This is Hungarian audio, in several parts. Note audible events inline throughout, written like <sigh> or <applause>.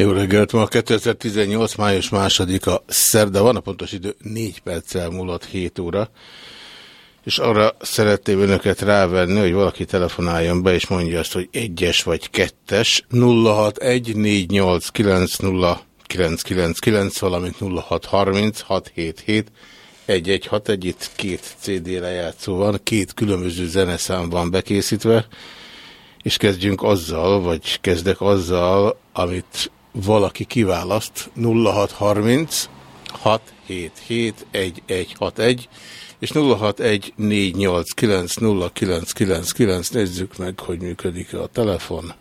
Jó reggelt, ma 2018. május másodika szerda van, a pontos idő 4 perccel múlott 7 óra, és arra szeretném önöket rávenni, hogy valaki telefonáljon be, és mondja azt, hogy egyes vagy kettes, 061 489 valamint 0630 677 1161, itt két CD lejátszó van, két különböző zeneszám van bekészítve, és kezdjünk azzal, vagy kezdek azzal, amit valaki kiválaszt 0630 677 1161 és 0614890999 nézzük meg, hogy működik-e a telefon.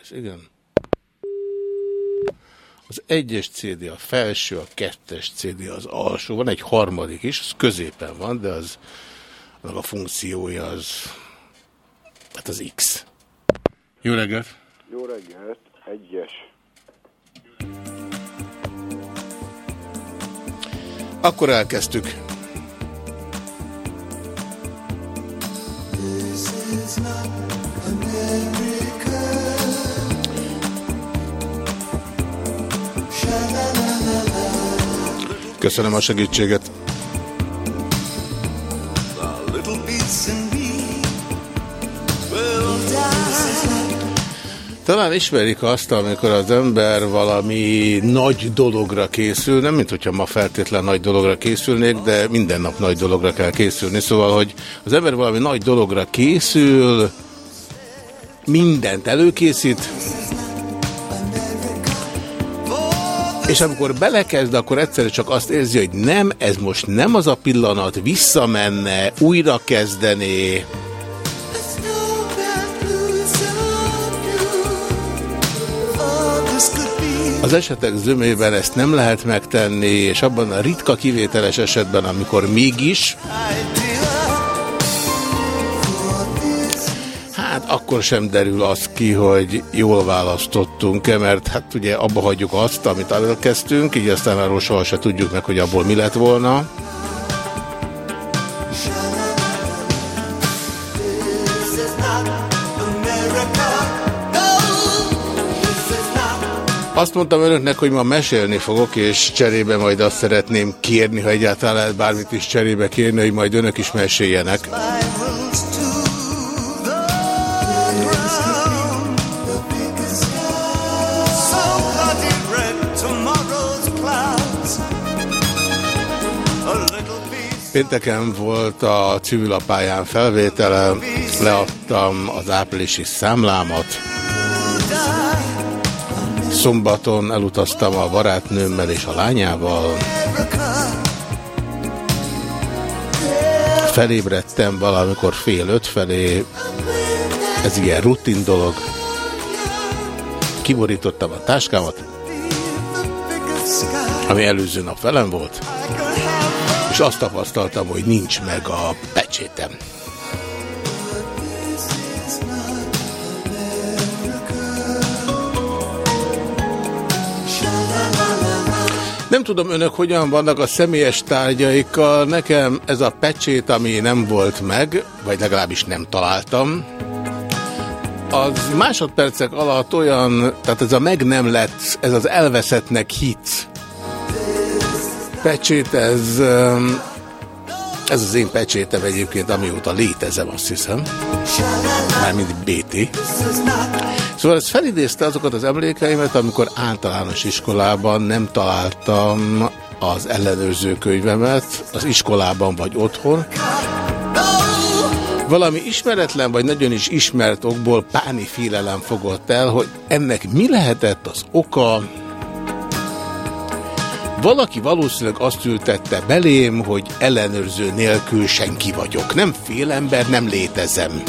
Ez igen. Az egyes CD a felső, a kettes CD az alsó. Van egy harmadik is, az középen van, de az annak a funkciója az hát az X. Jó reggelt! Jó reggelt, egyes. Akkor elkezdtük. Köszönöm a segítséget. Talán ismerik azt, amikor az ember valami nagy dologra készül, nem mint hogyha ma feltétlen nagy dologra készülnék, de minden nap nagy dologra kell készülni. Szóval, hogy az ember valami nagy dologra készül, mindent előkészít, és amikor belekezd, akkor egyszerűen csak azt érzi, hogy nem, ez most nem az a pillanat, visszamenne, újra kezdené, Az esetek zömében ezt nem lehet megtenni, és abban a ritka kivételes esetben, amikor mégis, hát akkor sem derül az ki, hogy jól választottunk-e, mert hát ugye abba hagyjuk azt, amit elkezdtünk, így aztán arról soha se tudjuk meg, hogy abból mi lett volna. Azt mondtam önöknek, hogy ma mesélni fogok, és cserébe majd azt szeretném kérni, ha egyáltalán lehet bármit is cserébe kérni, hogy majd önök is meséljenek. Pénteken volt a civilapályán felvétele, leadtam az áprilisi számlámat. Szombaton elutaztam a barátnőmmel és a lányával. Felébredtem valamikor fél öt felé. Ez ilyen rutin dolog. Kiborítottam a táskámat, ami előző nap velem volt, és azt tapasztaltam, hogy nincs meg a pecsétem. Nem tudom önök hogyan vannak a személyes tárgyaikkal, nekem ez a pecsét, ami nem volt meg, vagy legalábbis nem találtam, az másodpercek alatt olyan, tehát ez a meg nem lett, ez az elveszettnek hit pecsét, ez, ez az én pecsétem egyébként, amióta létezem, azt hiszem. Mármint BT. Szóval ez felidézte azokat az emlékeimet, amikor általános iskolában nem találtam az ellenőrző könyvemet, az iskolában vagy otthon. Valami ismeretlen vagy nagyon is ismert okból páni félelem fogott el, hogy ennek mi lehetett az oka. Valaki valószínűleg azt ültette belém, hogy ellenőrző nélkül senki vagyok. Nem félember, nem létezem.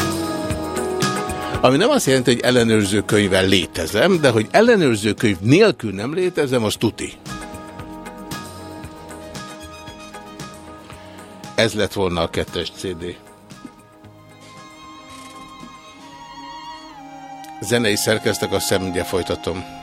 Ami nem azt jelenti, hogy ellenőrző könyvvel létezem, de hogy ellenőrző könyv nélkül nem létezem, az tuti. Ez lett volna a kettes CD. Zenei szerkeztek, a szemügye folytatom.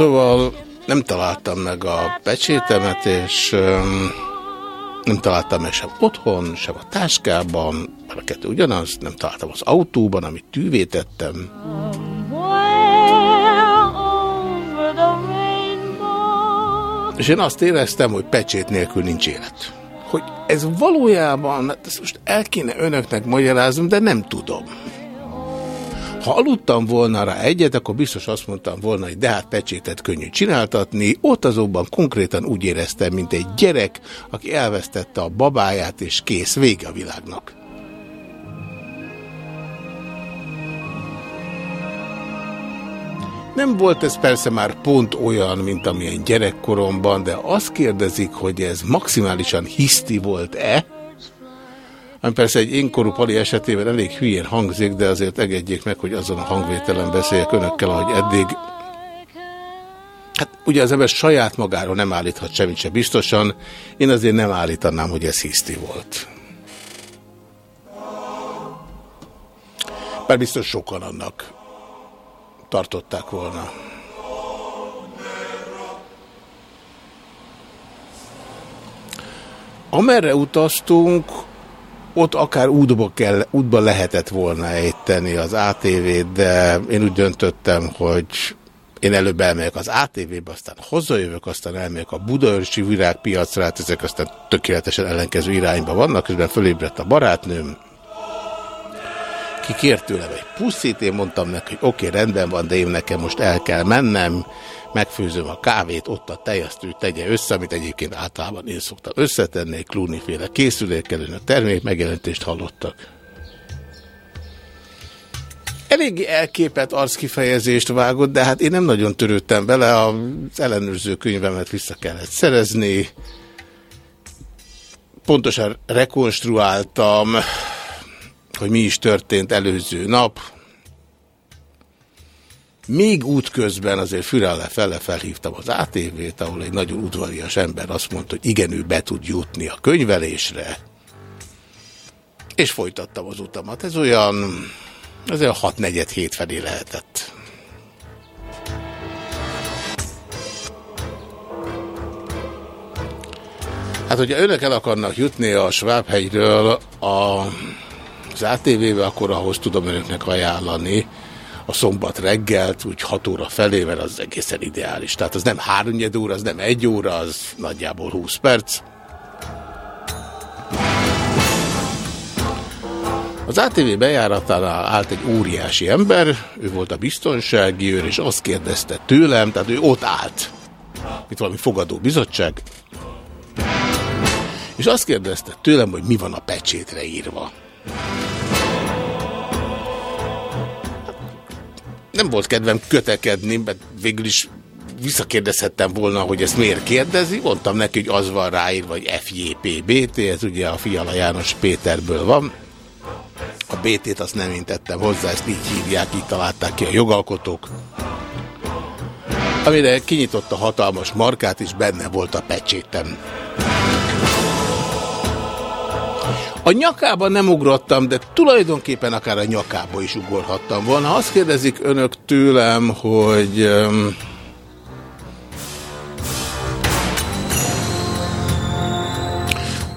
Szóval nem találtam meg a pecsétemet, és nem találtam meg sem otthon, sem a táskában, a kettő ugyanaz, nem találtam az autóban, amit tűvétettem. És én azt éreztem, hogy pecsét nélkül nincs élet. Hogy ez valójában, hát ezt most el kéne önöknek magyaráznom, de nem tudom. Ha aludtam volna rá egyet, akkor biztos azt mondtam volna, hogy de hát pecsétet könnyű csináltatni. Ott azonban konkrétan úgy éreztem, mint egy gyerek, aki elvesztette a babáját, és kész, vége a világnak. Nem volt ez persze már pont olyan, mint amilyen gyerekkoromban, de azt kérdezik, hogy ez maximálisan hiszti volt-e, ami persze egy énkorú pali esetében elég hülyén hangzik, de azért egedjék meg, hogy azon a hangvételen beszéljek önökkel, ahogy eddig. Hát ugye az ember saját magáról nem állíthat semmit se biztosan, én azért nem állítanám, hogy ez hiszti volt. Bár biztos sokan annak tartották volna. Amerre utaztunk, ott akár útba, kell, útba lehetett volna ejteni az ATV-t, de én úgy döntöttem, hogy én előbb elmegyek az ATV-be, aztán hozzájövök, aztán elmegyek a Budaörsi virágpiacra, hát ezek aztán tökéletesen ellenkező irányba vannak, közben fölébredt a barátnőm, aki kért tőlem egy puszit, én mondtam neki, hogy oké, okay, rendben van, de én nekem most el kell mennem, megfőzöm a kávét, ott a tejesztő tegye össze, amit egyébként általában én szoktam összetenni, egy klúniféle készülékkelőn a termék megjelentést hallottak. Eléggé elképet arckifejezést vágott, de hát én nem nagyon törődtem vele, az ellenőrző könyvemet vissza kellett szerezni, pontosan rekonstruáltam, hogy mi is történt előző nap. Még útközben azért fürelle fele felhívtam az ATV-t, ahol egy nagyon udvarias ember azt mondta, hogy igen, ő be tud jutni a könyvelésre. És folytattam az utamat. Ez olyan, ez olyan 6 4 hét felé lehetett. Hát, hogyha önök el akarnak jutni a Svábhegyről a az ATV-be, akkor ahhoz tudom önöknek ajánlani a szombat reggelt, úgy 6 óra felé, mert az egészen ideális. Tehát az nem 3 óra, az nem 1 óra, az nagyjából 20 perc. Az ATV bejáratánál állt egy óriási ember, ő volt a biztonsági őr, és azt kérdezte tőlem, tehát ő ott állt, mint valami fogadó bizottság, és azt kérdezte tőlem, hogy mi van a pecsétre írva. Nem volt kedvem kötekedni, mert végül is visszakérdezhettem volna, hogy ezt miért kérdezi. Mondtam neki, hogy az van ráírva, vagy FJPBT, ez ugye a Fiala János Péterből van. A BT-t azt nem intettem hozzá, ezt így hívják, így találták ki a jogalkotók. Amire kinyitotta hatalmas markát, és benne volt a pecsétem. A nyakában nem ugrottam, de tulajdonképpen akár a nyakába is ugorhattam volna. Azt kérdezik önök tőlem, hogy...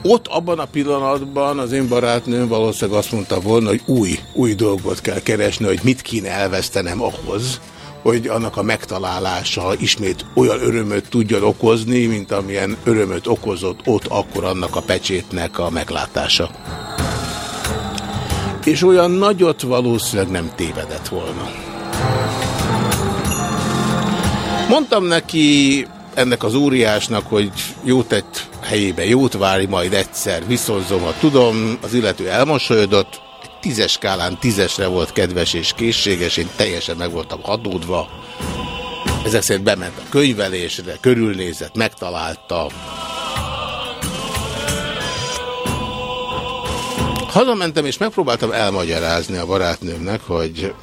Ott abban a pillanatban az én barátnőm valószínűleg azt mondta volna, hogy új, új dolgot kell keresni, hogy mit kéne elvesztenem ahhoz, hogy annak a megtalálása ismét olyan örömöt tudjon okozni, mint amilyen örömöt okozott ott akkor annak a pecsétnek a meglátása. És olyan nagyot valószínűleg nem tévedett volna. Mondtam neki ennek az óriásnak, hogy jót tett helyébe jót vári, majd egyszer viszonzom, ha tudom, az illető elmosolyodott, tízes skálán tízesre volt kedves és készséges, én teljesen meg voltam hadódva. Ezek szerint bement a könyvelésre, körülnézett, megtalálta. Hazamentem és megpróbáltam elmagyarázni a barátnőmnek, hogy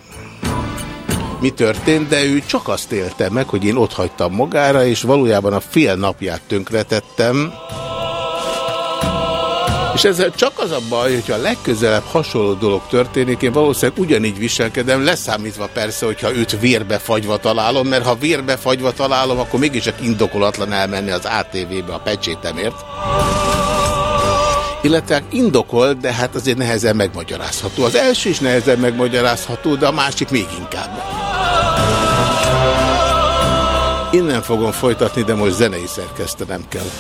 mi történt, de ő csak azt élte meg, hogy én ott hagytam magára, és valójában a fél napját tönkretettem, és ezzel csak az a baj, hogyha a legközelebb hasonló dolog történik, én valószínűleg ugyanígy viselkedem, leszámítva persze, hogyha őt vérbe fagyva találom, mert ha vérbe fagyva találom, akkor mégiscsak indokolatlan elmenni az ATV-be a pecsétemért. Illetve indokol, de hát azért nehezen megmagyarázható. Az első is nehezen megmagyarázható, de a másik még inkább. Innen fogom folytatni, de most zenei szerkesztenem kell.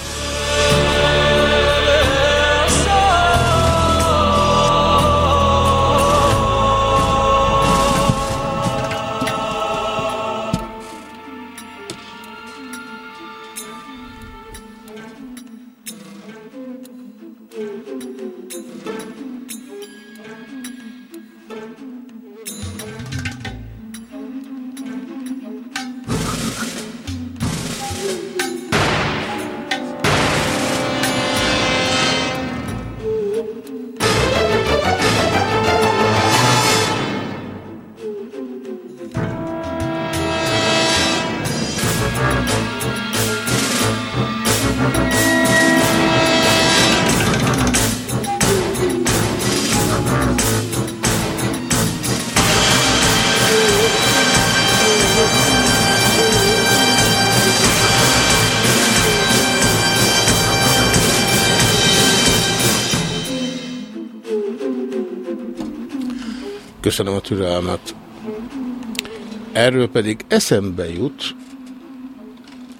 Köszönöm a türelmet. Erről pedig eszembe jut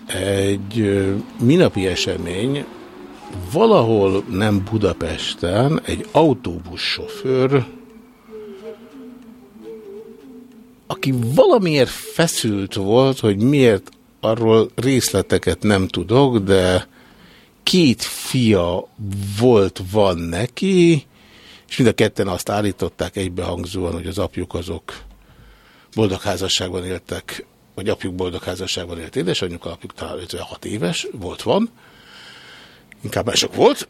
egy minapi esemény, valahol nem Budapesten egy autóbussofőr, aki valamiért feszült volt, hogy miért arról részleteket nem tudok, de két fia volt, van neki, és mind a ketten azt állították egybehangzóan, hogy az apjuk azok boldog házasságban éltek, vagy apjuk boldog házasságban élt édesanyjuk, apjuk talán 56 éves, volt, van, inkább mások volt,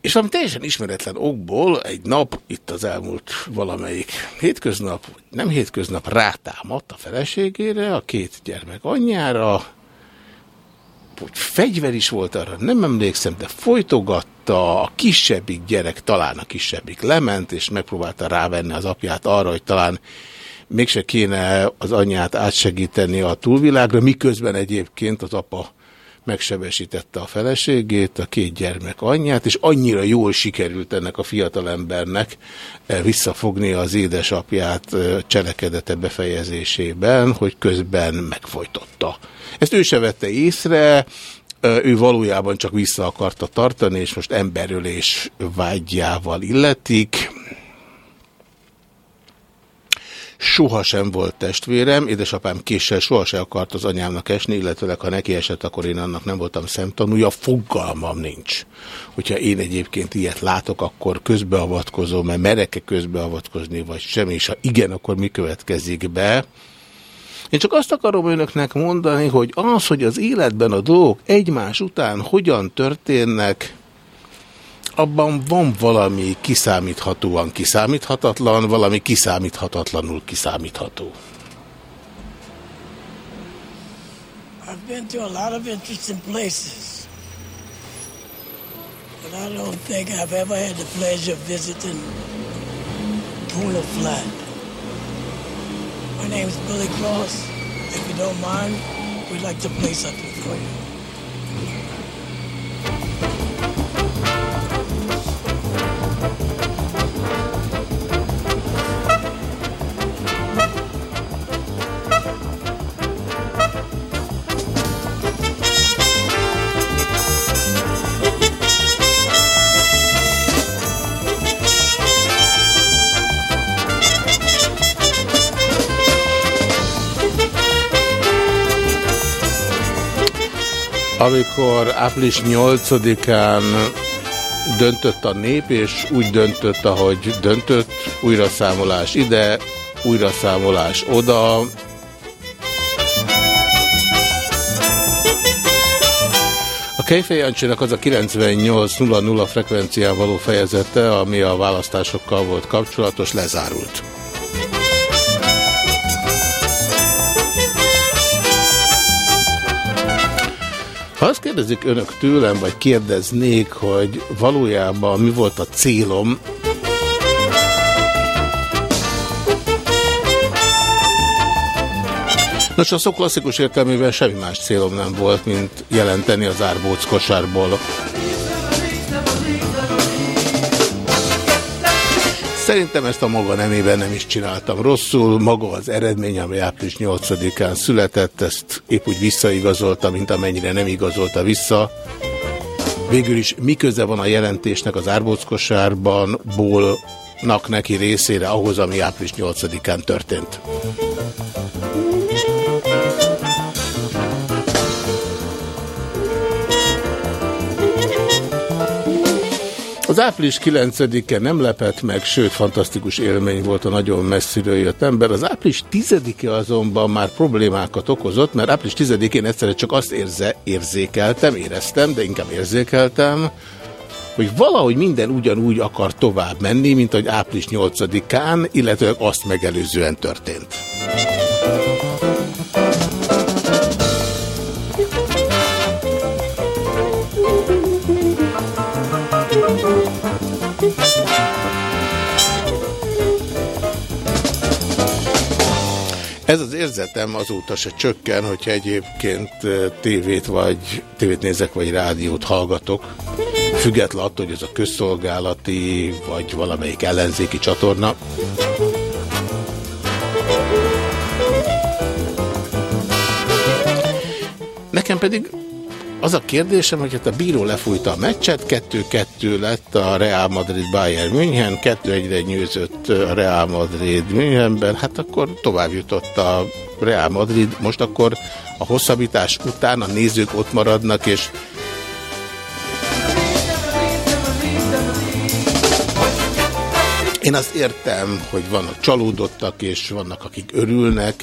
és valami teljesen ismeretlen okból egy nap, itt az elmúlt valamelyik hétköznap, nem hétköznap, rátámadt a feleségére, a két gyermek anyjára, hogy fegyver is volt arra, nem emlékszem, de folytogatta, a kisebbik gyerek, talán a kisebbik lement, és megpróbálta rávenni az apját arra, hogy talán mégse kéne az anyját átsegíteni a túlvilágra, miközben egyébként az apa megsebesítette a feleségét, a két gyermek anyját, és annyira jól sikerült ennek a fiatalembernek eh, visszafogni az édesapját eh, cselekedete befejezésében, hogy közben megfojtotta. Ezt ő se vette észre, ő valójában csak vissza akarta tartani, és most emberölés vágyjával illetik. Soha sem volt testvérem, édesapám késsel sohasem akart az anyámnak esni, illetve ha neki esett, akkor én annak nem voltam szemtanúja, fogalmam nincs. Hogyha én egyébként ilyet látok, akkor közbeavatkozom, mert merek-e közbeavatkozni, vagy sem, és ha igen, akkor mi következik be? Én csak azt akarom önöknek mondani, hogy az, hogy az életben a dolgok egymás után hogyan történnek, abban van valami kiszámíthatóan kiszámíthatatlan, valami kiszámíthatatlanul kiszámítható. I've been to a lot of interesting places, but I don't think I've ever had the pleasure of visiting Puna Flat. My name's Billy Cross. If you don't mind, we'd like to play something for you. Amikor április 8-án döntött a nép, és úgy döntött, ahogy döntött, újra számolás ide, újra számolás oda. Kejfej Jancsinak az a 98.00 frekvencián való fejezete, ami a választásokkal volt kapcsolatos, lezárult. Ha azt kérdezik önök tőlem, vagy kérdeznék, hogy valójában mi volt a célom, Nos, a szó klasszikus értelmében semmi más célom nem volt, mint jelenteni az árbóc kosárból. Szerintem ezt a maga nemében nem is csináltam rosszul. Maga az eredmény, ami április 8-án született, ezt épp úgy visszaigazolta, mint amennyire nem igazolta vissza. Végül is mi köze van a jelentésnek az árbóckosárban, bólnak neki részére ahhoz, ami április 8-án történt. Az április 9-e nem lepett meg, sőt, fantasztikus élmény volt a nagyon messziről jött ember. Az április 10-e azonban már problémákat okozott, mert április 10-én egyszerre csak azt érze, érzékeltem, éreztem, de inkább érzékeltem, hogy valahogy minden ugyanúgy akar tovább menni, mint ahogy április 8-án, illetve azt megelőzően történt. Ez az érzetem azóta se csökken, hogyha egyébként tévét vagy tévét nézek, vagy rádiót hallgatok. Független attól, hogy ez a közszolgálati, vagy valamelyik ellenzéki csatorna. Nekem pedig az a kérdésem, hogy hát a bíró lefújta a meccset, 2-2 lett a Real Madrid Bayern München, 2-1-re nyőzött a Real Madrid Münchenben, hát akkor tovább jutott a Real Madrid, most akkor a hosszabbítás után a nézők ott maradnak, és Én azt értem, hogy vannak csalódottak, és vannak, akik örülnek.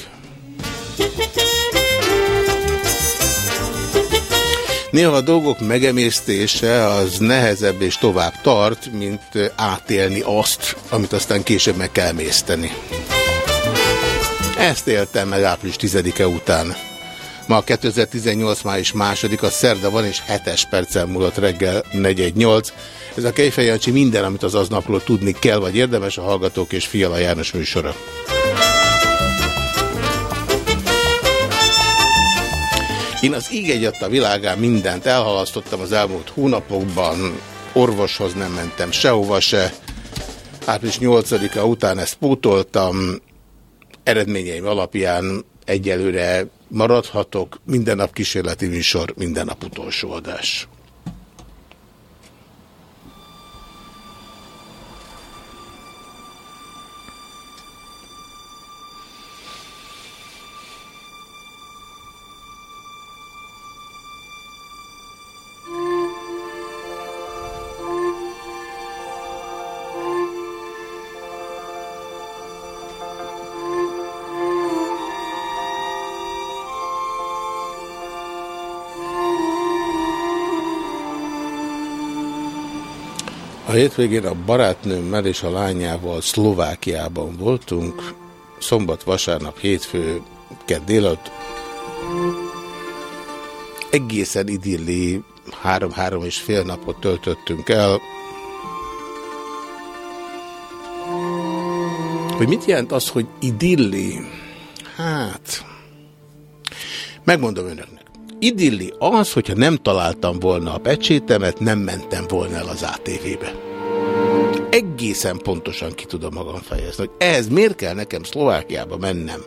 Néha a dolgok megemésztése az nehezebb és tovább tart, mint átélni azt, amit aztán később meg kell emészteni. Ezt éltem meg április 10-e után. Ma 2018 május második, a szerda van, és 7-es percen múlott reggel 418. Ez a Kejfej minden, amit az aznapról tudni kell, vagy érdemes a Hallgatók és Fiala János műsora. Én az íg a világán mindent elhalasztottam az elmúlt hónapokban, orvoshoz nem mentem sehova se, április 8-a után ezt pótoltam, eredményeim alapján egyelőre maradhatok, minden nap kísérleti műsor, minden nap utolsó adás. Hétvégén a barátnőmmel és a lányával Szlovákiában voltunk, szombat, vasárnap, hétfő, kedd délután. Egészen idilli három-három és fél napot töltöttünk el. Hogy mit jelent az, hogy idilli? Hát, megmondom önöknek. Idilli az, hogyha nem találtam volna a pecsétemet, nem mentem volna el az ATV-be. Egészen pontosan ki tudom magam fejezni, hogy ez miért kell nekem Szlovákiába mennem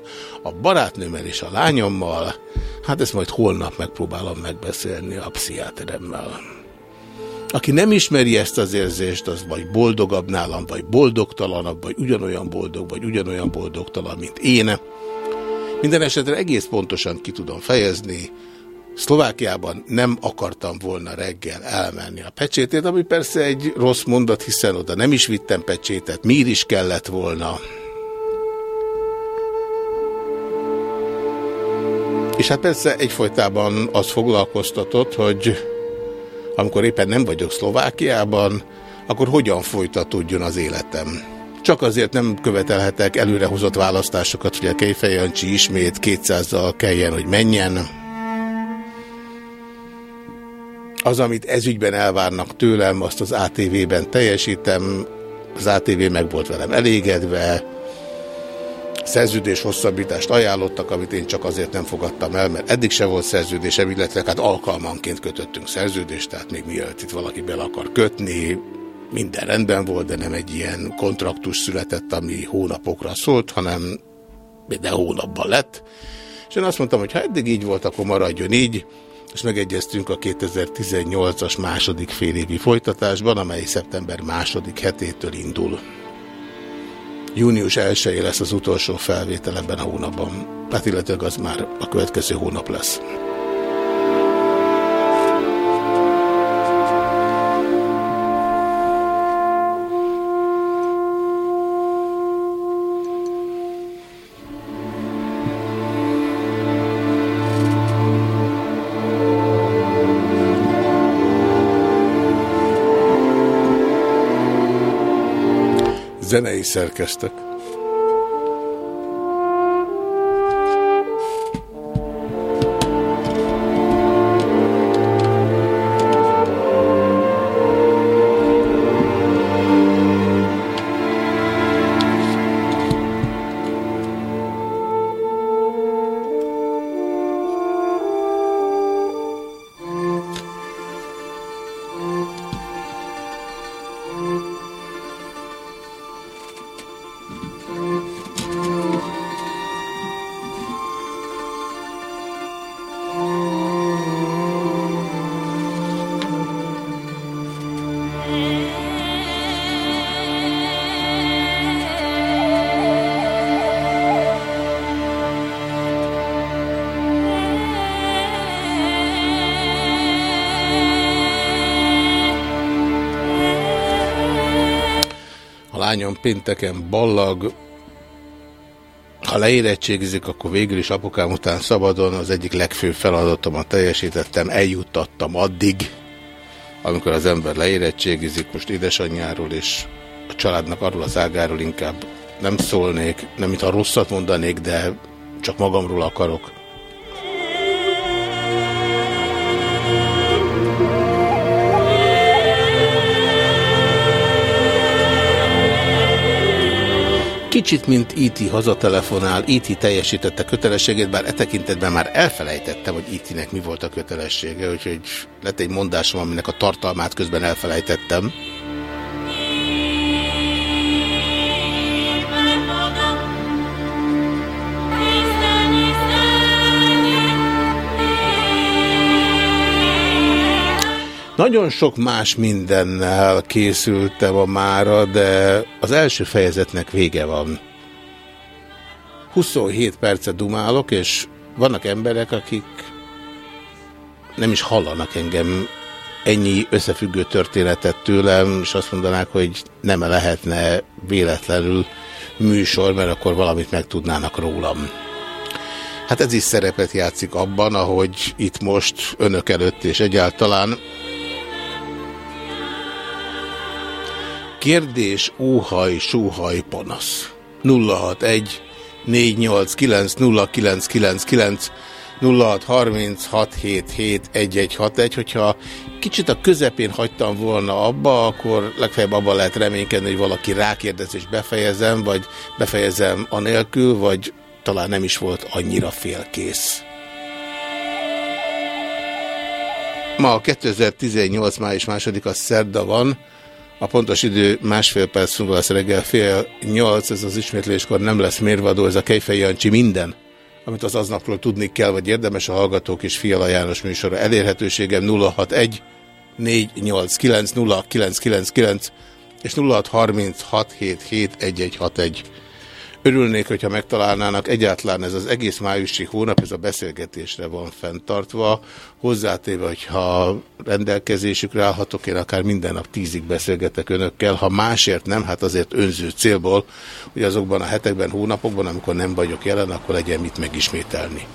a barátnőmmel és a lányommal, hát ezt majd holnap megpróbálom megbeszélni a pszichiáteremmel. Aki nem ismeri ezt az érzést, az vagy boldogabb nálam, vagy boldogtalanabb, vagy ugyanolyan boldog, vagy ugyanolyan boldogtalan, mint én. Minden esetre egész pontosan ki tudom fejezni, Szlovákiában nem akartam volna reggel elmenni a pecsétét, ami persze egy rossz mondat, hiszen oda nem is vittem pecsétet, miért is kellett volna. És hát persze egyfolytában az foglalkoztatott, hogy amikor éppen nem vagyok Szlovákiában, akkor hogyan folytatódjon az életem. Csak azért nem követelhetek előrehozott választásokat, hogy a Kejfej ismét 200-zal kelljen, hogy menjen. Az, amit ezügyben elvárnak tőlem, azt az ATV-ben teljesítem. Az ATV meg volt velem elégedve. Szerződés hosszabbítást ajánlottak, amit én csak azért nem fogadtam el, mert eddig se volt szerződésem, illetve hát alkalmanként kötöttünk szerződést, tehát még mielőtt itt valaki bele akar kötni, minden rendben volt, de nem egy ilyen kontraktus született, ami hónapokra szólt, hanem minden hónapban lett. És én azt mondtam, hogy ha eddig így volt, akkor maradjon így és megegyeztünk a 2018-as második félévi folytatásban, amely szeptember második hetétől indul. Június 1 lesz az utolsó felvétel ebben a hónapban, hát illetve az már a következő hónap lesz. Zenei szerkeztek. Pénteken ballag, ha leérettségizik, akkor végül is apukám után szabadon az egyik legfőbb feladatomat teljesítettem, eljuttattam addig, amikor az ember leérettségizik, most édesanyjáról és a családnak arról az ágáról inkább nem szólnék, nem mintha rosszat mondanék, de csak magamról akarok. Kicsit, mint IT e hazatelefonál, IT e teljesítette kötelességét, bár e tekintetben már elfelejtettem, hogy IT-nek mi volt a kötelessége, úgyhogy lett egy mondásom, aminek a tartalmát közben elfelejtettem. Nagyon sok más mindennel készültem a mára, de az első fejezetnek vége van. 27 percet dumálok, és vannak emberek, akik nem is hallanak engem ennyi összefüggő történetet tőlem, és azt mondanák, hogy nem -e lehetne véletlenül műsor, mert akkor valamit megtudnának rólam. Hát ez is szerepet játszik abban, ahogy itt most önök előtt és egyáltalán Kérdés, óhaj, sóhaj, panasz. 061 489 0999 0636771161, hogyha kicsit a közepén hagytam volna abba, akkor legfeljebb abban lehet reménykedni, hogy valaki rákérdez és befejezem, vagy befejezem anélkül, vagy talán nem is volt annyira félkész. Ma 2018. május második a szerda van, a pontos idő másfél perc múlva lesz reggel fél nyolc, ez az ismétléskor nem lesz mérvadó, ez a Kejfej Jancsi minden, amit az aznapról tudni kell, vagy érdemes a Hallgatók és Fiala János műsora elérhetőségem 061 489 0999 és 0636771161. Örülnék, hogyha megtalálnának. Egyáltalán ez az egész májusi hónap, ez a beszélgetésre van fenntartva. Hozzátéve, hogyha rendelkezésükre állhatok, én akár minden nap tízig beszélgetek önökkel. Ha másért nem, hát azért önző célból, hogy azokban a hetekben, hónapokban, amikor nem vagyok jelen, akkor legyen mit megismételni.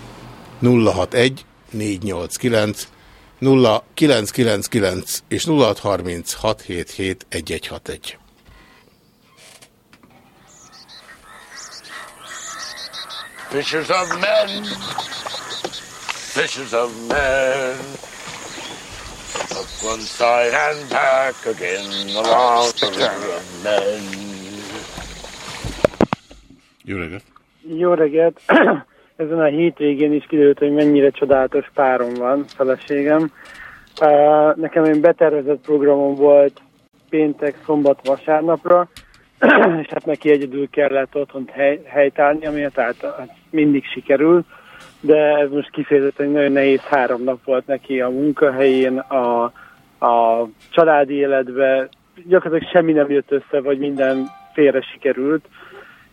061 489 0999 és 0630 677 1161. Fishers of men, fishers of men. Up one side and back again along the river of men. Jó reggelt! Jó reggelt! <clears throat> Ezen a hétvégén is kiderült, hogy mennyire csodálatos párom van, feleségem. Uh, Nekem egy betervezett programom volt péntek, szombat, vasárnapra, <clears throat> és hát neki egyedül kellett otthon hely, helytállni, ami hát mindig sikerül, de ez most kifejezetten nagyon nehéz három nap volt neki a munkahelyén, a, a családi életbe, gyakorlatilag semmi nem jött össze, vagy minden félre sikerült,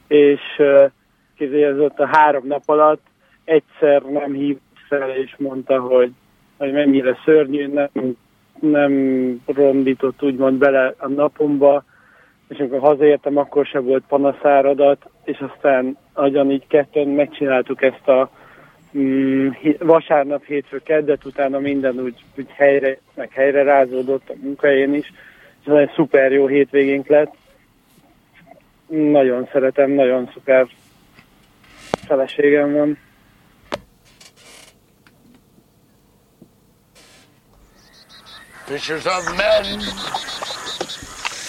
és uh, ott a három nap alatt egyszer nem hívt fel, és mondta, hogy, hogy mennyire szörnyű, nem, nem rondított úgymond bele a napomba, és amikor hazaértem, akkor se volt panaszáradat, és aztán agyan így kettőn megcsináltuk ezt a mm, vasárnap, hétfő, keddet, utána minden úgy, úgy helyre, meg helyre rázódott a munkahelyén is, és ez egy szuper jó hétvégénk lett. Nagyon szeretem, nagyon szuper feleségem van. Fishers of men,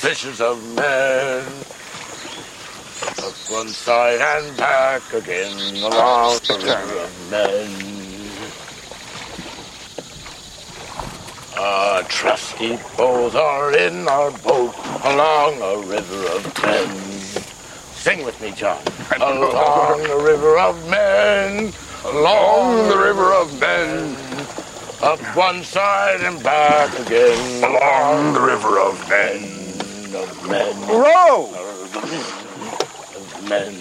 fishers of men. Up one side and back again along the river of men. Ah, trusty both are in our boat along a river of men. Sing with me, John. Along the river of men, along the river of men. Up one side and back again along the river of men. Of men. Row! Of men.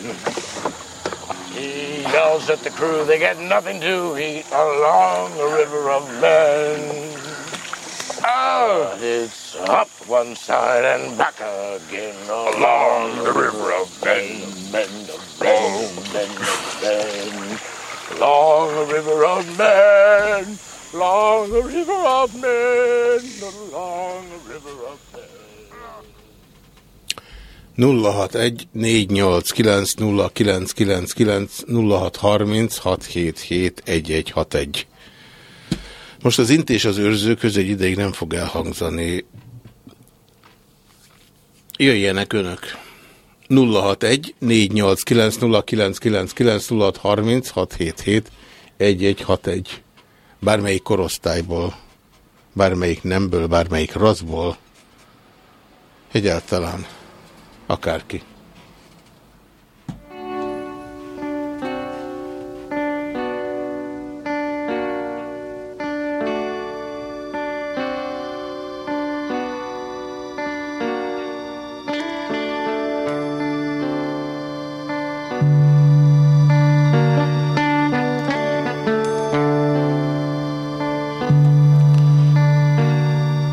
He yells at the crew, they get nothing to eat along the river of men. Oh, it's up one side and back again along the river of men. Men of men, men of men. Along the river of men. Along the river of men, along the river of men. 061 489 0999 0630 677 1161 Most az intés az őrző egy ideig nem fog elhangzani. Jöjjenek önök. 061 489 0999 0630 677 1161 bármelyik korosztályból, bármelyik nemből, bármelyik raszból, egyáltalán akárki.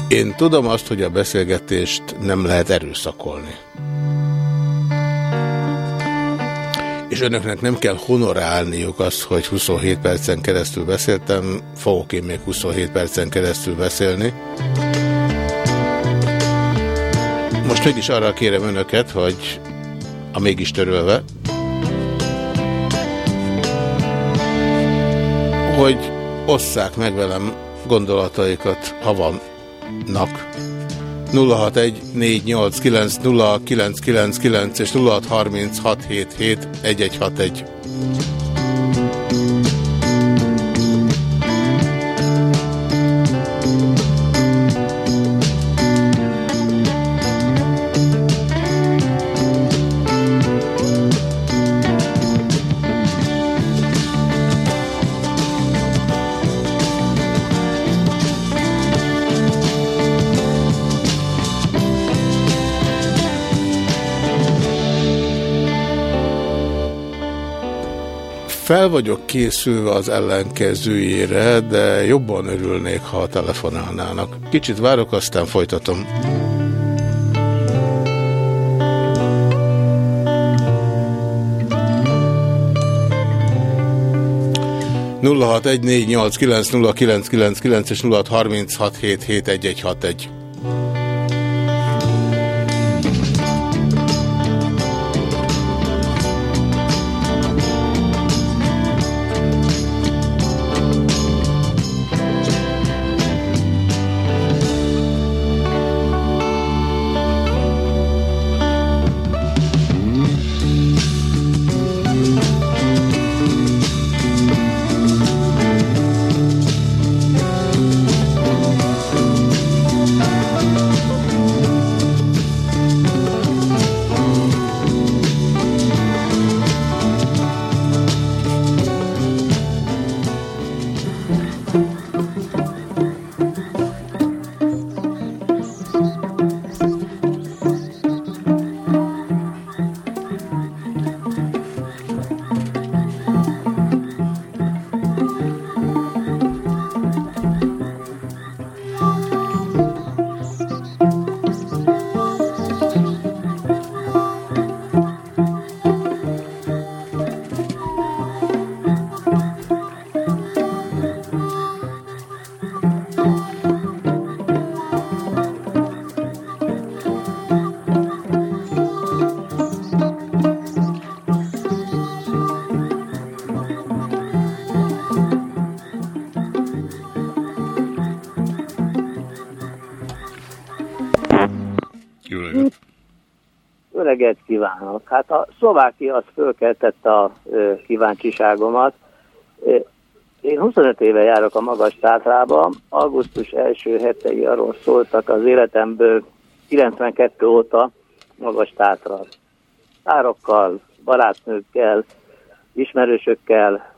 Én tudom azt, hogy a beszélgetést nem lehet erőszakolni. És önöknek nem kell honorálniuk azt, hogy 27 percen keresztül beszéltem, fogok én még 27 percen keresztül beszélni. Most mégis arra kérem önöket, hogy a mégis törölve, hogy osszák meg velem gondolataikat, ha vannak. 061-489-0999 és 0636771161. Fel vagyok készülve az ellenkezőjére, de jobban örülnék, ha telefonálnának. Kicsit várok, aztán folytatom. nulla hat egy Hát a Szlovákia az fölkeltette a kíváncsiságomat. Én 25 éve járok a Magas Tátrába, augusztus első hetei arról szóltak az életemből 92 óta Magas Tátra. Tárokkal, barátnőkkel, ismerősökkel,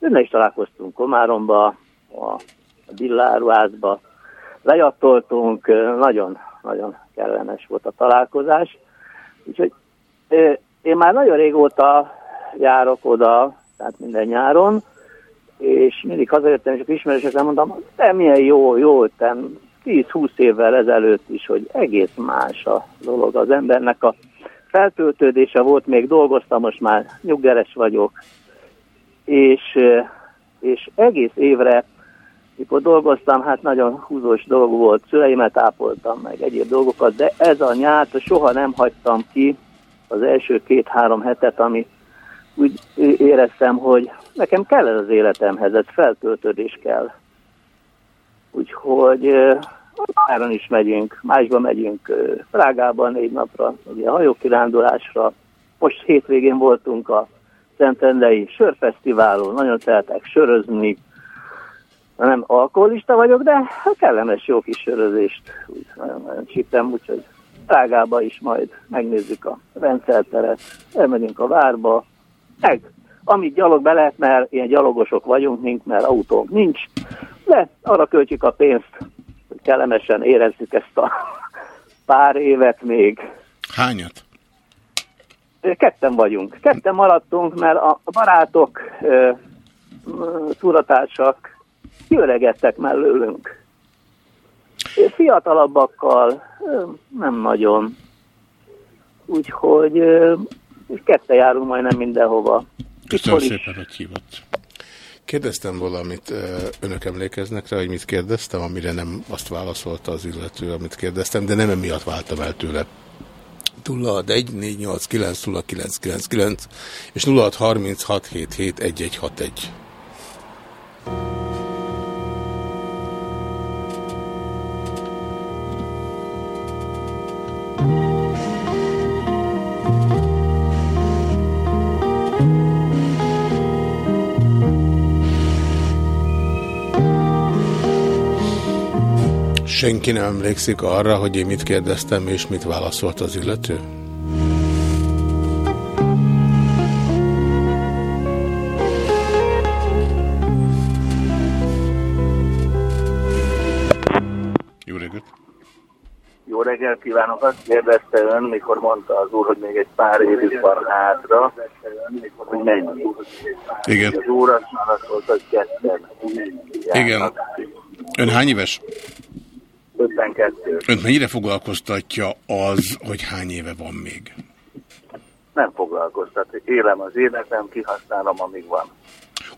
önne is találkoztunk Komáromba, a a Dilláruházba, lejattoltunk, nagyon, nagyon kellemes volt a találkozás. Úgyhogy én már nagyon régóta járok oda, tehát minden nyáron, és mindig hazajöttem, és a ismerősöknek mondtam, de milyen jó, jó, te 10-20 évvel ezelőtt is, hogy egész más a dolog az embernek. A feltöltődése volt, még dolgoztam, most már nyuggeres vagyok, és, és egész évre mikor dolgoztam, hát nagyon húzós dolog volt, szüleimet ápoltam meg egyéb dolgokat, de ez a nyárt soha nem hagytam ki az első két-három hetet, ami úgy éreztem, hogy nekem kell ez az életemhez, ez feltöltődés kell. Úgyhogy Áron is megyünk, másba megyünk Prágában négy napra, ugye hajókirándulásra. Most hétvégén voltunk a Szentendei Sörfesztiválon, nagyon szeretek sörözni, nem alkoholista vagyok, de kellemes jó kis sörözést úgy nagyon-nagyon csíptem, úgyhogy Prágába is majd megnézzük a rendszerteret, elmegyünk a várba, meg amit gyalog be lehet, mert ilyen gyalogosok vagyunk, nincs, mert autónk nincs, de arra költjük a pénzt, hogy kellemesen érezzük ezt a <laughs> pár évet még. Hányat? Ketten vagyunk. Ketten maradtunk, mert a barátok, túratársak kiöregettek mellőlünk. Fiatalabbakkal nem nagyon. Úgyhogy kette járunk majdnem mindenhova. Köszönöm szépen, hogy hívott. Kérdeztem valamit, önök emlékeznek rá, hogy mit kérdeztem, amire nem azt válaszolta az illető, amit kérdeztem, de nem emiatt váltam el tőle. 061 489 és 0636771161. Senki nem emlékszik arra, hogy én mit kérdeztem, és mit válaszolt az illető? Jó reggelt! Jó reggelt kívánok! Azt kérdezte ön, mikor mondta az úr, hogy még egy pár évig van hátra, hogy mennyi. Igen. Az úr azt válaszolt, hogy ketten. Igen. Ön hány éves? 52. Önt mennyire foglalkoztatja az, hogy hány éve van még? Nem foglalkoztat. Élem az életem, kihasználom, amíg van.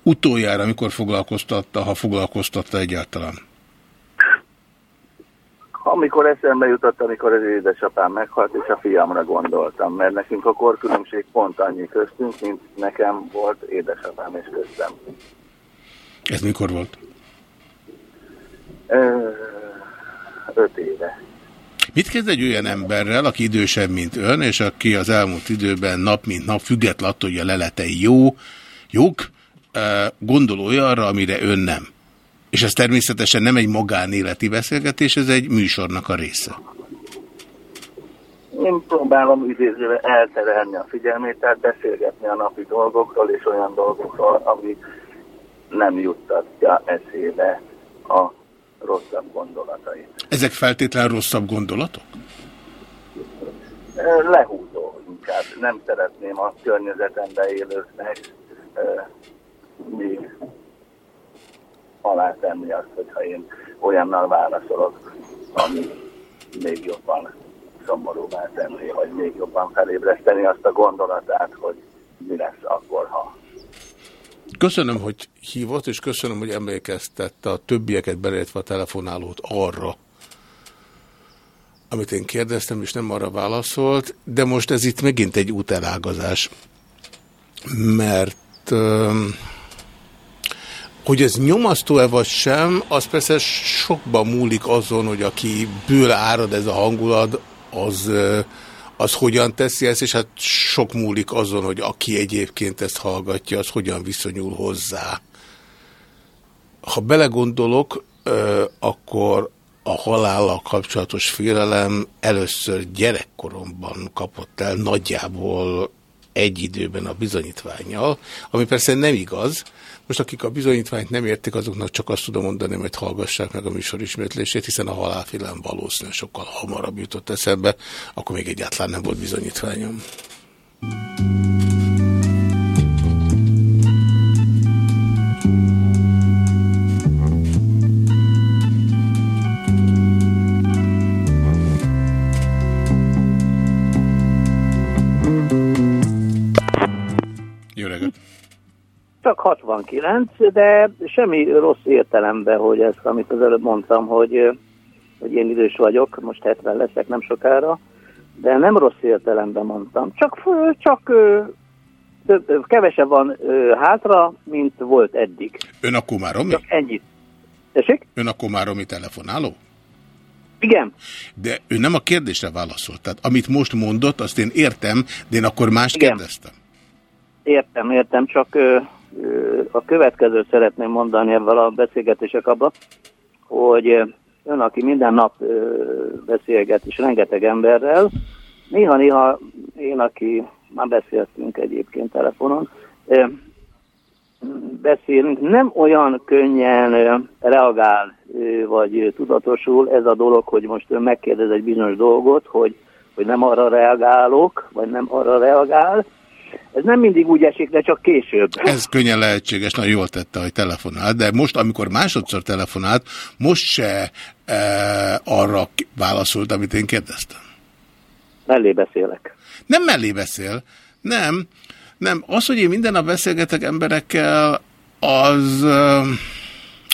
Utoljára, amikor foglalkoztatta, ha foglalkoztatta egyáltalán? Amikor eszembe jutott, amikor az édesapám meghalt, és a fiamra gondoltam, mert nekünk a korkülönbség pont annyi köztünk, mint nekem volt édesapám és köztem. Ez mikor volt? Ö, öt éve. Mit kezd egy olyan emberrel, aki idősebb, mint ön, és aki az elmúlt időben nap mint nap, független attól, hogy a leletei jó, jók, gondol olyanra, amire ön nem? És ez természetesen nem egy magánéleti beszélgetés, ez egy műsornak a része. Én próbálom idézőre elterelni a figyelmét, tehát beszélgetni a napi dolgokról és olyan dolgokról, ami nem juttatja eszébe a rosszabb gondolatait. Ezek feltétlen rosszabb gondolatok? Lehúzó inkább. Nem szeretném a környezetemben élőknek még alátenni azt, hogyha én olyannal válaszolok, ami még jobban szomorúvá tenni, vagy még jobban felébreszteni azt a gondolatát, hogy mi lesz akkor, ha Köszönöm, hogy hívott, és köszönöm, hogy emlékeztette a többieket, beleértve a telefonálót arra, amit én kérdeztem, és nem arra válaszolt, de most ez itt megint egy útelágazás, mert hogy ez nyomasztó-e vagy sem, az persze sokban múlik azon, hogy aki ből árad ez a hangulat, az az hogyan teszi ezt, és hát sok múlik azon, hogy aki egyébként ezt hallgatja, az hogyan viszonyul hozzá. Ha belegondolok, akkor a halállal kapcsolatos félelem először gyerekkoromban kapott el nagyjából egy időben a bizonyítványjal, ami persze nem igaz, most akik a bizonyítványt nem értik, azoknak csak azt tudom mondani, hogy hallgassák meg a műsor ismétlését, hiszen a halálfélem valószínűleg sokkal hamarabb jutott eszembe, akkor még egyáltalán nem volt bizonyítványom. Jó Csak 69, de semmi rossz értelemben, hogy ezt, amit az előbb mondtam, hogy, hogy én idős vagyok, most 70 leszek nem sokára, de nem rossz értelemben mondtam. Csak, csak több, kevesebb van hátra, mint volt eddig. Ön a Komáromi? Csak ennyit. Tessék? Ön a Komáromi telefonáló? Igen. De ő nem a kérdésre válaszolt. Tehát amit most mondott, azt én értem, de én akkor más kérdeztem. Értem, értem, csak a következőt szeretném mondani ebben a beszélgetések abban, hogy ön, aki minden nap beszélget, és rengeteg emberrel, néha-néha én, aki már beszéltünk egyébként telefonon, beszélünk, nem olyan könnyen reagál, vagy tudatosul ez a dolog, hogy most ön megkérdez egy bizonyos dolgot, hogy, hogy nem arra reagálok, vagy nem arra reagál, ez nem mindig úgy esik, de csak később. Ez könnyen lehetséges, nagyon jól tette, hogy telefonált, de most, amikor másodszor telefonált, most se e, arra válaszolt, amit én kérdeztem. Mellé beszélek. Nem mellé beszél, nem. Nem, az, hogy én minden nap beszélgetek emberekkel, az,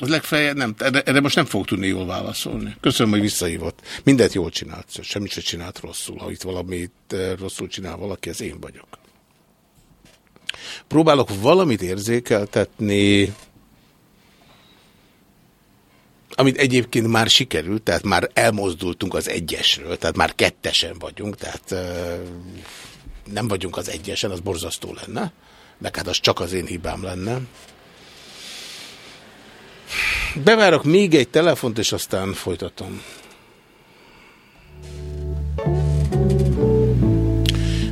Az legfeljebb nem, erre, erre most nem fog tudni jól válaszolni. Köszönöm, hogy visszahívott. Mindent jól csinált, semmit se csinált rosszul. Ha itt valamit eh, rosszul csinál valaki, ez én vagyok. Próbálok valamit érzékeltetni, amit egyébként már sikerült, tehát már elmozdultunk az egyesről, tehát már kettesen vagyunk, tehát nem vagyunk az egyesen, az borzasztó lenne, meg hát az csak az én hibám lenne. Bevárok még egy telefont, és aztán folytatom.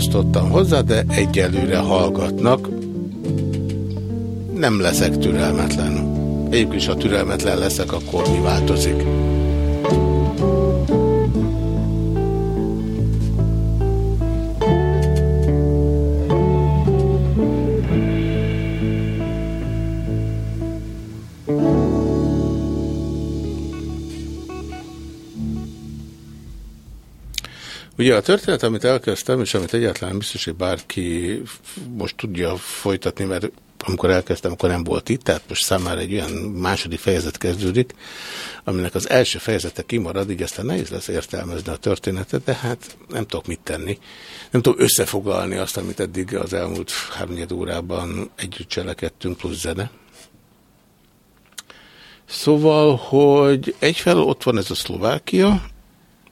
választottam hozzá, de egyelőre hallgatnak. Nem leszek türelmetlen. Egyébként ha türelmetlen leszek, akkor mi változik? Ugye a történet, amit elkezdtem, és amit egyáltalán biztos, hogy bárki most tudja folytatni, mert amikor elkezdtem, akkor nem volt itt, tehát most számára egy olyan második fejezet kezdődik, aminek az első fejezete kimarad, így aztán nehéz lesz értelmezni a történetet, de hát nem tudok mit tenni. Nem tudom összefoglalni azt, amit eddig az elmúlt háromnyed órában együtt cselekedtünk, plusz zene. Szóval, hogy egyfelől ott van ez a Szlovákia,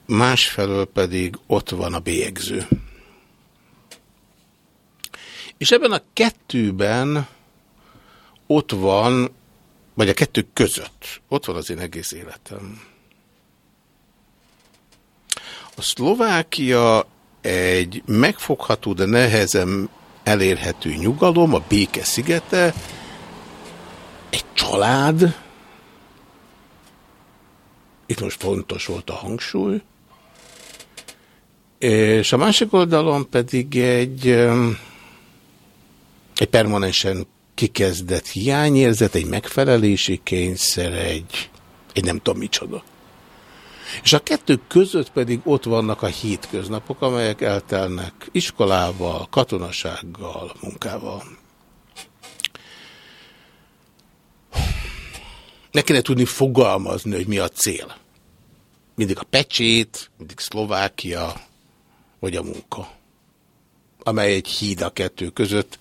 másfelől pedig ott van a bélyegző. És ebben a kettőben ott van, vagy a kettő között, ott van az én egész életem. A Szlovákia egy megfogható, de nehezen elérhető nyugalom, a béke szigete, egy család, itt most fontos volt a hangsúly, és a másik oldalon pedig egy, egy permanensen kikezdett hiányérzet, egy megfelelési kényszer, egy, egy nem tudom micsoda. És a kettő között pedig ott vannak a hétköznapok, amelyek eltelnek iskolával, katonasággal, munkával. Ne kéne tudni fogalmazni, hogy mi a cél. Mindig a pecsét, mindig Szlovákia, vagy a munka, amely egy híd a kettő között.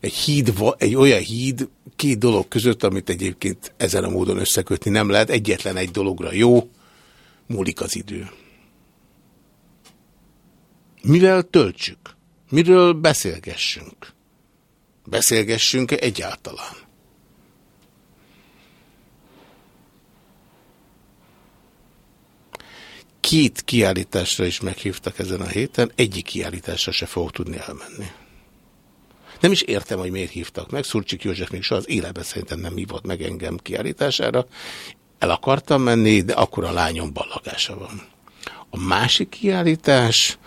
Egy híd, egy olyan híd két dolog között, amit egyébként ezen a módon összekötni nem lehet. Egyetlen egy dologra jó, múlik az idő. Mivel töltsük? Miről beszélgessünk? Beszélgessünk -e egyáltalán? Két kiállításra is meghívtak ezen a héten, egyik kiállításra se fogok tudni elmenni. Nem is értem, hogy miért hívtak meg. Szurcsik József még soha az életben szerintem nem hívott meg engem kiállítására. El akartam menni, de akkor a lányom ballagása van. A másik kiállítás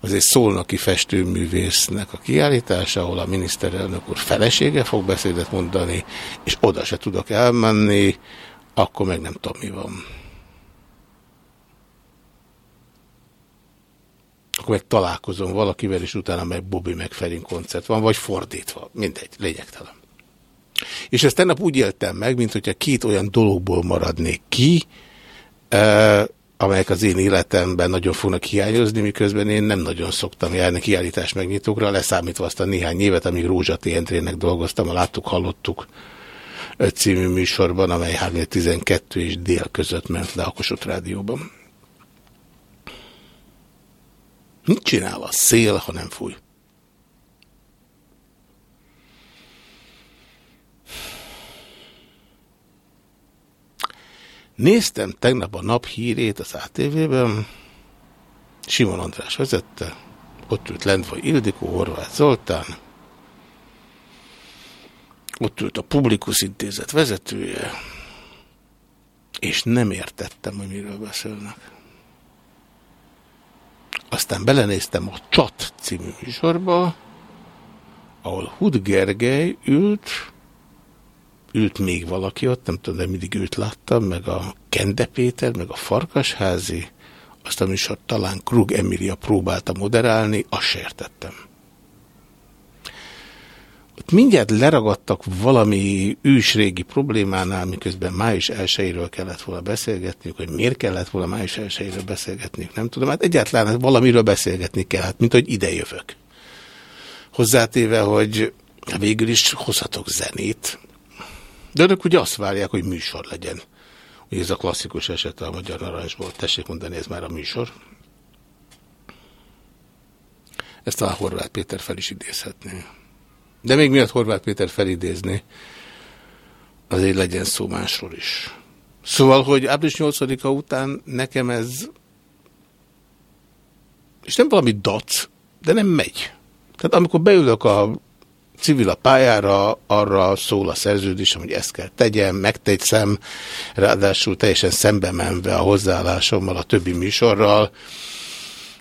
az egy szolnoki festőművésznek a kiállítása, ahol a miniszterelnök úr felesége fog beszédet mondani, és oda se tudok elmenni, akkor meg nem tudom, mi van. Akkor meg találkozom valakivel, és utána meg Bobby McFerrin koncert van, vagy fordítva. Mindegy, lényegtelen. És ezt tegnap úgy éltem meg, mint hogyha két olyan dologból maradnék ki, amelyek az én életemben nagyon fognak hiányozni, miközben én nem nagyon szoktam járni kiállítás megnyitókra, leszámítva azt a néhány évet, amíg Rózsa Téntrének dolgoztam, a Láttuk, Hallottuk című műsorban, amely 312 és dél között ment le a Kossuth Rádióban. Mit csinál a szél, ha nem fúj? Néztem tegnap a nap hírét az ATV-ben, Simon András vezette, ott ült Lendvai Ildikó, Horváth Zoltán, ott ült a Publikus Intézet vezetője, és nem értettem, hogy miről beszélnek. Aztán belenéztem a Csat című műsorba, ahol Hud Gergely ült, ült még valaki ott, nem tudom, de mindig őt láttam, meg a Kende Péter, meg a Farkasházi, azt a műsort talán Krug Emilia próbálta moderálni, azt se értettem. Ott mindjárt leragadtak valami ősrégi problémánál, miközben május 1 kellett volna beszélgetniük, hogy miért kellett volna május 1 beszélgetniük, nem tudom. Hát egyáltalán valamiről beszélgetni kell, hát mint hogy ide jövök. Hozzátéve, hogy végül is hozhatok zenét, de önök ugye azt várják, hogy műsor legyen. Ugye ez a klasszikus eset a Magyar Narancsból. Tessék mondani, ez már a műsor. Ezt talán Horváth Péter fel is idézhetné. De még miatt Horváth Péter felidézni, azért legyen szó másról is. Szóval, hogy április 8-a után nekem ez, és nem valami dac, de nem megy. Tehát amikor beülök a civil a pályára, arra szól a szerződésem, hogy ezt kell tegyem, megtegyszem, ráadásul teljesen szembe menve a hozzáállásommal a többi műsorral,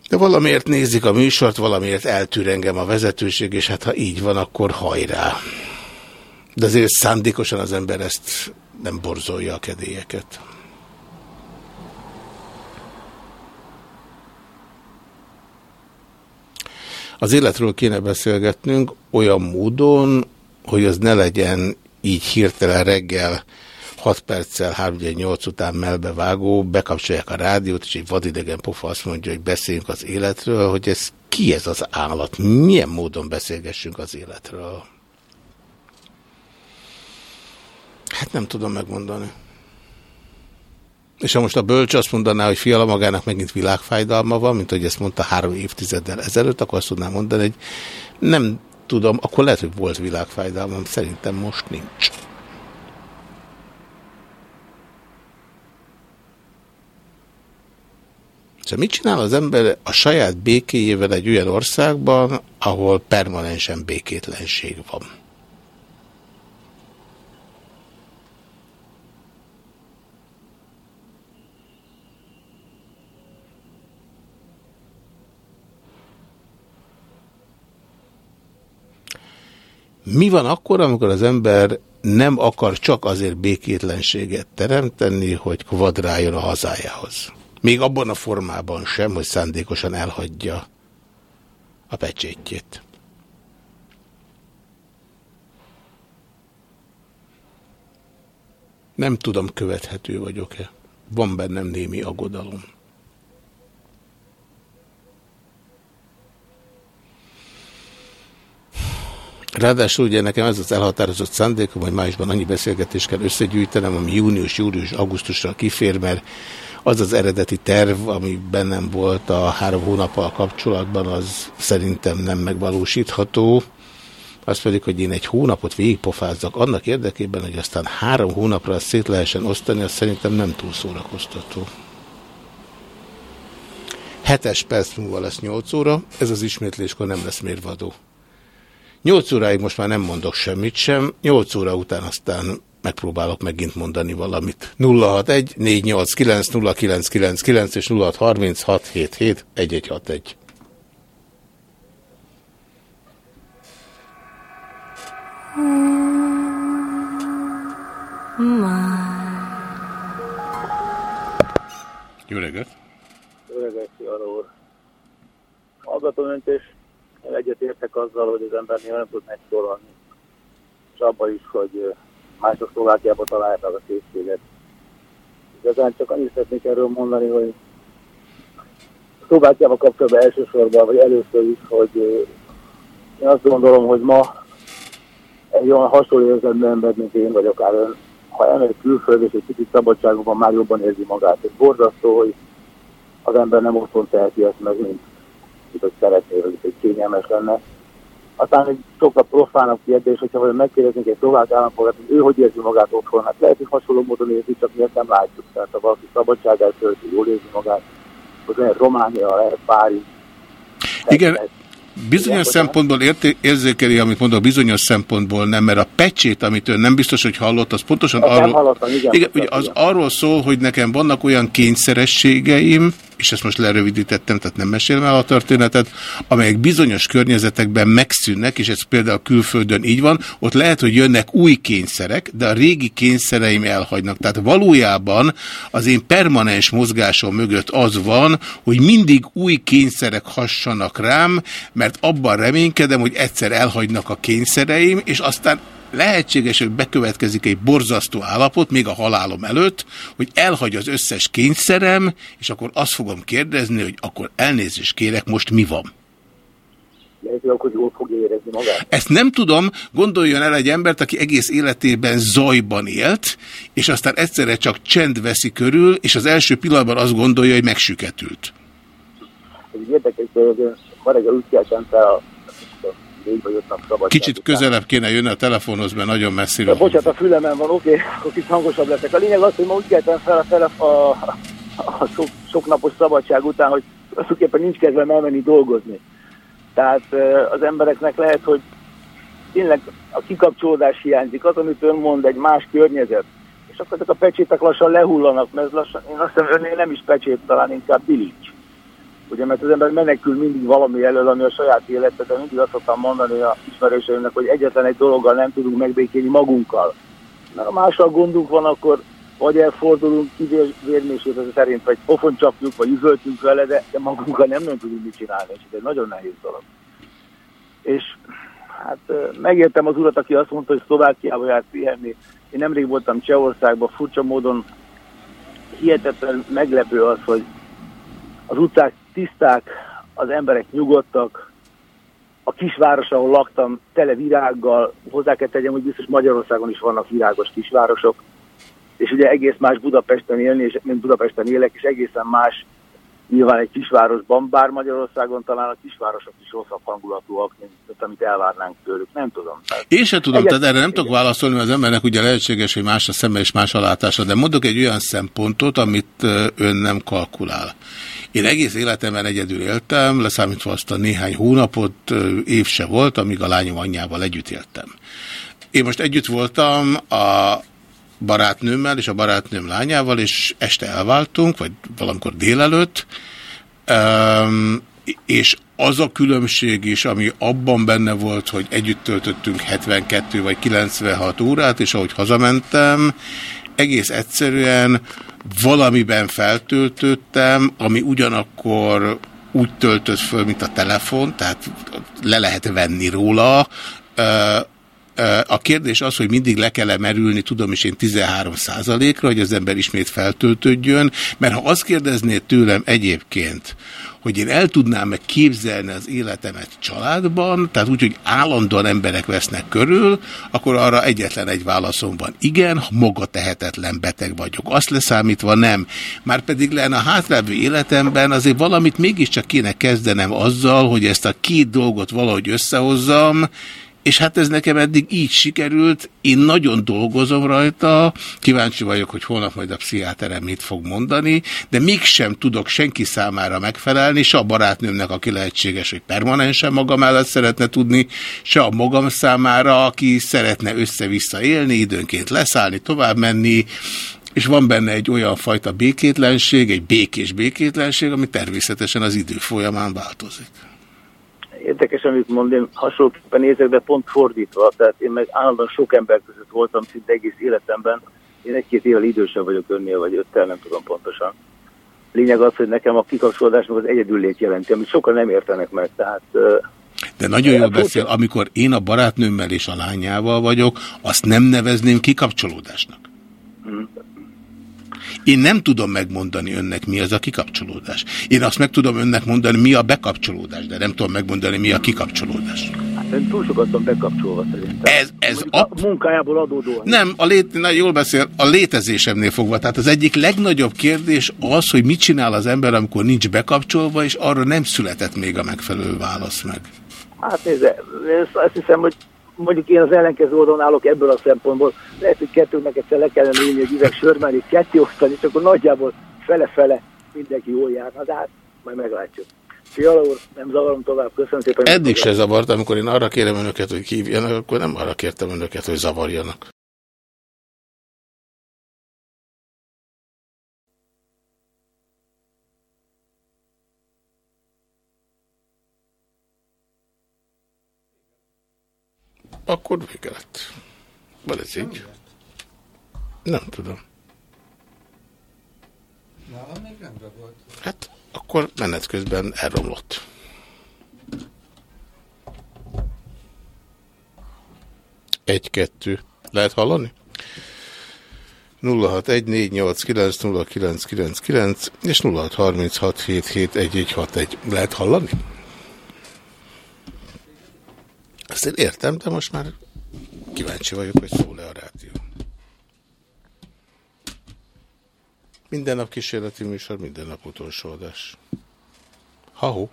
de valamiért nézik a műsort, valamiért eltűr engem a vezetőség, és hát ha így van, akkor hajrá. De azért szándékosan az ember ezt nem borzolja a kedélyeket. Az életről kéne beszélgetnünk olyan módon, hogy az ne legyen így hirtelen reggel 6 perccel 3-8 után melbevágó, bekapcsolják a rádiót, és egy vadidegen pofa azt mondja, hogy beszéljünk az életről, hogy ez ki ez az állat, milyen módon beszélgessünk az életről. Hát nem tudom megmondani. És ha most a bölcs azt mondaná, hogy fiala magának megint világfájdalma van, mint hogy ezt mondta három évtizeddel ezelőtt, akkor azt tudnám mondani, hogy nem tudom, akkor lehet, hogy volt világfájdalmam, szerintem most nincs. Szóval mit csinál az ember a saját békéjével egy olyan országban, ahol permanensen békétlenség van? Mi van akkor, amikor az ember nem akar csak azért békétlenséget teremteni, hogy kvadráljon a hazájához? Még abban a formában sem, hogy szándékosan elhagyja a pecsétjét. Nem tudom, követhető vagyok-e. Van bennem némi aggodalom. Ráadásul ugye nekem ez az elhatározott szándékom, hogy májusban annyi beszélgetést kell összegyűjtenem, ami június, július, augusztusra kifér, mert az az eredeti terv, ami bennem volt a három hónappal kapcsolatban, az szerintem nem megvalósítható. Az pedig, hogy én egy hónapot végigpofázzak annak érdekében, hogy aztán három hónapra szét lehessen osztani, az szerintem nem túl szórakoztató. Hetes perc múlva lesz 8 óra, ez az ismétléskor nem lesz mérvadó. 8 óráig most már nem mondok semmit sem, 8 óra után aztán megpróbálok megint mondani valamit. 061 489 0999 és 063677 1161. Jó reggelt! Jó reggelt, Fiala úr! Hallgatom önt, és egyetértek azzal, hogy az ember nem tud megszólalni. És abban is, hogy mások Szlovákiába találták a készséget. Igazán csak annyit szeretnék erről mondani, hogy Szlovákiába kapcsolatban elsősorban, vagy először is, hogy én azt gondolom, hogy ma egy olyan hasonló érzelmű ember, mint én vagy akár ön, ha elmegy külföldre és egy kicsit szabadságban már jobban érzi magát. Ez borzasztó, hogy az ember nem otthon teheti ezt meg, mint, mint hogy szeretné, hogy egy kényelmes lenne. Aztán egy sokkal profánabb kérdés, hogyha vajon megkérdeznénk egy szlovák állampolgárt, hogy ő hogy érzi magát otthon. Hát lehet, hogy hasonló módon érzi, csak miért nem látjuk. Tehát ha valaki szabadságát tölti, jól érzi magát, az lehet Románia, lehet Párizs. Igen, Bizonyos szempontból érté, érzékeli, amit mondok, bizonyos szempontból nem, mert a pecsét, amit ön nem biztos, hogy hallott, az pontosan arról, hallottam, igen, igen, ugye az arról szól, hogy nekem vannak olyan kényszerességeim, és ezt most lerövidítettem, tehát nem mesélem el a történetet, amelyek bizonyos környezetekben megszűnnek, és ez például külföldön így van, ott lehet, hogy jönnek új kényszerek, de a régi kényszereim elhagynak. Tehát valójában az én permanens mozgásom mögött az van, hogy mindig új kényszerek hassanak rám, mert abban reménykedem, hogy egyszer elhagynak a kényszereim, és aztán lehetséges, hogy bekövetkezik egy borzasztó állapot, még a halálom előtt, hogy elhagy az összes kényszerem, és akkor azt fogom kérdezni, hogy akkor elnézést kérek, most mi van? Akkor jól fogja érezni magát. Ezt nem tudom, gondoljon el egy embert, aki egész életében zajban élt, és aztán egyszerre csak csend veszi körül, és az első pillanatban azt gondolja, hogy megsüketült. Ez érdekes, hogy ma reggel úgy keltem fel a négy vagy öt nap szabadság Kicsit után. közelebb kéne jönni a telefonhoz, mert nagyon messziről. De bocsánat, a fülemen van, oké, akkor kicsit hangosabb leszek. A lényeg az, hogy ma úgy keltem fel a, telef a, a sok, sok napos szabadság után, hogy tulajdonképpen nincs kedvem elmenni dolgozni. Tehát az embereknek lehet, hogy tényleg a kikapcsolódás hiányzik, az, amit ön mond, egy más környezet. És akkor ezek a pecsétek lassan lehullanak, mert lassan, én azt hiszem önnél nem is pecsét, talán inkább bilincs. Ugye, mert az ember menekül mindig valami elől, ami a saját élete, de mindig azt szoktam mondani a ismerőseimnek, hogy egyetlen egy dologgal nem tudunk megbékélni magunkkal. Mert ha mással gondunk van, akkor vagy elfordulunk kivérmését szerint, vagy pofon csapjuk, vagy üvöltünk vele, de, de magunkkal nem, nem tudunk mit csinálni, és ez egy nagyon nehéz dolog. És hát megértem az urat, aki azt mondta, hogy Szlovákiába járt pihenni. Én nemrég voltam Csehországban, furcsa módon hihetetlen meglepő az, hogy az utcák tiszták, az emberek nyugodtak, a kisváros, ahol laktam, tele virággal, hozzá kell tegyem, hogy biztos Magyarországon is vannak virágos kisvárosok, és ugye egész más Budapesten élni, és, mint Budapesten élek, és egészen más nyilván egy kisvárosban, bár Magyarországon talán a kisvárosok is rosszabb hangulatúak, mint, amit elvárnánk tőlük. Nem tudom. Tehát Én sem tudom, Egyet- tehát erre nem tudok válaszolni, mert az embernek ugye lehetséges, hogy más a szeme és más a látása, de mondok egy olyan szempontot, amit ön nem kalkulál. Én egész életemben egyedül éltem, leszámítva azt a néhány hónapot, év se volt, amíg a lányom anyjával együtt éltem. Én most együtt voltam a barátnőmmel és a barátnőm lányával, és este elváltunk, vagy valamikor délelőtt, és az a különbség is, ami abban benne volt, hogy együtt töltöttünk 72 vagy 96 órát, és ahogy hazamentem, egész egyszerűen valamiben feltöltöttem, ami ugyanakkor úgy töltött föl, mint a telefon, tehát le lehet venni róla. A kérdés az, hogy mindig le kell -e merülni, tudom is én 13 ra hogy az ember ismét feltöltődjön, mert ha azt kérdeznéd tőlem egyébként, hogy én el tudnám -e képzelni az életemet családban, tehát úgy, hogy állandóan emberek vesznek körül, akkor arra egyetlen egy válaszom van. Igen, maga tehetetlen beteg vagyok. Azt leszámítva nem. Már pedig lenne a hátrávő életemben azért valamit mégiscsak kéne kezdenem azzal, hogy ezt a két dolgot valahogy összehozzam, és hát ez nekem eddig így sikerült, én nagyon dolgozom rajta, kíváncsi vagyok, hogy holnap majd a pszichiáterem mit fog mondani, de mégsem tudok senki számára megfelelni, se a barátnőmnek, aki lehetséges, hogy permanensen maga mellett szeretne tudni, se a magam számára, aki szeretne össze-vissza élni, időnként leszállni, tovább menni, és van benne egy olyan fajta békétlenség, egy békés békétlenség, ami természetesen az idő folyamán változik. Érdekes, amit mond, én hasonlóképpen nézek, de pont fordítva. Tehát én meg állandóan sok ember között voltam szinte egész életemben. Én egy-két évvel idősebb vagyok önnél, vagy öttel, nem tudom pontosan. Lényeg az, hogy nekem a kikapcsolódás meg az egyedüllét jelenti, amit sokan nem értenek meg. Tehát de nagyon jól beszél, amikor én a barátnőmmel és a lányával vagyok, azt nem nevezném kikapcsolódásnak. Én nem tudom megmondani önnek, mi az a kikapcsolódás. Én azt meg tudom önnek mondani, mi a bekapcsolódás, de nem tudom megmondani, mi a kikapcsolódás. Hát én túl sokat bekapcsolva szerintem. Ez, ez a... a munkájából adódóan. Nem, a lét, na, jól beszél, a létezésemnél fogva. Tehát az egyik legnagyobb kérdés az, hogy mit csinál az ember, amikor nincs bekapcsolva, és arra nem született még a megfelelő válasz meg. Hát nézze, azt hiszem, hogy mondjuk én az ellenkező oldalon állok ebből a szempontból. Lehet, hogy kettőnek egyszer le kellene ülni egy üveg sörmelni, ketté osztani, és akkor nagyjából fele-fele mindenki jól járna, de hát majd meglátjuk. Fiala úr, nem zavarom tovább, köszönöm szépen. Eddig se zavart, amikor én arra kérem önöket, hogy hívjanak, akkor nem arra kértem önöket, hogy zavarjanak. Akkor vége lett. Van ez így? Nem tudom. Nálam még rendben volt. Hát akkor menet közben elromlott. Egy-kettő. Lehet hallani? 0614890999 és 0636771161. Lehet hallani? Azt én értem, de most már kíváncsi vagyok, hogy szól-e a rádió. Minden nap kísérleti műsor, minden nap utolsó adás. Ha-ho.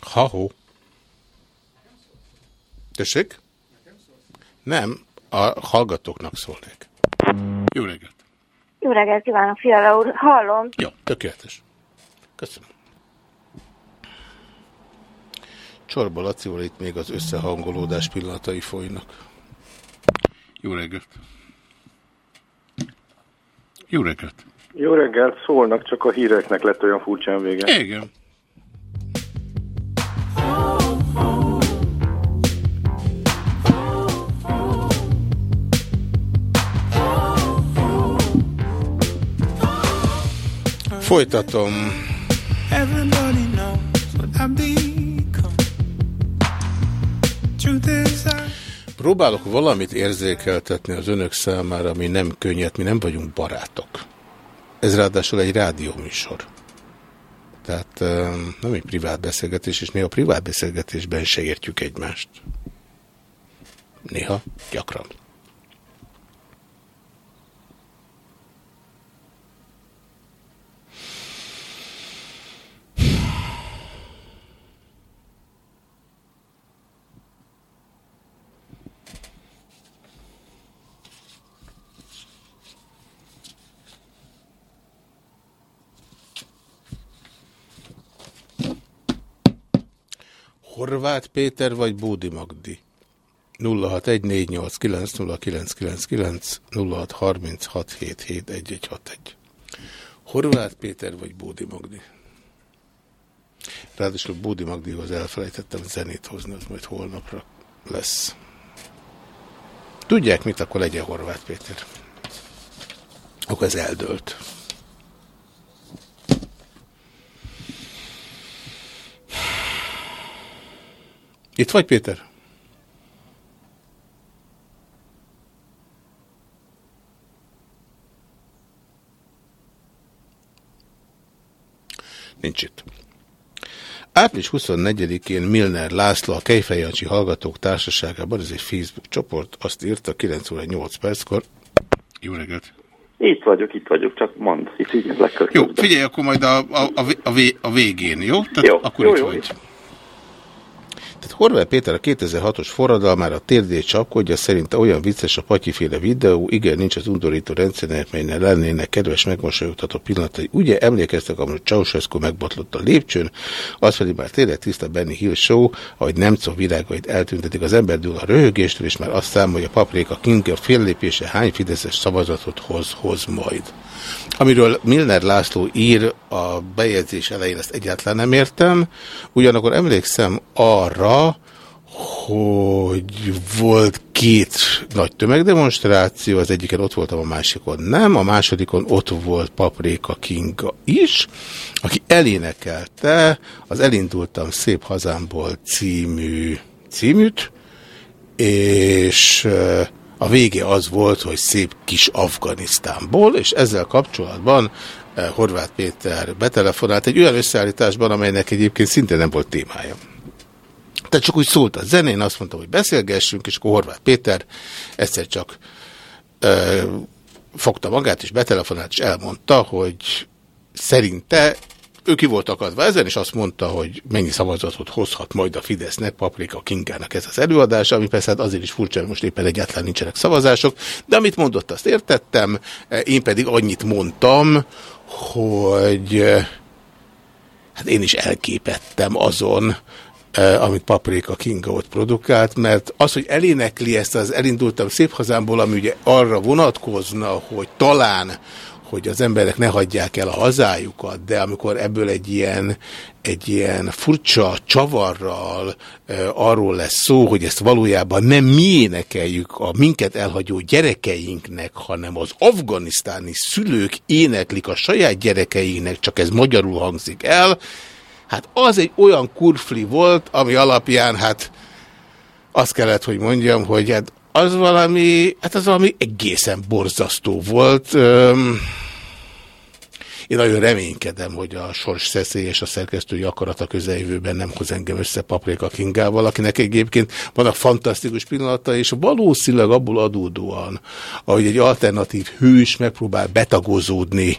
Ha-ho. Tessék? Nem, a hallgatóknak szólnék. Jó reggelt! Jó reggelt kívánok, Fiala úr. Hallom. Jó, tökéletes. Köszönöm. Csorba Lacival itt még az összehangolódás pillanatai folynak. Jó reggelt. Jó reggelt. Jó reggelt, szólnak, csak a híreknek lett olyan furcsán vége. Igen. Folytatom. Próbálok valamit érzékeltetni az önök számára, ami nem könnyed, mi nem vagyunk barátok. Ez ráadásul egy rádióműsor. Tehát nem egy privát beszélgetés, és néha privát beszélgetésben se értjük egymást. Néha, gyakran. Horváth Péter vagy Bódi Magdi? 0614890999 0636771161. Horváth Péter vagy Bódi Magdi? Ráadásul Bódi Magdihoz elfelejtettem zenét hozni, az majd holnapra lesz. Tudják mit, akkor legyen Horváth Péter. Akkor ez eldőlt. Itt vagy, Péter? Nincs itt. Április 24-én Milner László a Kejfejancsi Hallgatók Társaságában, ez egy Facebook csoport, azt írta 9 óra 8 perckor. Jó reggelt! Itt vagyok, itt vagyok, csak mondd, itt így legközelebb. Jó, figyelj, akkor majd a, a, a, a, vé- a végén, jó? Tehát Jó, akkor jó, itt jó, vagy. Tehát Horváth Péter a 2006-os forradalmára térdét csapkodja, szerinte olyan vicces a patyiféle videó, igen, nincs az undorító rendszernek, melynek lennének kedves megmosolyogtató pillanatai. Ugye emlékeztek, amikor Ceausescu megbotlott a lépcsőn, az pedig már tényleg tiszta Benny Hill show, ahogy Nemcov virágait eltüntetik, az ember dől a röhögéstől, és már azt számolja Paprika King a féllépése hány fideszes szavazatot hoz, hoz majd. Amiről Milner László ír a bejegyzés elején, ezt egyáltalán nem értem. Ugyanakkor emlékszem arra, hogy volt két nagy tömegdemonstráció, az egyiken ott voltam, a másikon nem, a másodikon ott volt Paprika Kinga is, aki elénekelte az Elindultam szép hazámból című címűt, és a vége az volt, hogy szép kis Afganisztánból, és ezzel kapcsolatban eh, Horváth Péter betelefonált egy olyan összeállításban, amelynek egyébként szintén nem volt témája. Tehát csak úgy szólt a zenén, azt mondta, hogy beszélgessünk, és akkor Horváth Péter egyszer csak ö, fogta magát, és betelefonált, és elmondta, hogy szerinte ő ki volt akadva ezen, és azt mondta, hogy mennyi szavazatot hozhat majd a Fidesznek, Paprika Kingának ez az előadás, ami persze hát azért is furcsa, hogy most éppen egyáltalán nincsenek szavazások, de amit mondott, azt értettem, én pedig annyit mondtam, hogy hát én is elképettem azon, eh, amit Paprika Kinga ott produkált, mert az, hogy elénekli ezt az elindultam szép hazámból, ami ugye arra vonatkozna, hogy talán hogy az emberek ne hagyják el a hazájukat, de amikor ebből egy ilyen, egy ilyen furcsa csavarral e, arról lesz szó, hogy ezt valójában nem mi énekeljük a minket elhagyó gyerekeinknek, hanem az afganisztáni szülők éneklik a saját gyerekeinknek, csak ez magyarul hangzik el, hát az egy olyan kurfli volt, ami alapján hát azt kellett, hogy mondjam, hogy hát az valami, hát az valami egészen borzasztó volt. Öm, én nagyon reménykedem, hogy a sors szeszély és a szerkesztői akarata közeljövőben nem hoz engem össze Paprika Kingával, akinek egyébként vannak fantasztikus pillanata, és valószínűleg abból adódóan, ahogy egy alternatív hős megpróbál betagozódni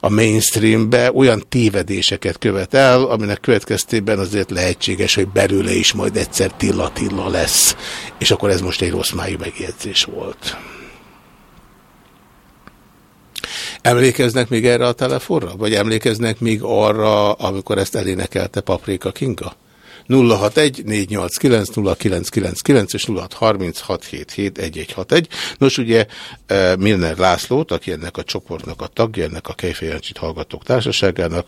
a mainstreambe, olyan tévedéseket követ el, aminek következtében azért lehetséges, hogy belőle is majd egyszer Tilla-Tilla lesz. És akkor ez most egy rossz májú megjegyzés volt. Emlékeznek még erre a telefonra? Vagy emlékeznek még arra, amikor ezt elénekelte Paprika Kinga? 061 489 0999 és 0636771161. Nos, ugye eh, Milner Lászlót, aki ennek a csoportnak a tagja, ennek a Kejfejancsit Hallgatók Társaságának,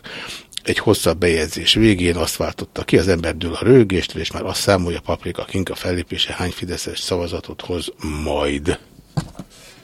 egy hosszabb bejegyzés végén azt váltotta ki, az ember dől a rögéstől, és már azt számolja Paprika Kinga fellépése hány fideszes szavazatot hoz majd.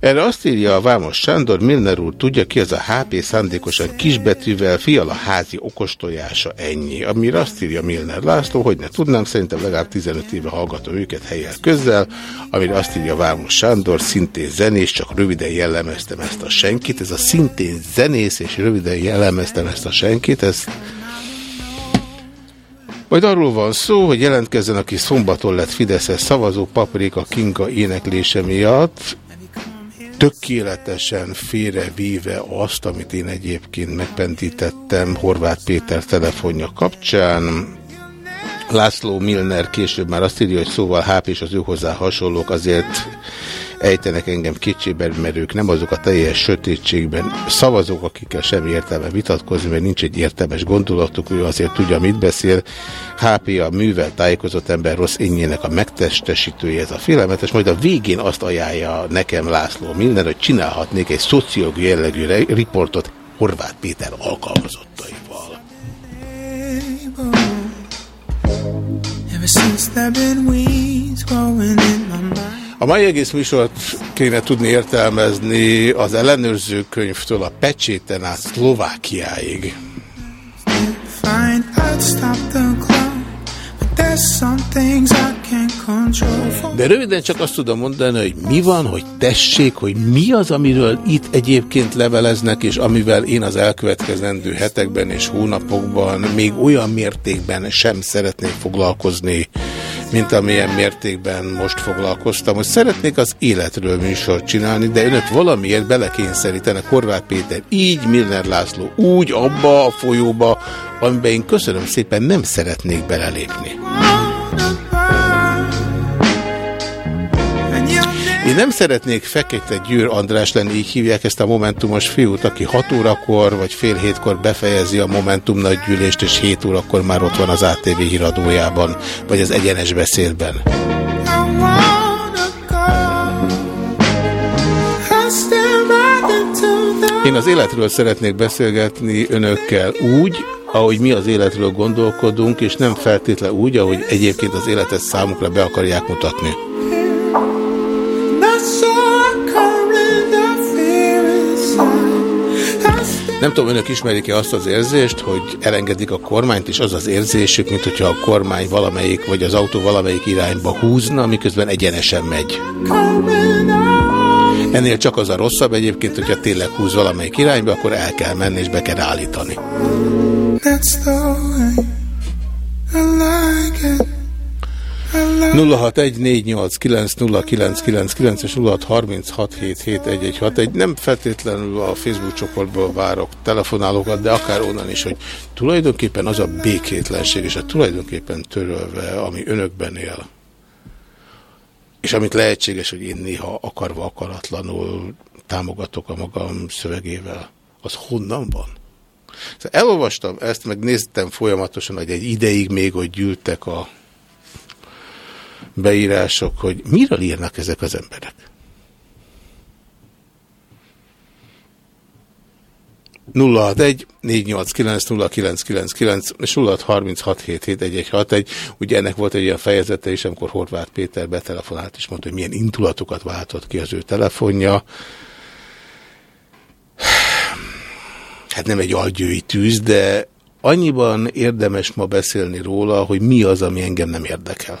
Erre azt írja a Vámos Sándor, Milner úr tudja ki ez a HP szándékosan kisbetűvel, fiala házi okostojása ennyi. Amire azt írja Milner László, hogy ne tudnám, szerintem legalább 15 éve hallgatom őket helyel közzel, amire azt írja Vámos Sándor, szintén zenész, csak röviden jellemeztem ezt a senkit. Ez a szintén zenész, és röviden jellemeztem ezt a senkit, ez majd arról van szó, hogy jelentkezzen, aki szombaton lett Fideszes szavazó Paprika Kinga éneklése miatt, tökéletesen félrevéve azt, amit én egyébként megpendítettem Horváth Péter telefonja kapcsán. László Milner később már azt írja, hogy szóval HP és az ő hozzá hasonlók azért ejtenek engem kicsiben, mert ők nem azok a teljes sötétségben szavazók, akikkel semmi értelme vitatkozni, mert nincs egy értelmes gondolatuk, ő azért tudja, mit beszél. HP a művel tájékozott ember rossz énjének a megtestesítője, ez a félelmetes, majd a végén azt ajánlja nekem László minden, hogy csinálhatnék egy szociológiai jellegű riportot Horváth Péter alkalmazottaival. Ever since there been weeds growing in my mind. A mai egész műsort kéne tudni értelmezni az ellenőrző könyvtől a pecséten át Szlovákiáig. De röviden csak azt tudom mondani, hogy mi van, hogy tessék, hogy mi az, amiről itt egyébként leveleznek, és amivel én az elkövetkezendő hetekben és hónapokban még olyan mértékben sem szeretnék foglalkozni, mint amilyen mértékben most foglalkoztam, hogy szeretnék az életről műsort csinálni, de önök valamiért belekényszerítenek Horváth Péter így, Milner László úgy, abba a folyóba, amiben én köszönöm szépen nem szeretnék belelépni. Én nem szeretnék Fekete Győr András lenni, így hívják ezt a Momentumos fiút, aki 6 órakor vagy fél hétkor befejezi a Momentum nagygyűlést, és 7 órakor már ott van az ATV híradójában, vagy az egyenes beszédben. Én az életről szeretnék beszélgetni önökkel úgy, ahogy mi az életről gondolkodunk, és nem feltétlen úgy, ahogy egyébként az életet számukra be akarják mutatni. Nem tudom, önök ismerik-e azt az érzést, hogy elengedik a kormányt, és az az érzésük, mint hogyha a kormány valamelyik, vagy az autó valamelyik irányba húzna, miközben egyenesen megy. Ennél csak az a rosszabb egyébként, hogyha tényleg húz valamelyik irányba, akkor el kell menni és be kell állítani. That's the way I like it. 0614890999 és 0636771161. Nem feltétlenül a Facebook csoportból várok telefonálókat, de akár onnan is, hogy tulajdonképpen az a békétlenség és a tulajdonképpen törölve, ami önökben él, és amit lehetséges, hogy én néha akarva akaratlanul támogatok a magam szövegével, az honnan van? Szóval elolvastam ezt, meg néztem folyamatosan, hogy egy ideig még, hogy gyűltek a beírások, hogy miről írnak ezek az emberek. egy és 0636771161. Ugye ennek volt egy olyan fejezete is, amikor Horváth Péter betelefonált és mondta, hogy milyen indulatokat váltott ki az ő telefonja. Hát nem egy algyői tűz, de annyiban érdemes ma beszélni róla, hogy mi az, ami engem nem érdekel.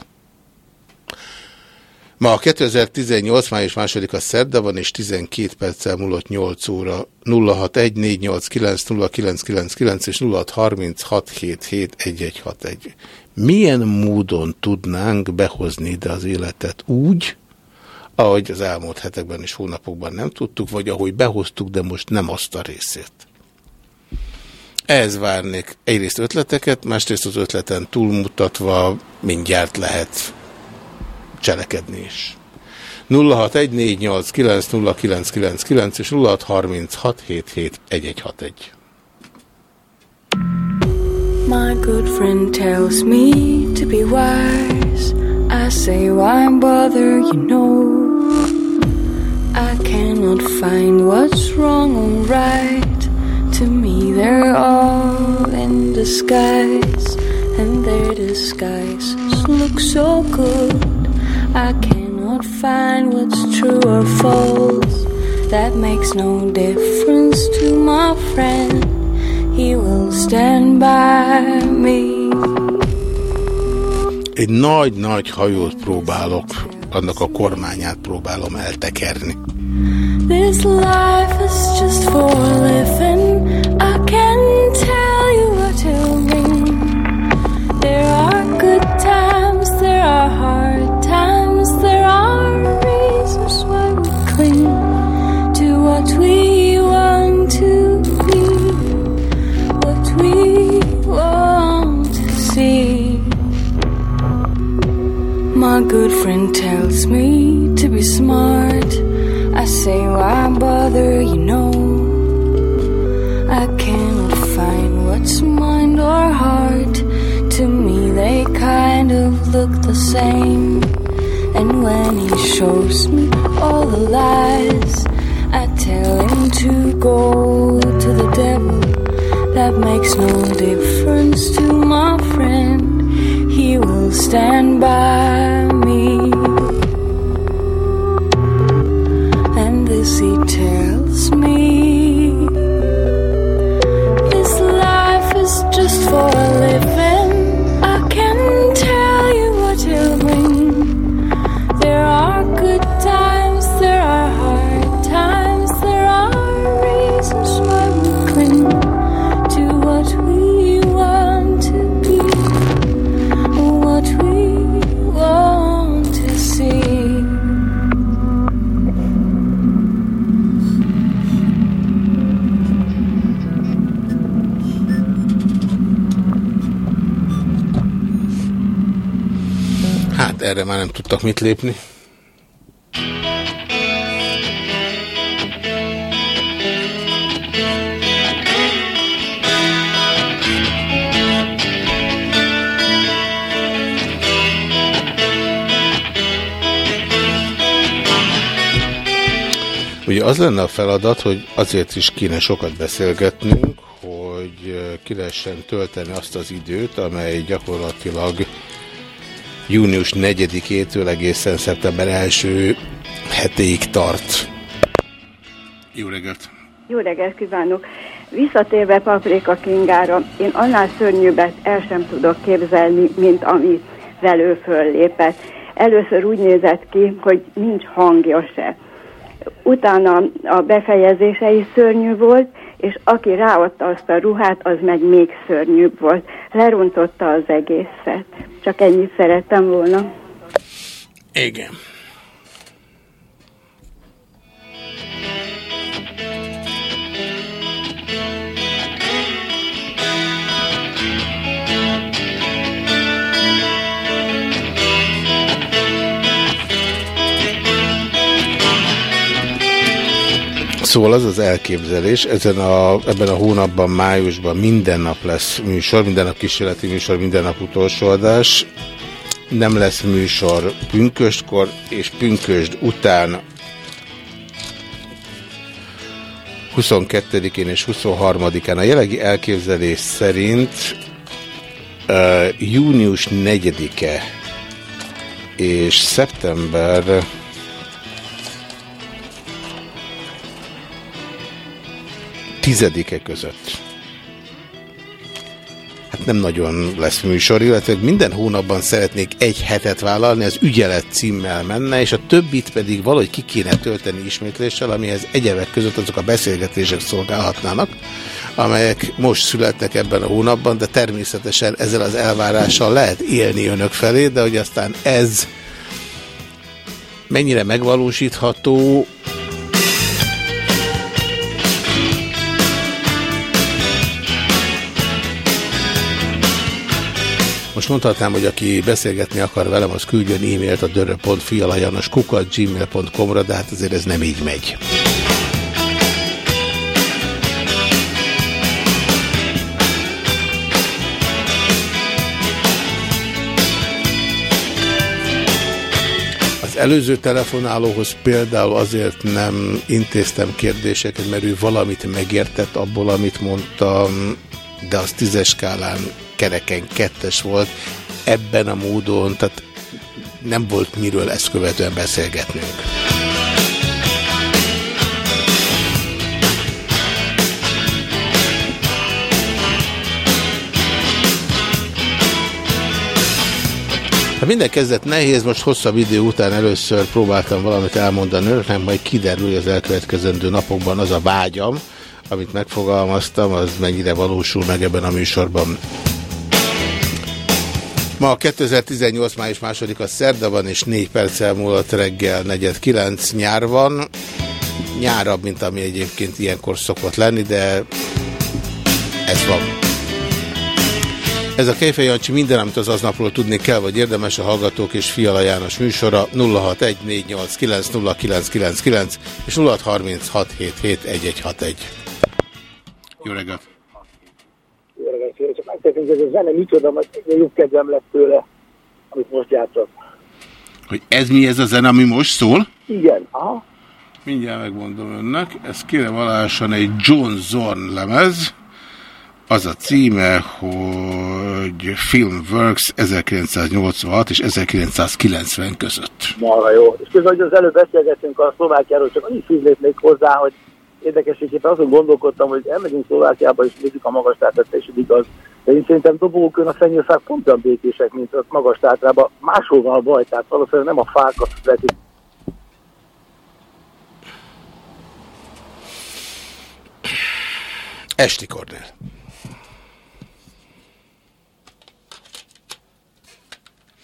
Ma a 2018. május második a szerda van, és 12 perccel múlott 8 óra 0614890999 és 0636771161. Milyen módon tudnánk behozni ide az életet úgy, ahogy az elmúlt hetekben és hónapokban nem tudtuk, vagy ahogy behoztuk, de most nem azt a részét. Ehhez várnék egyrészt ötleteket, másrészt az ötleten túlmutatva mindjárt lehet cselekedni is. 0614890999 és 0636771161. My good friend tells me to be wise. I say, why bother, you know? I cannot find what's wrong or right. To me, they're all in disguise, and their disguises look so good. I cannot find what's true or false. That makes no difference to my friend. He will stand by me. Egy nagy-nagy hajót próbálok, annak a kormányát próbálom eltekerni. This life is just for living. Good friend tells me to be smart. I say, why bother, you know? I cannot find what's mind or heart. To me, they kind of look the same. And when he shows me all the lies, I tell him to go to the devil. That makes no difference to my friend. Stand by me. And this he tells me erre már nem tudtak mit lépni. Ugye az lenne a feladat, hogy azért is kéne sokat beszélgetnünk, hogy ki lehessen tölteni azt az időt, amely gyakorlatilag június 4-től egészen szeptember első hetéig tart. Jó reggelt! Jó reggelt kívánok! Visszatérve Paprika Kingára, én annál szörnyűbbet el sem tudok képzelni, mint ami velő föllépett. Először úgy nézett ki, hogy nincs hangja se. Utána a befejezése is szörnyű volt, és aki ráadta azt a ruhát, az meg még szörnyűbb volt. Lerontotta az egészet. Csak ennyit szerettem volna. Igen. Szóval az az elképzelés, ezen a, ebben a hónapban, májusban minden nap lesz műsor, minden nap kísérleti műsor, minden nap utolsó adás. Nem lesz műsor pünköstkor, és pünkösd után 22-én és 23-án. A jelenlegi elképzelés szerint uh, június 4-e és szeptember tizedike között. Hát nem nagyon lesz műsor, illetve minden hónapban szeretnék egy hetet vállalni, az ügyelet címmel menne, és a többit pedig valahogy ki kéne tölteni ismétléssel, amihez egyebek között azok a beszélgetések szolgálhatnának, amelyek most születnek ebben a hónapban, de természetesen ezzel az elvárással lehet élni önök felé, de hogy aztán ez mennyire megvalósítható, Most mondhatnám, hogy aki beszélgetni akar velem, az küldjön e-mailt a dörö.fialajanoskukat gmail.com-ra, de hát azért ez nem így megy. Előző telefonálóhoz például azért nem intéztem kérdéseket, mert ő valamit megértett abból, amit mondtam, de az tízes skálán kereken kettes volt ebben a módon, tehát nem volt miről ezt követően beszélgetnünk. Ha minden kezdett nehéz, most hosszabb idő után először próbáltam valamit elmondani önöknek, majd kiderül, hogy az elkövetkezendő napokban az a vágyam, amit megfogalmaztam, az mennyire valósul meg ebben a műsorban. Ma 2018. május második a szerda van, és 4 perccel múlott reggel 4.9 nyár van. Nyárabb, mint ami egyébként ilyenkor szokott lenni, de ez van. Ez a Kejfej Jancsi minden, amit az aznapról tudni kell, vagy érdemes a Hallgatók és Fiala János műsora 0614890999 és 0636771161. Jó reggelt! Hogy ez a zene micsoda, majd egyre jobb kedvem lett tőle, amit most játszott. Hogy ez mi ez a zene, ami most szól? Igen, aha. Mindjárt megmondom önnek, ez kérem alásan egy John Zorn lemez, az a címe, hogy Filmworks 1986 és 1990 között. Marha jó. És közben, hogy az előbb beszélgettünk a Szlovákiáról, csak annyit fűznék még hozzá, hogy érdekességképpen azon gondolkodtam, hogy elmegyünk Szlovákiába, és nézzük a magas és igaz. De én szerintem dobókön a fenyőfák pont olyan békések, mint a magas tátrában. Máshol van a baj, tehát valószínűleg nem a fákat vetik. Esti Kornél.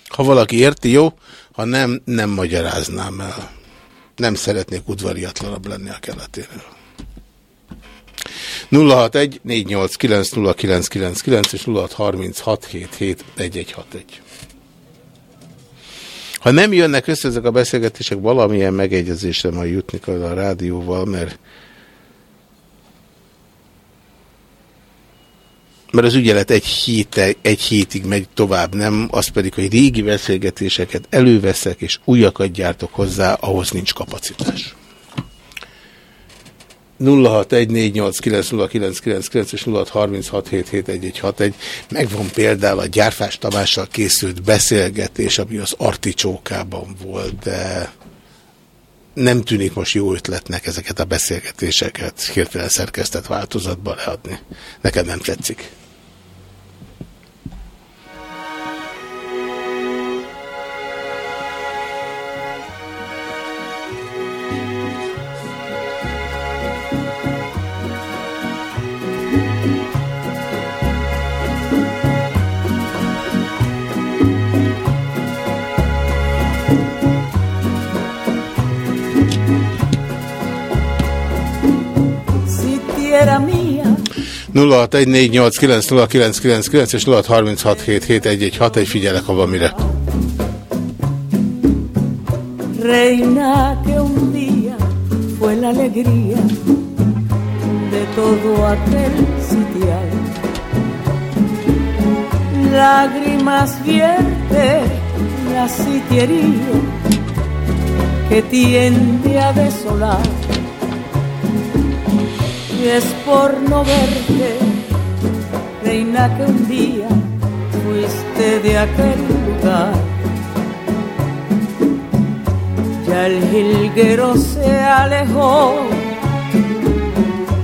Ha valaki érti, jó, ha nem, nem magyaráznám el. Nem szeretnék udvariatlanabb lenni a keletéről. 061 489 és 0636771161. Ha nem jönnek össze ezek a beszélgetések, valamilyen megegyezésre majd jutni kell a rádióval, mert mert az ügyelet egy, héte, egy hétig megy tovább, nem az pedig, hogy régi beszélgetéseket előveszek, és újakat gyártok hozzá, ahhoz nincs kapacitás. 0614890999 és 0636771161. Megvan például a Gyárfás Tamással készült beszélgetés, ami az Articsókában volt, de nem tűnik most jó ötletnek ezeket a beszélgetéseket hirtelen szerkesztett változatba leadni. Nekem nem tetszik. 0614890999 és 0636771161, figyelek. Reina que un día fue la alegría de todo aquel sitial. Lágrimas vierte la sitiería que tiende a desolar. Es por no verte, reina que un día fuiste de aquel lugar. Ya el jilguero se alejó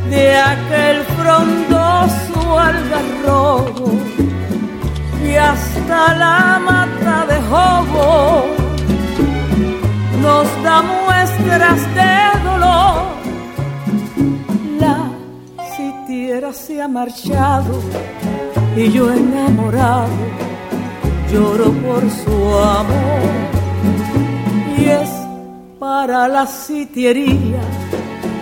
de aquel frondoso algarrobo y hasta la mata de jobo nos da muestras de dolor. Se ha marchado y yo enamorado lloro por su amor y es para la sitiería,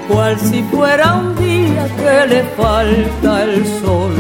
cual si fuera un día que le falta el sol.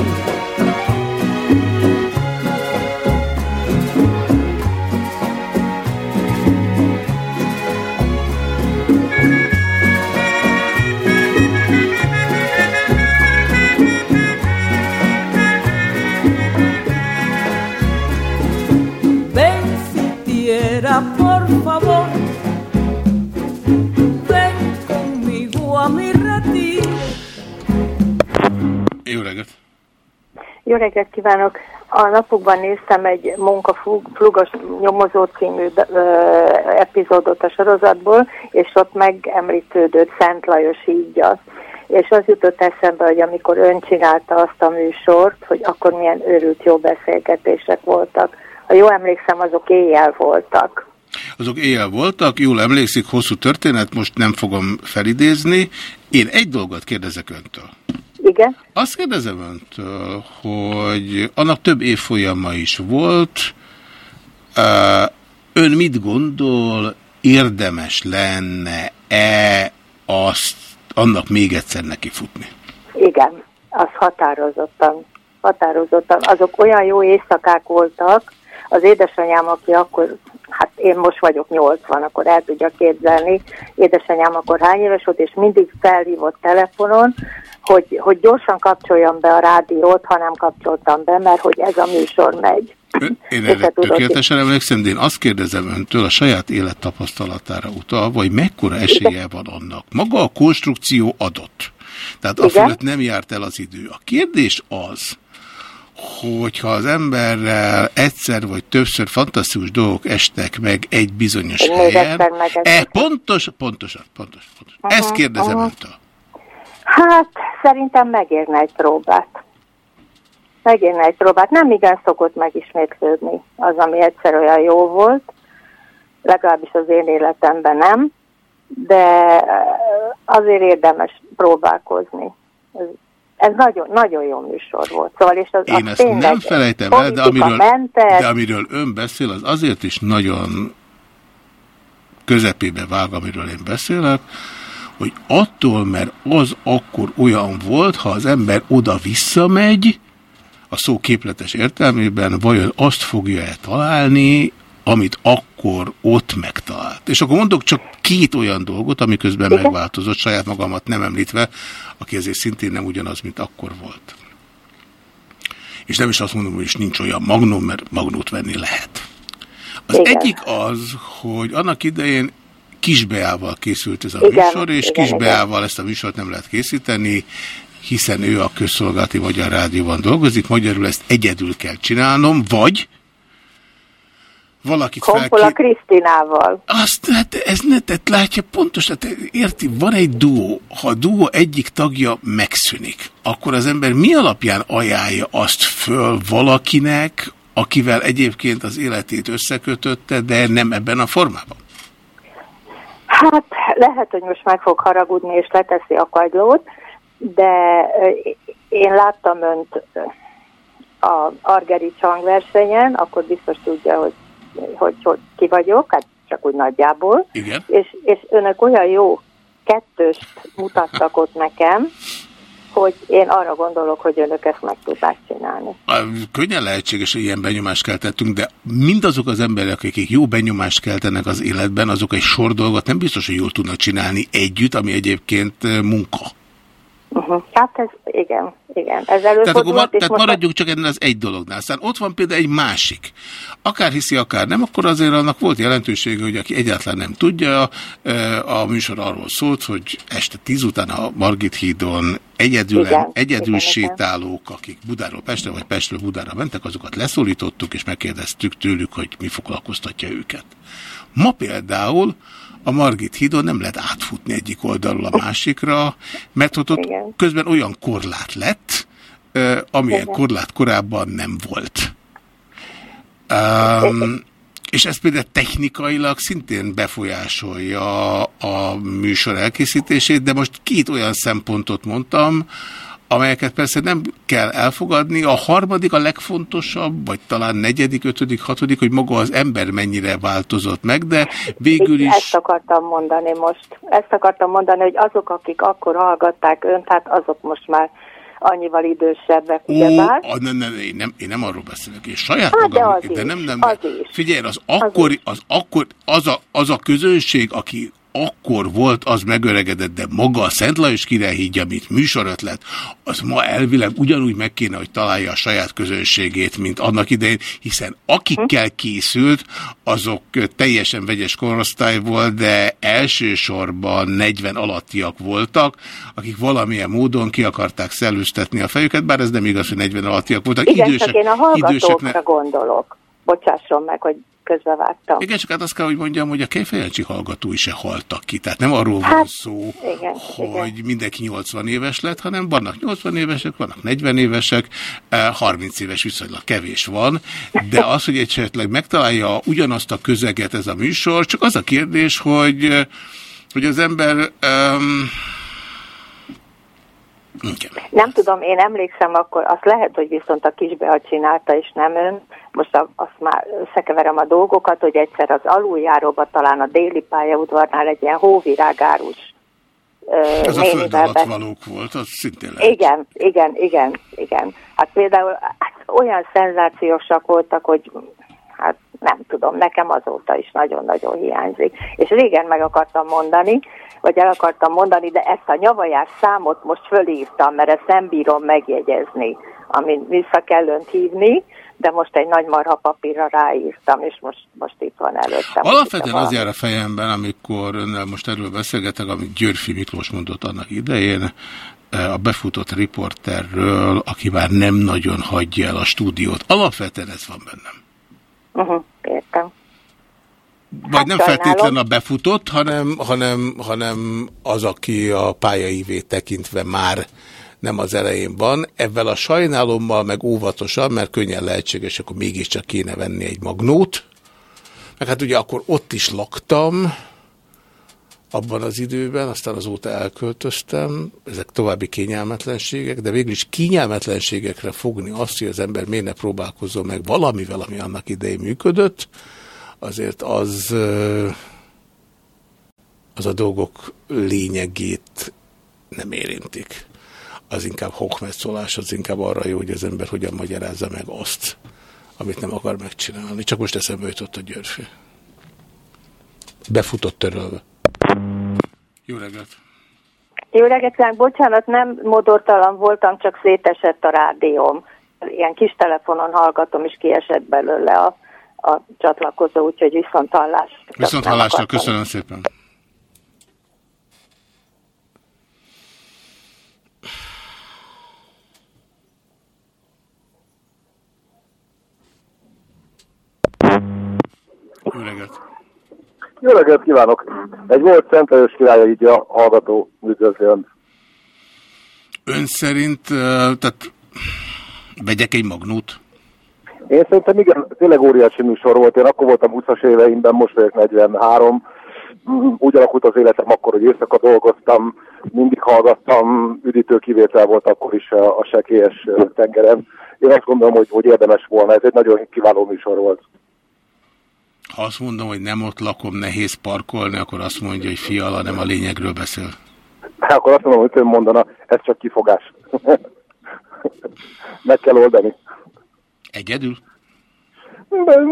Jó reggelt kívánok! A napokban néztem egy munkaflugos nyomozó című epizódot a sorozatból, és ott megemlítődött Szent Lajos ígya. És az jutott eszembe, hogy amikor ön csinálta azt a műsort, hogy akkor milyen őrült jó beszélgetések voltak. Ha jól emlékszem, azok éjjel voltak. Azok éjjel voltak, jól emlékszik, hosszú történet, most nem fogom felidézni. Én egy dolgot kérdezek öntől. Igen? Azt kérdezem öntől, hogy annak több évfolyama is volt. Ön mit gondol, érdemes lenne-e azt annak még egyszer neki futni? Igen, az határozottan. Határozottan. Azok olyan jó éjszakák voltak, az édesanyám, aki akkor, hát én most vagyok 80, akkor el tudja képzelni, édesanyám akkor hány éves volt, és mindig felhívott telefonon, hogy, hogy gyorsan kapcsoljam be a rádiót, ha nem kapcsoltam be, mert hogy ez a műsor megy. Én erre tökéletesen emlékszem, de én azt kérdezem öntől a saját élettapasztalatára utal, vagy mekkora esélye van annak. Maga a konstrukció adott. Tehát Igen. afölött nem járt el az idő. A kérdés az, hogyha az emberrel egyszer vagy többször fantasztikus dolgok estek meg egy bizonyos helyen, e, pontos, pontosan, pontos, pontos. Ezt Aha, kérdezem aha. öntől. Hát szerintem megérne egy próbát. Megérne egy próbát. Nem igen szokott megismétlődni az, ami egyszer olyan jó volt, legalábbis az én életemben nem, de eh, azért érdemes próbálkozni. Ez, ez nagyon, nagyon jó műsor volt. Szóval, és az, Én az ezt nem felejtem el, de amiről, mentes, de amiről ön beszél, az azért is nagyon közepébe vág, amiről én beszélek, hogy attól, mert az akkor olyan volt, ha az ember oda-visszamegy, a szó képletes értelmében vajon azt fogja-e találni, amit akkor ott megtalált. És akkor mondok csak két olyan dolgot, ami közben megváltozott, saját magamat nem említve, aki ezért szintén nem ugyanaz, mint akkor volt. És nem is azt mondom, hogy is nincs olyan magnum, mert magnót venni lehet. Az Igen. egyik az, hogy annak idején kisbeával készült ez a Igen, műsor, és igen, kisbeával ezt a műsort nem lehet készíteni, hiszen ő a közszolgálati Magyar Rádióban dolgozik, magyarul ezt egyedül kell csinálnom, vagy valakit Kompola felkét... Krisztinával. Azt, hát ez ne, tehát látja pontos, tehát érti, van egy duó, ha a duó egyik tagja megszűnik, akkor az ember mi alapján ajánlja azt föl valakinek, akivel egyébként az életét összekötötte, de nem ebben a formában? Hát lehet, hogy most meg fog haragudni és leteszi a kagylót, de én láttam önt a Argeri csangversenyen, akkor biztos tudja, hogy, hogy, hogy ki vagyok, hát csak úgy nagyjából. Igen. És, és önök olyan jó kettőst mutattak ott nekem, hogy én arra gondolok, hogy önök ezt meg tudják csinálni. Könnyen lehetséges, hogy ilyen benyomást keltettünk, de mindazok az emberek, akik jó benyomást keltenek az életben, azok egy sor dolgot nem biztos, hogy jól tudnak csinálni együtt, ami egyébként eh, munka. Uh-huh. Hát ez, igen, igen. Ez Tehát, akkor és tehát most maradjunk csak ennél az egy dolognál. Aztán ott van például egy másik. Akár hiszi, akár nem, akkor azért annak volt jelentősége, hogy aki egyáltalán nem tudja, a műsor arról szólt, hogy este tíz után a Margit hídon egyedül, Igen, egyedül igen, sétálók, akik Budáról Pestre vagy Pestről Budára mentek, azokat leszólítottuk, és megkérdeztük tőlük, hogy mi foglalkoztatja őket. Ma például a Margit hídon nem lehet átfutni egyik oldalról a másikra, mert ott, ott közben olyan korlát lett, amilyen Igen. korlát korábban nem volt. Um, és ez például technikailag szintén befolyásolja a műsor elkészítését, de most két olyan szempontot mondtam, amelyeket persze nem kell elfogadni. A harmadik a legfontosabb, vagy talán negyedik, ötödik, hatodik, hogy maga az ember mennyire változott meg, de végül Ezt is... akartam mondani most. Ezt akartam mondani, hogy azok, akik akkor hallgatták önt, hát azok most már annyival idősebbek, Ó, ugyebár. a, nem, nem, én nem, én nem arról beszélek, én saját Hát, de magam, az de is, nem, nem, az is. figyelj, az akkori, az akkor, az a, az a közönség, aki akkor volt, az megöregedett, de maga a Szent Lajos királyhídja, mint műsorötlet, az ma elvileg ugyanúgy meg kéne, hogy találja a saját közönségét, mint annak idején, hiszen akikkel készült, azok teljesen vegyes korosztály volt, de elsősorban 40 alattiak voltak, akik valamilyen módon ki akarták szellőztetni a fejüket, bár ez nem igaz, hogy 40 alattiak voltak. Igen, idősek, csak én a hallgatókra időseknek- gondolok. Bocsásson meg, hogy közbevágtam. igen, csak hát azt kell, hogy mondjam, hogy a Kejfejancsi hallgatói se haltak ki. Tehát nem arról van Hát, szó, igen, hogy mindenki 80 éves lett, hanem vannak 80 évesek, vannak 40 évesek, eh, 30 éves viszonylag kevés van, de az, hogy esetleg megtalálja ugyanazt a közeget ez a műsor, csak az a kérdés, hogy, eh, hogy az ember... Um, igen. Nem tudom, én emlékszem akkor, azt lehet, hogy viszont a kisbeha csinálta, és nem ön. Most a, azt már összekeverem a dolgokat, hogy egyszer az aluljáróba talán a déli pályaudvarnál egy ilyen hóvirágárus Ez a föld alatt valók volt, az szintén lehet. Igen, igen, igen, igen. Hát például hát olyan szenzációsak voltak, hogy hát nem tudom, nekem azóta is nagyon-nagyon hiányzik. És régen meg akartam mondani, vagy el akartam mondani, de ezt a nyavajás számot most fölírtam, mert ezt nem bírom megjegyezni, amin vissza kell önt hívni, de most egy nagy marha papírra ráírtam, és most, most itt van előttem. Alapvetően az jár a fejemben, amikor önnel most erről beszélgetek, amit Györfi Miklós mondott annak idején, eh, a befutott riporterről, aki már nem nagyon hagyja el a stúdiót. Alapvetően ez van bennem. Uh-huh, értem. Vagy Hát nem sajnálom. feltétlen a befutott, hanem, hanem, hanem az, aki a pályaivét tekintve már nem az elején van. Ebben a sajnálommal meg óvatosan, mert könnyen lehetséges, akkor mégiscsak kéne venni egy magnót. Meg hát ugye akkor ott is laktam, abban az időben, aztán azóta elköltöztem, ezek további kényelmetlenségek, de végül is kényelmetlenségekre fogni azt, hogy az ember miért ne próbálkozzon meg valamivel, ami annak idején működött, azért az, az a dolgok lényegét nem érintik. Az inkább hokmetszolás, az inkább arra jó, hogy az ember hogyan magyarázza meg azt, amit nem akar megcsinálni. Csak most eszembe jutott a Györfő. Befutott törölve. Jó reggelt! Jó reggelt, kívánok. bocsánat, nem modortalan voltam, csak szétesett a rádióm. Ilyen kis telefonon hallgatom, és kiesett belőle a, a csatlakozó, úgyhogy viszont hallás. Viszont hallásra, köszönöm szépen. Jó reggelt! Jó reggelt kívánok! Egy volt Szentelős királya így a hallgató üdvözlőn. Ön szerint, tehát vegyek egy magnót? Én szerintem igen, tényleg óriási műsor volt. Én akkor voltam 20-as éveimben, most vagyok 43. Mm, Úgy alakult az életem akkor, hogy éjszaka dolgoztam, mindig hallgattam, üdítő kivétel volt akkor is a, a sekélyes tengeren. Én azt gondolom, hogy, hogy érdemes volna, ez egy nagyon kiváló műsor volt. Ha azt mondom, hogy nem ott lakom, nehéz parkolni, akkor azt mondja, hogy fiala nem a lényegről beszél. Hát akkor azt mondom, hogy ön mondana, ez csak kifogás. <laughs> Meg kell oldani. Egyedül?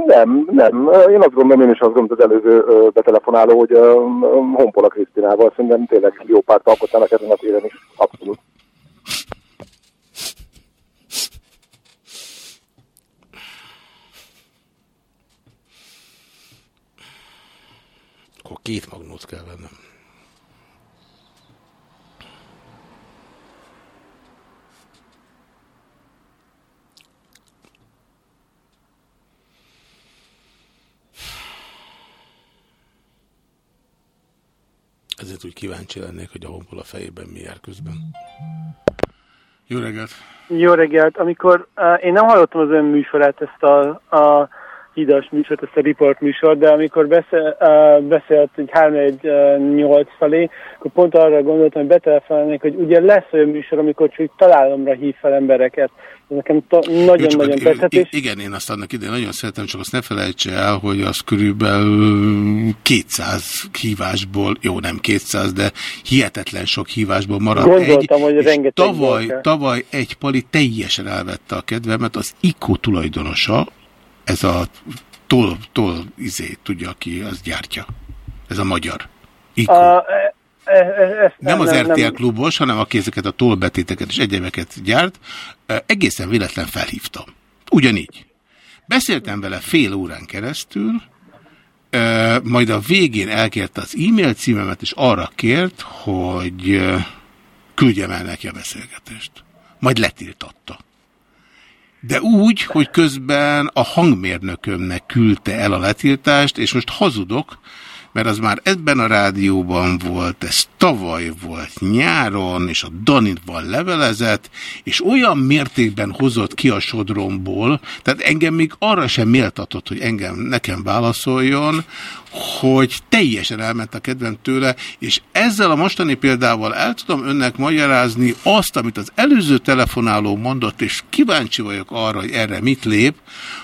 Nem, nem. Én azt gondolom, én is azt gondolom, az előző betelefonáló, hogy Honpola Krisztinával szerintem tényleg jó párt alkotnának ezen a téren is. Abszolút. Akkor két magnót kell vennem. Ezért úgy kíváncsi lennék, hogy a honpol a fejében mi jár közben. Jó reggelt! Jó reggelt! Amikor uh, én nem hallottam az ön műsorát, ezt a, a hidas műsort, ezt a report műsort, de amikor beszél, uh, beszélt egy 3-1-8 felé, akkor pont arra gondoltam, hogy betelefonálnék, hogy ugye lesz olyan műsor, amikor csak találomra hív fel embereket. Ez nekem nagyon-nagyon tetszett, és Igen, én azt annak idején nagyon szeretem, csak azt ne felejtse el, hogy az körülbelül 200 hívásból, jó nem 200, de hihetetlen sok hívásból maradt Gondoltam, egy, hogy és rengeteg tavaly, volt. tavaly egy pali teljesen elvette a kedvemet, az ICO tulajdonosa, ez a toll, toll izé, tudja, aki az gyártja. Ez a magyar. ICO. a, e, e, e, ezt Nem az nem, RTL nem. klubos, hanem aki ezeket a tollbetéteket és egyebeket gyárt, eh, egészen véletlen felhívtam. Ugyanígy. Beszéltem vele fél órán keresztül, eh, majd a végén elkérte az e-mail címemet, és arra kért, hogy eh, küldjem el neki a beszélgetést. Majd letiltatta. De úgy, hogy közben a hangmérnökömnek küldte el a letiltást, és most hazudok, mert az már ebben a rádióban volt, ez tavaly volt nyáron, és a Danitban levelezett, és olyan mértékben hozott ki a sodromból, tehát engem még arra sem méltatott, hogy engem nekem válaszoljon, hogy teljesen elment a kedvem tőle, és ezzel a mostani példával el tudom önnek magyarázni azt, amit az előző telefonáló mondott, és kíváncsi vagyok arra, hogy erre mit lép,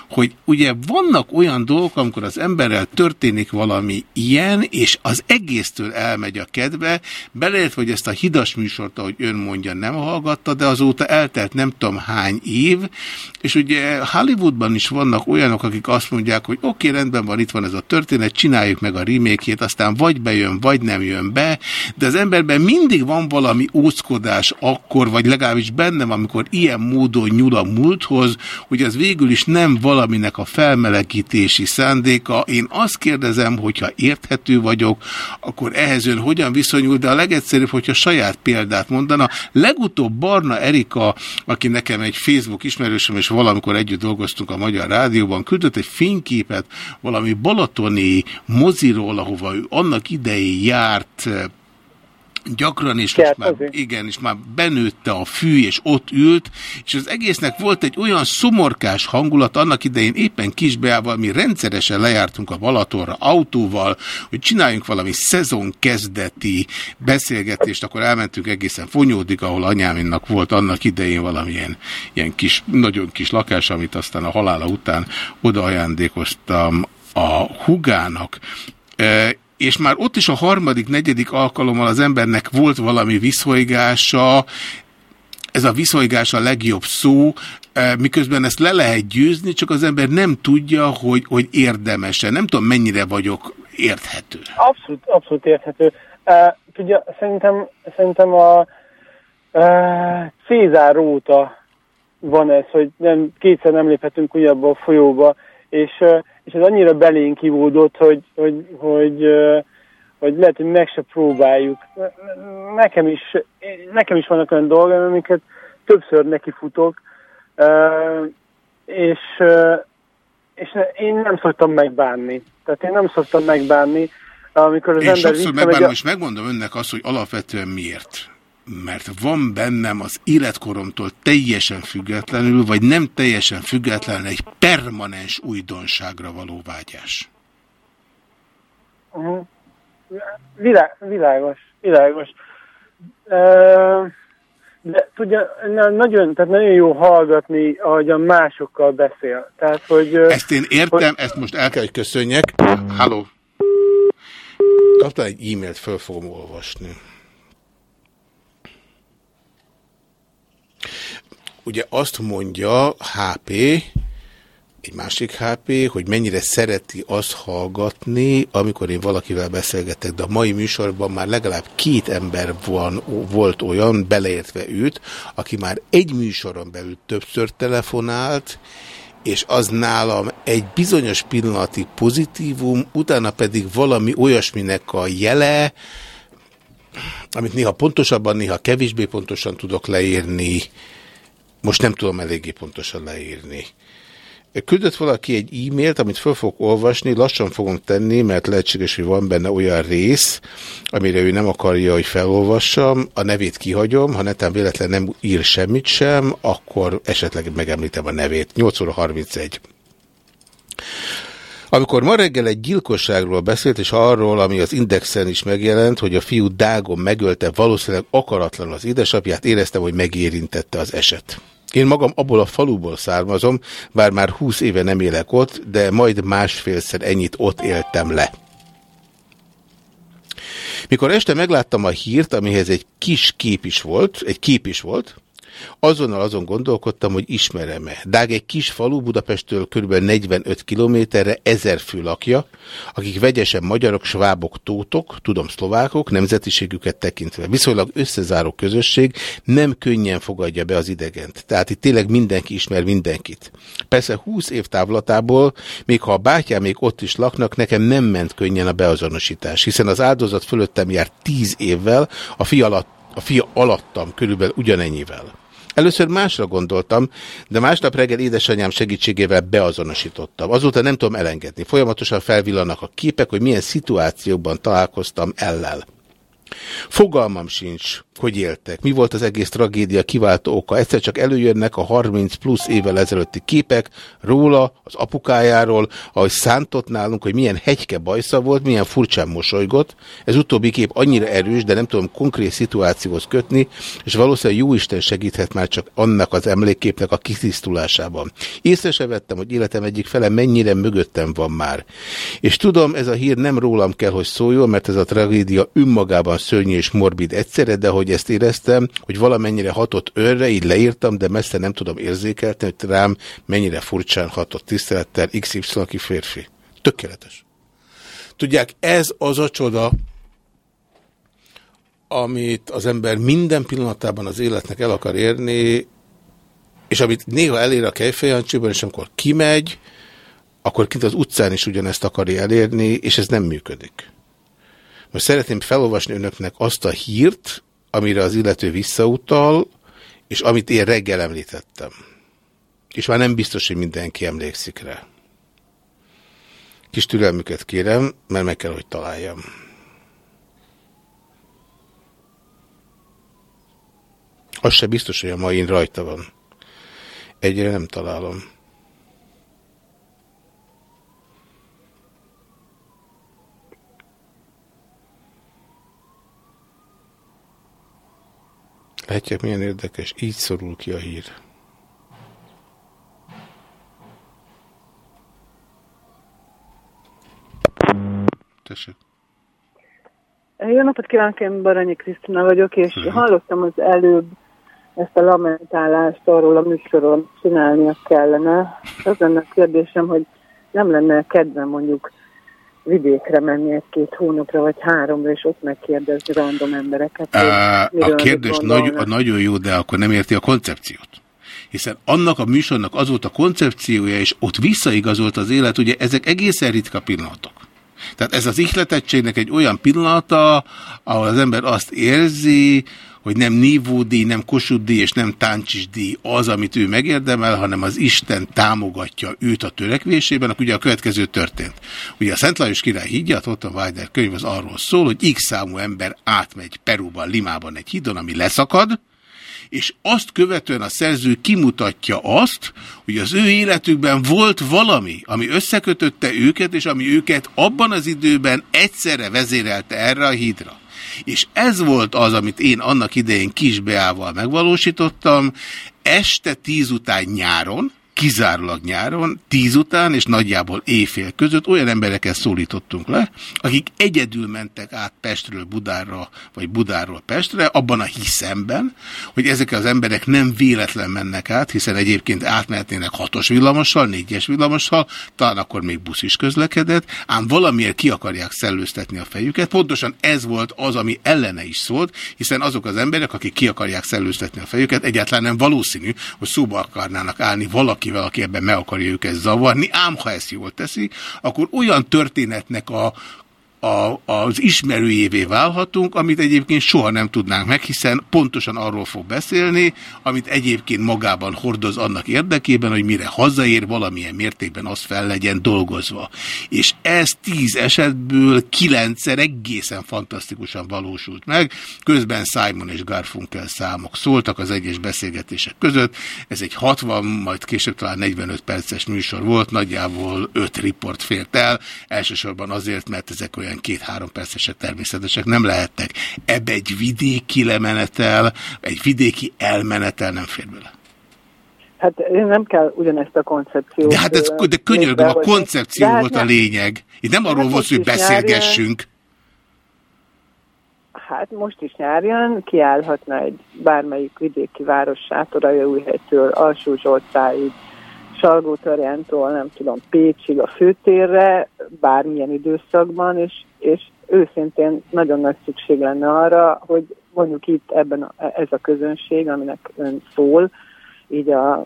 hogy ugye vannak olyan dolgok, amikor az emberrel történik valami ilyen, és az egésztől elmegy a kedve, beleértve, hogy ezt a hidas műsort, ahogy ön mondja, nem hallgatta, de azóta eltelt nem tudom hány év, és ugye Hollywoodban is vannak olyanok, akik azt mondják, hogy oké, okay, rendben van, itt van ez a történet, csináljuk meg a remékjét, aztán vagy bejön, vagy nem jön be, de az emberben mindig van valami óckodás akkor, vagy legalábbis bennem, amikor ilyen módon nyúl a múlthoz, hogy az végül is nem valaminek a felmelegítési szándéka. Én azt kérdezem, hogyha érthető vagyok, akkor ehhez ön hogyan viszonyul, de a legegyszerűbb, hogyha saját példát mondana. Legutóbb Barna Erika, aki nekem egy Facebook ismerősöm, és valamikor együtt dolgoztunk a Magyar Rádióban, küldött egy fényképet valami balatoni moziról, ahova ő annak idején járt gyakran, és most már, igen, és már benőtte a fű, és ott ült, és az egésznek volt egy olyan szomorkás hangulat, annak idején éppen Kisbeával, mi rendszeresen lejártunk a Balatonra autóval, hogy csináljunk valami szezon kezdeti beszélgetést, akkor elmentünk egészen Fonyódig, ahol anyámnak volt annak idején valamilyen ilyen kis, nagyon kis lakás, amit aztán a halála után oda ajándékoztam a hugának, és már ott is a harmadik, negyedik alkalommal az embernek volt valami viszolygása, ez a viszolygás a legjobb szó, miközben ezt le lehet győzni, csak az ember nem tudja, hogy, hogy érdemese. Nem tudom, mennyire vagyok érthető. Abszolút, abszolút érthető. Uh, tudja, szerintem, szerintem a uh, Cézár óta van ez, hogy nem, kétszer nem léphetünk ugyanabba a folyóba, és, és ez annyira belénk kivódott, hogy, hogy, hogy, hogy lehet, hogy meg se próbáljuk. Nekem is, nekem is vannak olyan dolgok, amiket többször nekifutok, és, és én nem szoktam megbánni. Tehát én nem szoktam megbánni, amikor az én ember sokszor megbánom, a... és megmondom önnek azt, hogy alapvetően miért. Mert van bennem az életkoromtól teljesen függetlenül, vagy nem teljesen független egy permanens újdonságra való vágyás. Uh -huh. Vilá világos, világos. Uh, de tudja, nagyon, tehát nagyon jó hallgatni, ahogyan másokkal beszél. Tehát, hogy, ezt én értem, hogy... ezt most el kell, hogy köszönjek. Halló. Kaptam egy e-mailt, föl fogom olvasni. Ugye azt mondja HP, egy másik HP, hogy mennyire szereti azt hallgatni, amikor én valakivel beszélgetek, de a mai műsorban már legalább két ember van, volt olyan, beleértve őt, aki már egy műsoron belül többször telefonált, és az nálam egy bizonyos pillanati pozitívum, utána pedig valami olyasminek a jele, amit néha pontosabban, néha kevésbé pontosan tudok leírni, most nem tudom eléggé pontosan leírni. Küldött valaki egy e-mailt, amit föl fogok olvasni, lassan fogom tenni, mert lehetséges, hogy van benne olyan rész, amire ő nem akarja, hogy felolvassam, a nevét kihagyom, ha netán véletlen nem ír semmit sem, akkor esetleg megemlítem a nevét. 8 óra 31. Amikor ma reggel egy gyilkosságról beszélt, és arról, ami az Indexen is megjelent, hogy a fiú Dágon megölte valószínűleg akaratlanul az édesapját, éreztem, hogy megérintette az eset. Én magam abból a faluból származom, bár már húsz éve nem élek ott, de majd másfélszer ennyit ott éltem le. Mikor este megláttam a hírt, amihez egy kis kép is volt, egy kép is volt, Azonnal azon gondolkodtam, hogy ismerem-e. Dág egy kis falu Budapesttől kb. 45 kilométerre ezer fő lakja, akik vegyesen magyarok, svábok, tótok, tudom szlovákok, nemzetiségüket tekintve. Viszonylag összezáró közösség nem könnyen fogadja be az idegent. Tehát itt tényleg mindenki ismer mindenkit. Persze 20 év távlatából, még ha a bátyám még ott is laknak, nekem nem ment könnyen a beazonosítás, hiszen az áldozat fölöttem járt 10 évvel, a fia alatt a fia alattam körülbelül ugyanennyivel. Először másra gondoltam, de másnap reggel édesanyám segítségével beazonosítottam. Azóta nem tudom elengedni. Folyamatosan felvillanak a képek, hogy milyen szituációkban találkoztam ellel. Fogalmam sincs, hogy éltek. Mi volt az egész tragédia kiváltó oka? Egyszer csak előjönnek a 30 plusz évvel ezelőtti képek róla, az apukájáról, ahogy szántott nálunk, hogy milyen hegyke bajsza volt, milyen furcsán mosolygott. Ez utóbbi kép annyira erős, de nem tudom konkrét szituációhoz kötni, és valószínűleg jó Isten segíthet már csak annak az emlékképnek a kitisztulásában. Észre se vettem, hogy életem egyik fele mennyire mögöttem van már. És tudom, ez a hír nem rólam kell, hogy szóljon, mert ez a tragédia önmagában szörnyű és morbid egyszerre, de hogy ezt éreztem, hogy valamennyire hatott önre, így leírtam, de messze nem tudom érzékelni, hogy rám mennyire furcsán hatott tisztelettel XY, aki férfi. Tökéletes. Tudják, ez az a csoda, amit az ember minden pillanatában az életnek el akar érni, és amit néha elér a kejfejancsiban, és amikor kimegy, akkor kint az utcán is ugyanezt akarja elérni, és ez nem működik. Most szeretném felolvasni önöknek azt a hírt, amire az illető visszautal, és amit én reggel említettem. És már nem biztos, hogy mindenki emlékszik rá. Kis türelmüket kérem, mert meg kell, hogy találjam. Az se biztos, hogy a mai rajta van. Egyre nem találom. Látják, milyen érdekes. Így szorul ki a hír. Tessék. Jó napot kívánok, én Baranyi Krisztina vagyok, és Jó. hallottam az előbb ezt a lamentálást arról a műsorról csinálnia kellene. Az lenne a kérdésem, hogy nem lenne kedve mondjuk vidékre menni egy-két hónapra, vagy háromra, és ott megkérdezni random embereket. hogy A kérdés nagy, a nagyon jó, de akkor nem érti a koncepciót. Hiszen annak a műsornak az volt a koncepciója, és ott visszaigazolt az élet, ugye ezek egészen ritka pillanatok. Tehát ez az ihletettségnek egy olyan pillanata, ahol az ember azt érzi, hogy nem nívódíj, nem kossuth-díj és nem táncsisdíj az, amit ő megérdemel, hanem az Isten támogatja őt a törekvésében, akkor ugye a következő történt. Ugye a Szent Lajos király hídja, a Totten Weider könyv az arról szól, hogy X számú ember átmegy Perúban, Limában egy hídon, ami leszakad, és azt követően a szerző kimutatja azt, hogy az ő életükben volt valami, ami összekötötte őket, és ami őket abban az időben egyszerre vezérelte erre a hídra. És ez volt az, amit én annak idején Kisbeával megvalósítottam, este tíz után nyáron, kizárólag nyáron, tíz után és nagyjából éjfél között olyan embereket szólítottunk le, akik egyedül mentek át Pestről Budára, vagy Budáról Pestre, abban a hiszemben, hogy ezek az emberek nem véletlen mennek át, hiszen egyébként átmehetnének hatos villamossal, négyes villamossal, talán akkor még busz is közlekedett, ám valamiért ki akarják szellőztetni a fejüket. Pontosan ez volt az, ami ellene is szólt, hiszen azok az emberek, akik ki akarják szellőztetni a fejüket, egyáltalán nem valószínű, hogy szóba akarnának állni valakivel, aki ebben meg akarja őket zavarni, ám ha ezt jól teszi, akkor olyan történetnek a, a, az ismerőjévé válhatunk, amit egyébként soha nem tudnánk meg, hiszen pontosan arról fog beszélni, amit egyébként magában hordoz annak érdekében, hogy mire hazaér, valamilyen mértékben az fel legyen dolgozva. És ez tíz esetből kilencszer egészen fantasztikusan valósult meg, közben Simon és Garfunkel számok szóltak az egyes beszélgetések között, ez egy 60, majd később talán 45 perces műsor volt, nagyjából 5 riport fért el, elsősorban azért, mert ezek olyan két-három percesek természetesek nem lehettek. Ebbe egy vidéki lemenetel, egy vidéki elmenetel nem fér bele. Hát nem kell ugyanezt a koncepciót. De hát ez, de könyörgöm, a koncepció hát volt a nem- lényeg. Itt nem arról hát volt, hogy beszélgessünk. Hát most is nyárjan kiállhatna egy bármelyik vidéki város sátoraljaújhelytől Alsó Zsoltáig, Salgótarjántól, nem tudom, Pécsig a főtérre, bármilyen időszakban, és, és őszintén nagyon nagy szükség lenne arra, hogy mondjuk itt ebben a, ez a közönség, aminek ön szól, így a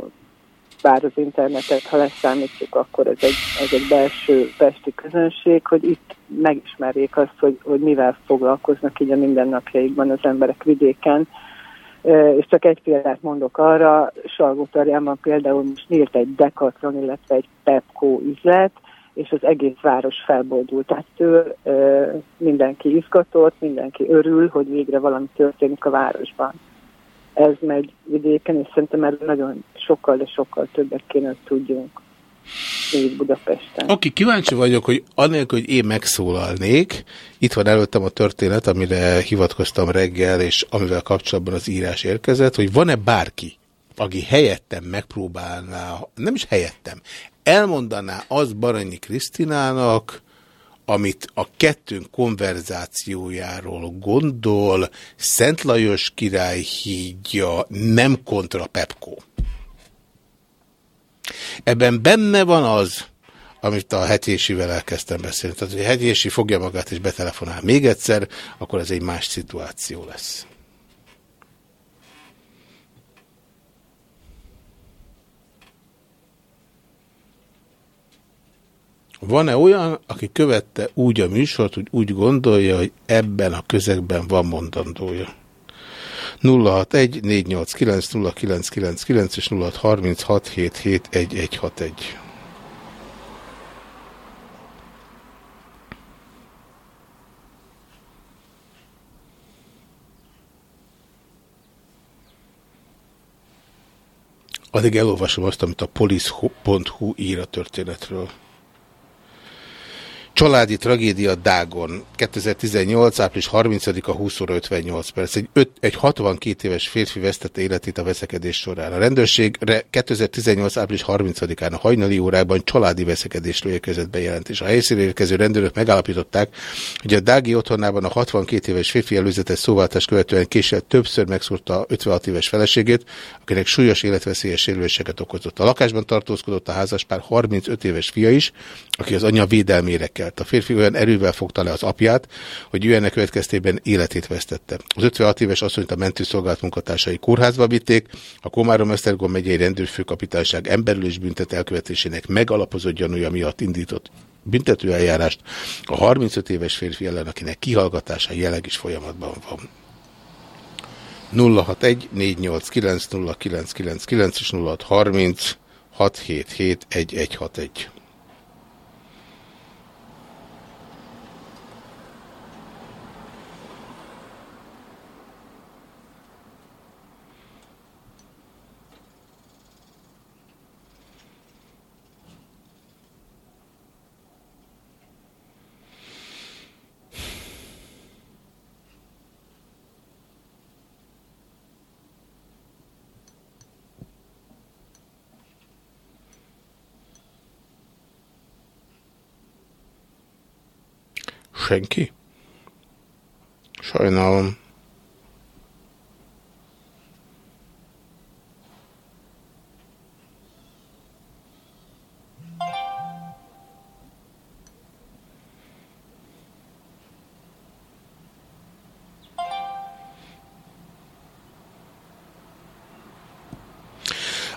bár az internetet, ha leszámítjuk, akkor ez egy, ez egy belső pesti közönség, hogy itt megismerjék azt, hogy, hogy mivel foglalkoznak így a mindennapjaikban az emberek vidéken. És csak egy példát mondok arra, Salgótarjánban például most nyílt egy Decathlon, illetve egy Pepco üzlet, és az egész város felboldult ettől, mindenki izgatott, mindenki örül, hogy végre valami történik a városban. Ez megy vidéken, és szerintem erről nagyon sokkal, de sokkal többet kéne, tudjunk Budapesten. Oké, okay, kíváncsi vagyok, hogy anélkül, hogy én megszólalnék, itt van előttem a történet, amire hivatkoztam reggel, és amivel kapcsolatban az írás érkezett, hogy van-e bárki, aki helyettem megpróbálná, nem is helyettem, elmondaná az Baranyi Krisztinának, amit a kettőnk konverzációjáról gondol, Szent Lajos király hídja, nem kontra Pepco. Ebben benne van az, amit a hetésivel elkezdtem beszélni. Tehát, hogy a hetési fogja magát és betelefonál még egyszer, akkor ez egy más szituáció lesz. Van-e olyan, aki követte úgy a műsort, hogy úgy gondolja, hogy ebben a közegben van mondandója? 061 489 0999 és 0636 771161. Addig elolvasom azt, amit a police.hu ír a történetről. Családi tragédia Dágon, 2018. április 30-a 20 óra 58 perc. Egy, öt, egy 62 éves férfi vesztette életét a veszekedés során. A rendőrségre 2018. április 30-án a hajnali órában családi veszekedésről érkezett bejelentés. A helyszínre érkező rendőrök megállapították, hogy a Dági otthonában a 62 éves férfi előzetes szóváltás követően később többször megszúrta 56 éves feleségét, akinek súlyos életveszélyes sérüléseket okozott. A lakásban tartózkodott a házaspár 35 éves fia is, aki az anyja védelmére kell kelt. A férfi olyan erővel fogta le az apját, hogy ő ennek következtében életét vesztette. Az 56 éves asszonyt a mentőszolgálat munkatársai kórházba vitték, a Komárom-Esztergom megyei rendőrfőkapitányság emberülés büntet elkövetésének megalapozott gyanúja miatt indított büntetőeljárást a 35 éves férfi ellen, akinek kihallgatása jelenleg is folyamatban van. 061 489 0999 és 0630 677 1161. Senki? Sajnálom.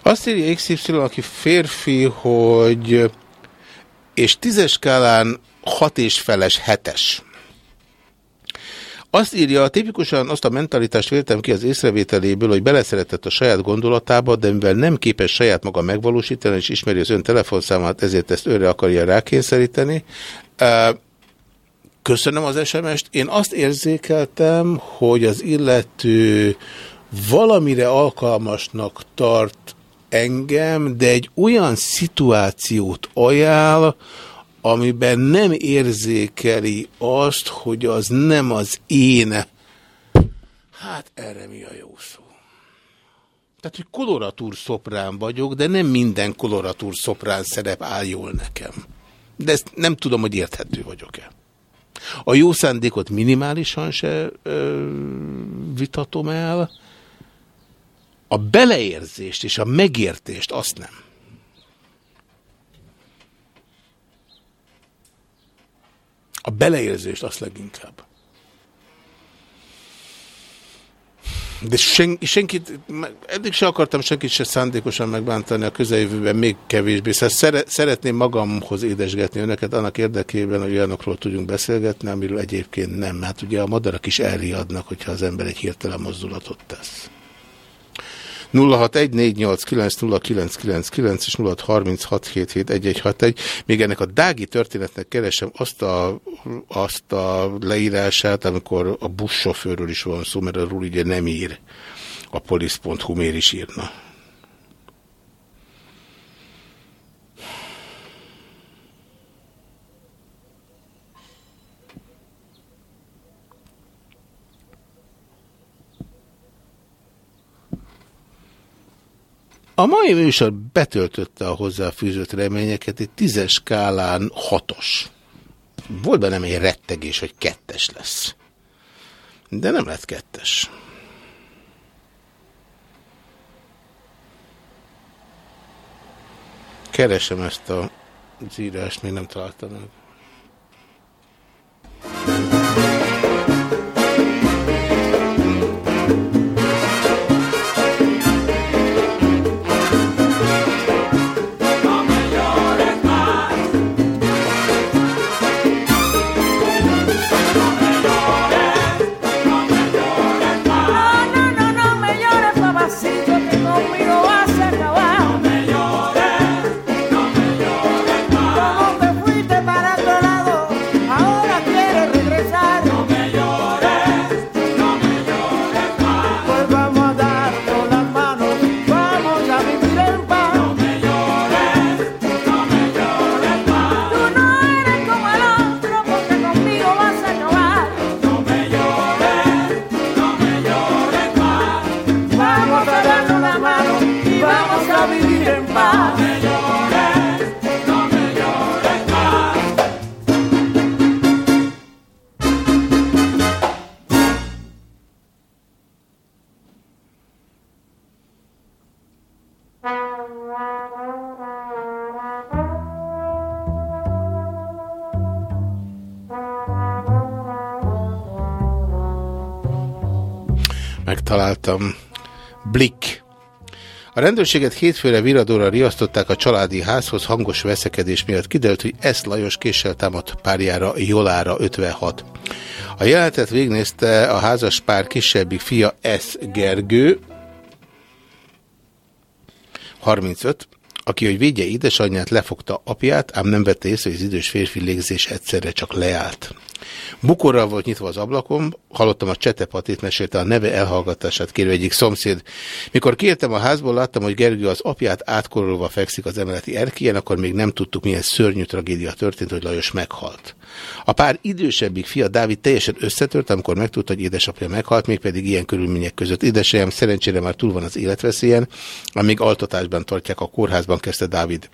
Azt írja XY, aki férfi, hogy és tízes skálán hat és feles hetes. Azt írja, tipikusan azt a mentalitást véltem ki az észrevételéből, hogy beleszeretett a saját gondolatába, de mivel nem képes saját maga megvalósítani, és ismeri az ön telefonszámát, ezért ezt őre akarja rákényszeríteni. Köszönöm az SMS-t. Én azt érzékeltem, hogy az illető valamire alkalmasnak tart engem, de egy olyan szituációt ajánl, amiben nem érzékeli azt, hogy az nem az én. Hát erre mi a jó szó? Tehát, hogy koloratúr szoprán vagyok, de nem minden koloratúr szoprán szerep áll jól nekem. De ezt nem tudom, hogy érthető vagyok-e. A jó szándékot minimálisan se ö, vitatom el, a beleérzést és a megértést azt nem. A beleérzést azt leginkább. De sen, senkit, eddig se akartam senkit se szándékosan megbántani a közeljövőben, még kevésbé. Szóval szeretném magamhoz édesgetni önöket annak érdekében, hogy olyanokról tudjunk beszélgetni, amiről egyébként nem. Hát ugye a madarak is elriadnak, hogyha az ember egy hirtelen mozdulatot tesz. 0614890999 és 0636771161. Még ennek a Dági történetnek keresem azt a, azt a leírását, amikor a buszsofőrről is van szó, mert a Rúl ugye nem ír. A polisz.hu miért is írna. A mai műsor betöltötte a hozzáfűzött reményeket, egy tízes skálán hatos. Volt bennem egy rettegés, hogy kettes lesz. De nem lett kettes. Keresem ezt a írást, még nem találtam meg. Rendőrséget hétfőre viradóra riasztották a családi házhoz hangos veszekedés miatt. Kiderült, hogy ezt Lajos késsel támadt párjára Jolára 56. A jelenetet végnézte a házas pár kisebbik fia S. Gergő, 35, aki, hogy védje édesanyját, lefogta apját, ám nem vette észre, hogy az idős férfi légzés egyszerre csak leállt. Bukorral volt nyitva az ablakom, hallottam a csetepatit, mesélte a neve elhallgatását kérő egyik szomszéd. Mikor kiértem a házból, láttam, hogy Gergő az apját átkorolva fekszik az emeleti erkélyen, akkor még nem tudtuk, milyen szörnyű tragédia történt, hogy Lajos meghalt. A pár idősebbik fia Dávid teljesen összetört, amikor megtudta, hogy édesapja meghalt, mégpedig ilyen körülmények között. Édesanyám szerencsére már túl van az életveszélyen, amíg altatásban tartják a kórházban, kezdte Dávid.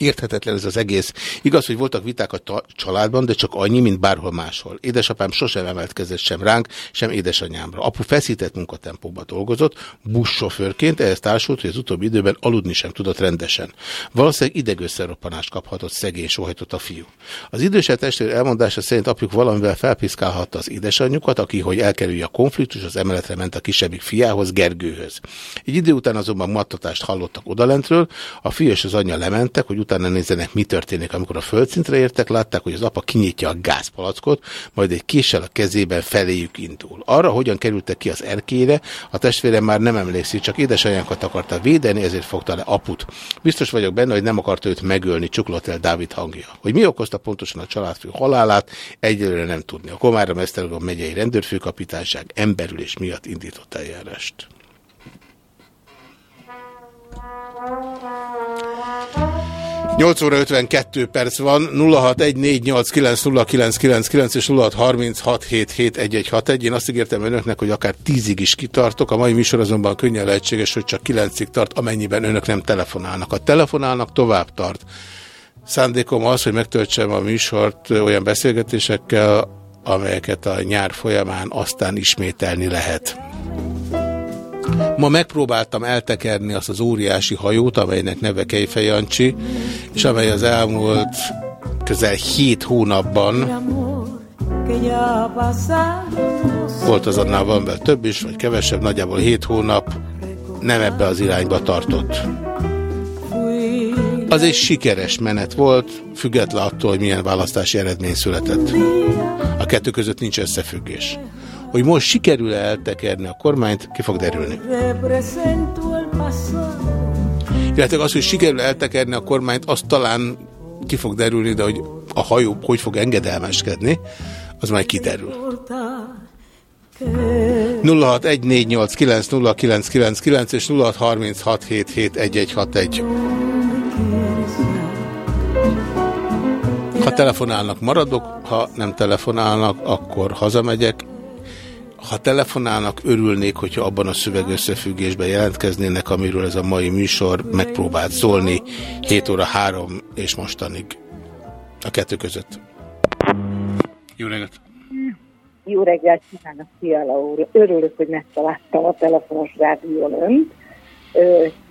Érthetetlen ez az egész. Igaz, hogy voltak viták a családban, de csak annyi, mint bárhol máshol. Édesapám sosem emeltkezett sem ránk, sem édesanyámra. Apu feszített munkatempóban dolgozott, buszsofőrként, ehhez társult, hogy az utóbbi időben aludni sem tudott rendesen. Valószínűleg idegösszeroppanást kaphatott szegény, sohajtott a fiú. Az idősebb testvér elmondása szerint apjuk valamivel felpiszkálhatta az édesanyjukat, aki, hogy elkerülje a konfliktus, az emeletre ment a kisebbik fiához, Gergőhöz. Egy idő után azonban mattatást hallottak odalentről, a fiú és az anyja lementek, hogy utána nézzenek, mi történik. Amikor a földszintre értek, látták, hogy az apa kinyitja a gázpalackot, majd egy késsel a kezében feléjük indul. Arra, hogyan kerültek ki az erkére, a testvérem már nem emlékszik, csak édesanyánkat akarta védeni, ezért fogta le aput. Biztos vagyok benne, hogy nem akarta őt megölni, csuklott el Dávid hangja. Hogy mi okozta pontosan a családfő halálát, egyelőre nem tudni. A Komára Mesztergom megyei rendőrfőkapitányság emberülés miatt indított eljárást. Thank you. 8 óra 52 perc van, 0614890999 és 0636771161. Én azt ígértem önöknek, hogy akár 10-ig is kitartok, a mai műsor azonban könnyen lehetséges, hogy csak 9-ig tart, amennyiben önök nem telefonálnak. Ha telefonálnak, tovább tart. Szándékom az, hogy megtöltsem a műsort olyan beszélgetésekkel, amelyeket a nyár folyamán aztán ismételni lehet. Ma megpróbáltam eltekerni azt az óriási hajót, amelynek neve Kejfej Jancsi, és amely az elmúlt közel hét hónapban volt az annál van be több is, vagy kevesebb, nagyjából hét hónap nem ebbe az irányba tartott. Az egy sikeres menet volt, független attól, hogy milyen választási eredmény született. A kettő között nincs összefüggés. Hogy most sikerül-e eltekerni a kormányt, ki fog derülni. Illetve az, hogy sikerül eltekerni a kormányt, azt talán ki fog derülni, de hogy a hajó hogy fog engedelmeskedni, az majd kiderül. 0614890999 és 0636771161. Ha telefonálnak, maradok, ha nem telefonálnak, akkor hazamegyek, ha telefonálnak, örülnék, hogyha abban a szövegösszefüggésben jelentkeznének, amiről ez a mai műsor megpróbált szólni 7 óra 3 és mostanig a kettő között. Jó reggelt! Jó reggelt kívánok, Fiala úr! Örülök, hogy megtaláltam a telefonos rádión önt,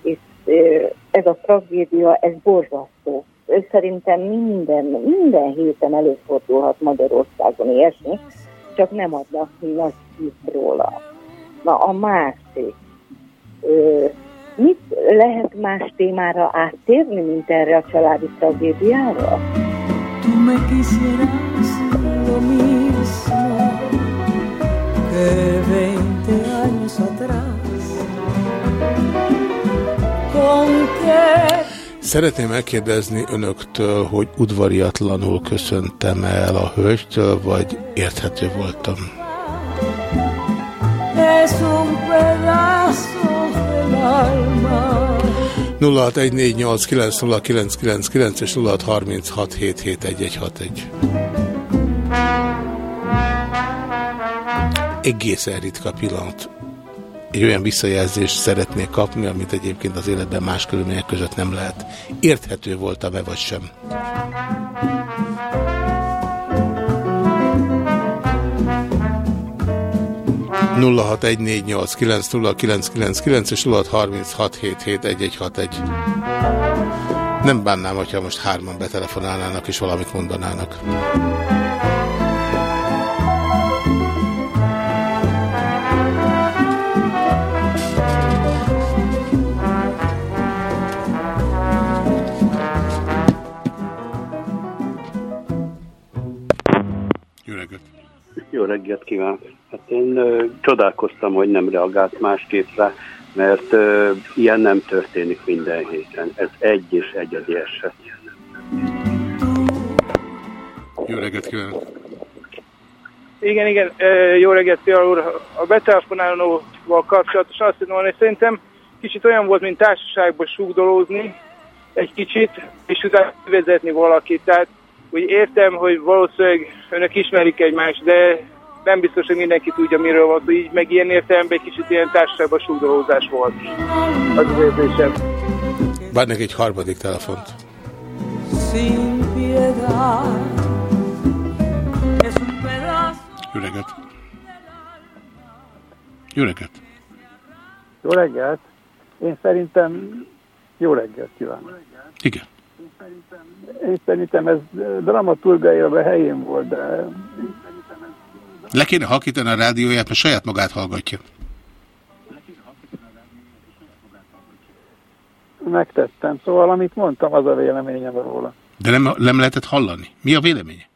és ez a tragédia, ez borzasztó. Szerintem minden, minden héten előfordulhat Magyarországon ilyesmi, csak nem adnak nagy hírt róla. Na a másik. Ö, mit lehet más témára áttérni, mint erre a családi tragédiára? Tu me quisieras lo mismo que 20 años atrás con que Szeretném megkérdezni önöktől, hogy udvariatlanul köszöntem el a hölgytől, vagy érthető voltam? Es un pedazo del alma 0614890999 és 0636771161. Egészen ritka pillanat. Egy olyan visszajelzést szeretnék kapni, amit egyébként az életben más körülmények között nem lehet. Érthető voltam-e vagy sem? nulla hat egy négy nyolc kilenc nulla kilenc kilenc kilenc és harminc hat hét hét egy egy hat egy. Nem bánnám, hogyha most hárman betelefonálnának és valamit mondanának. Jó reggelt kívánok! Hát én ö, csodálkoztam, hogy nem reagált másképp rá, mert ö, ilyen nem történik minden héten. Ez egy és egyedi eset. Jó reggelt kívánok! Igen, igen, ö, jó reggelt, Fiala úr. A betelefonálóval kapcsolatosan azt tudom mondani, hogy szerintem kicsit olyan volt, mint társaságban sugdolózni, egy kicsit, és utána vezetni valakit. Tehát úgy értem, hogy valószínűleg önök ismerik egymást, de nem biztos, hogy mindenki tudja, miről van szó. Így meg ilyen értelemben egy kicsit ilyen társaságban sugdolózás volt. Az az érzésem. Várnak egy harmadik telefont. Jó reggelt! Jó reggelt! Jó reggelt! Én szerintem jó reggelt kívánok. Igen. Én szerintem ez dramaturgiailag helyén volt, de Le kéne halkítani a rádióját, mert saját magát hallgatja. megtettem. Szóval, amit mondtam, az a véleményem róla. De nem, nem lehetett hallani. Mi a véleménye?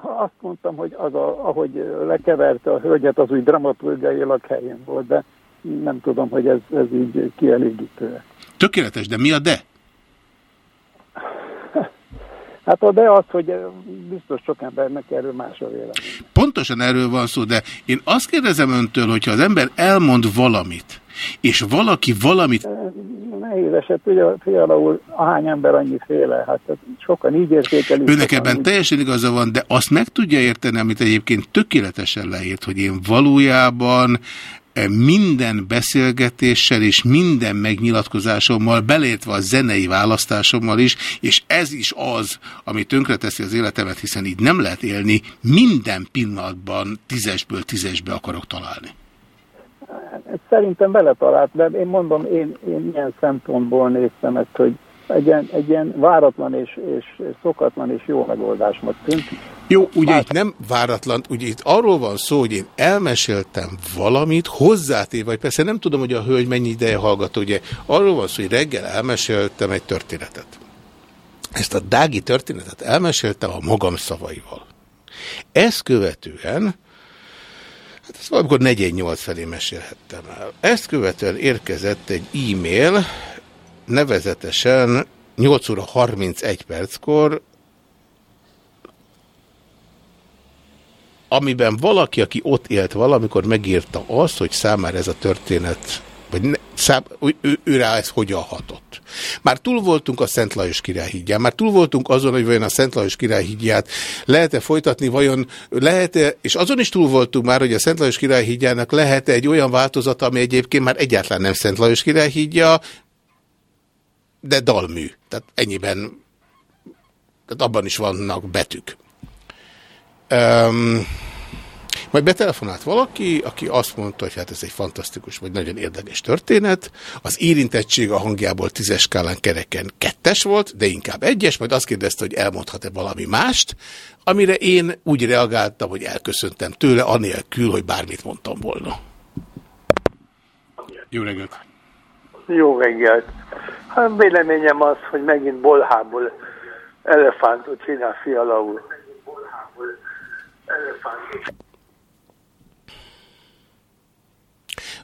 Azt mondtam, hogy az, a, ahogy lekeverte a hölgyet, az úgy dramaturgiailag helyén volt, de nem tudom, hogy ez, ez így kielégítő. Tökéletes, de mi a de? Hát de az, hogy biztos sok embernek erről más a vélemény. Pontosan erről van szó, de én azt kérdezem öntől, hogyha az ember elmond valamit, és valaki valamit... Nehéz eset, ugye Fiala úr, ahány ember annyi féle, hát ez sokan így értékelik. Önnek ebben úgy. teljesen igaza van, de azt meg tudja érteni, amit egyébként tökéletesen leírt, hogy én valójában eh, minden beszélgetéssel és minden megnyilatkozásommal, belértve a zenei választásommal is, és ez is az, ami tönkreteszi az életemet, hiszen így nem lehet élni, minden pillanatban tízesből tízesbe akarok találni. Szerintem beletalált, de én mondom, én, én ilyen szempontból néztem ezt, hogy egy ilyen, egy ilyen váratlan és, és szokatlan és jó megoldásnak tűnt. Jó, ugye itt nem váratlan, ugye itt arról van szó, hogy én elmeséltem valamit, hozzátéve, vagy persze nem tudom, hogy a hölgy mennyi ideje hallgat, ugye arról van szó, hogy reggel elmeséltem egy történetet. Ezt a dági történetet elmeséltem a magam szavaival. Ezt követően, hát ezt valamikor 48 felé mesélhettem el. Ezt követően érkezett egy e-mail, nevezetesen 8 óra 31 perckor, amiben valaki, aki ott élt valamikor megírta azt, hogy számára ez a történet, vagy ne, szám, ő, ő, ő rá ez hogyan hatott. Már túl voltunk a Szent Lajos királyhídján, már túl voltunk azon, hogy vajon a Szent Lajos királyhídját lehet-e folytatni, vajon lehet-e, és azon is túl voltunk már, hogy a Szent Lajos királyhídjának lehet-e egy olyan változata, ami egyébként már egyáltalán nem Szent Lajos királyhídja, de dalmű. Tehát ennyiben, tehát abban is vannak betűk. Um, majd betelefonált valaki, aki azt mondta, hogy hát ez egy fantasztikus, vagy nagyon érdekes történet. Az érintettség a hangjából tízes skálán kereken kettes volt, de inkább egyes, majd azt kérdezte, hogy elmondhat-e valami mást, amire én úgy reagáltam, hogy elköszöntem tőle, anélkül, hogy bármit mondtam volna. Jó reggelt! Jó reggelt! Hát véleményem az, hogy megint bolhából elefántot csinál Fiala úr.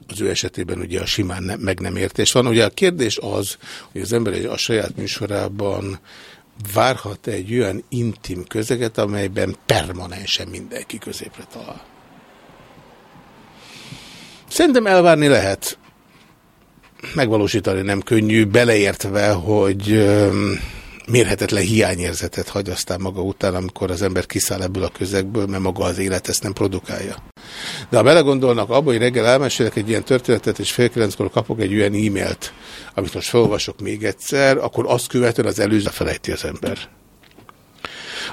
az ő esetében ugye a simán nem, meg nem értés van. Ugye a kérdés az, hogy az ember a saját műsorában várhat egy olyan intim közeget, amelyben permanensen mindenki középre talál. Szerintem elvárni lehet. Megvalósítani nem könnyű, beleértve, hogy mérhetetlen hiányérzetet hagy aztán maga után, amikor az ember kiszáll ebből a közegből, mert maga az élet ezt nem produkálja. De ha belegondolnak abba, hogy reggel elmesélek egy ilyen történetet, és fél kilenckor kapok egy olyan e-mailt, amit most felolvasok még egyszer, akkor azt követően az előző felejti az ember.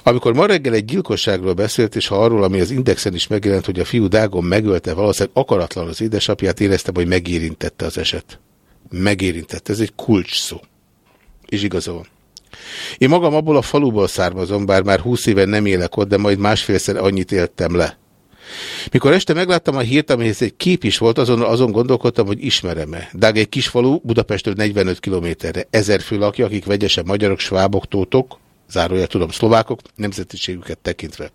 Amikor ma reggel egy gyilkosságról beszélt, és ha arról, ami az Indexen is megjelent, hogy a fiú Dágon megölte valószínűleg akaratlan az édesapját, éreztem, hogy megérintette az eset. Megérintette. Ez egy kulcs szó. És igaza van. Én magam abból a faluból származom, bár már húsz éven nem élek ott, de majd másfélszer annyit éltem le. Mikor este megláttam a hírt, amihez egy kép is volt, azon, azon gondolkodtam, hogy ismerem-e. Dág egy kis falu, Budapestről 45 kilométerre. Ezer fő lakja, akik vegyesen magyarok, svábok, tótok, zárója tudom, szlovákok, nemzetiségüket tekintve.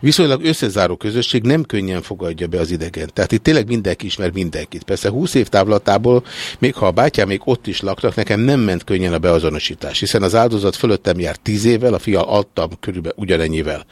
Viszonylag összezáró közösség nem könnyen fogadja be az idegen. Tehát itt tényleg mindenki ismer mindenkit. Persze 20 év távlatából, még ha a bátyám még ott is laknak, nekem nem ment könnyen a beazonosítás, hiszen az áldozat fölöttem járt 10 évvel, a fia adtam körülbelül ugyanennyivel.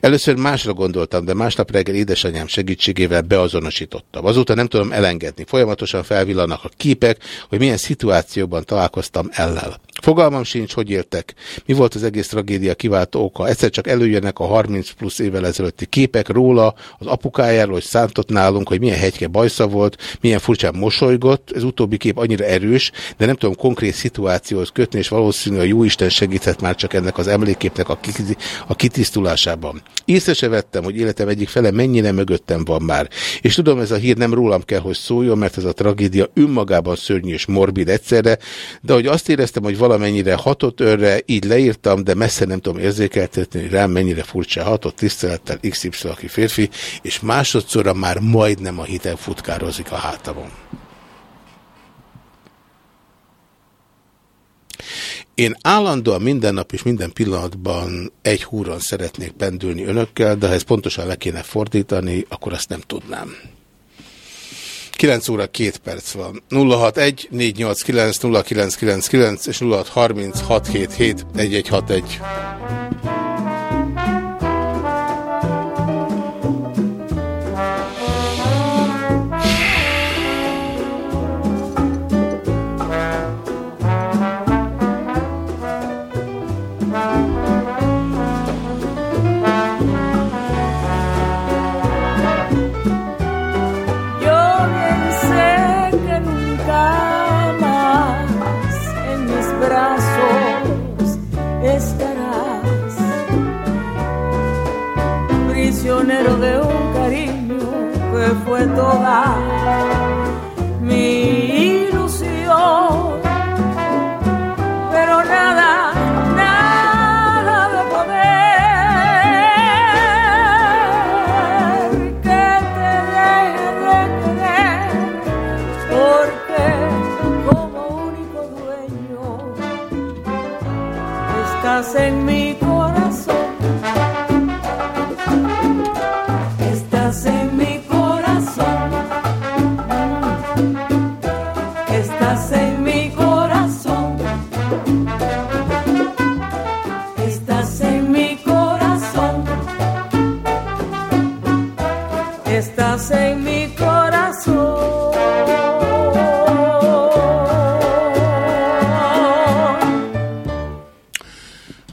Először másra gondoltam, de másnap reggel édesanyám segítségével beazonosítottam. Azóta nem tudom elengedni. Folyamatosan felvillanak a képek, hogy milyen szituációban találkoztam ellel. Fogalmam sincs, hogy éltek. Mi volt az egész tragédia kiváltó oka? Egyszer csak előjönnek a 30 plusz évvel ezelőtti képek róla, az apukájáról, hogy szántott nálunk, hogy milyen hegyke bajsza volt, milyen furcsán mosolygott. Ez utóbbi kép annyira erős, de nem tudom konkrét szituációhoz kötni, és valószínű a Jóisten segített már csak ennek az emlékképnek a, a kitisztulásában. Észre se vettem, hogy életem egyik fele mennyire mögöttem van már. És tudom, ez a hír nem rólam kell, hogy szóljon, mert ez a tragédia önmagában szörnyű és morbid egyszerre, de hogy azt éreztem, hogy valamennyire hatott örre, így leírtam, de messze nem tudom érzékeltetni, hogy rám mennyire furcsa hatott tisztelettel XY, aki férfi, és másodszorra már majdnem a hitel futkározik a hátamon. Én állandóan minden nap és minden pillanatban egy húron szeretnék pendülni önökkel, de ha ezt pontosan le kéne fordítani, akkor azt nem tudnám. 9 óra 2 perc van. 061 489 0999 és 063677 1161.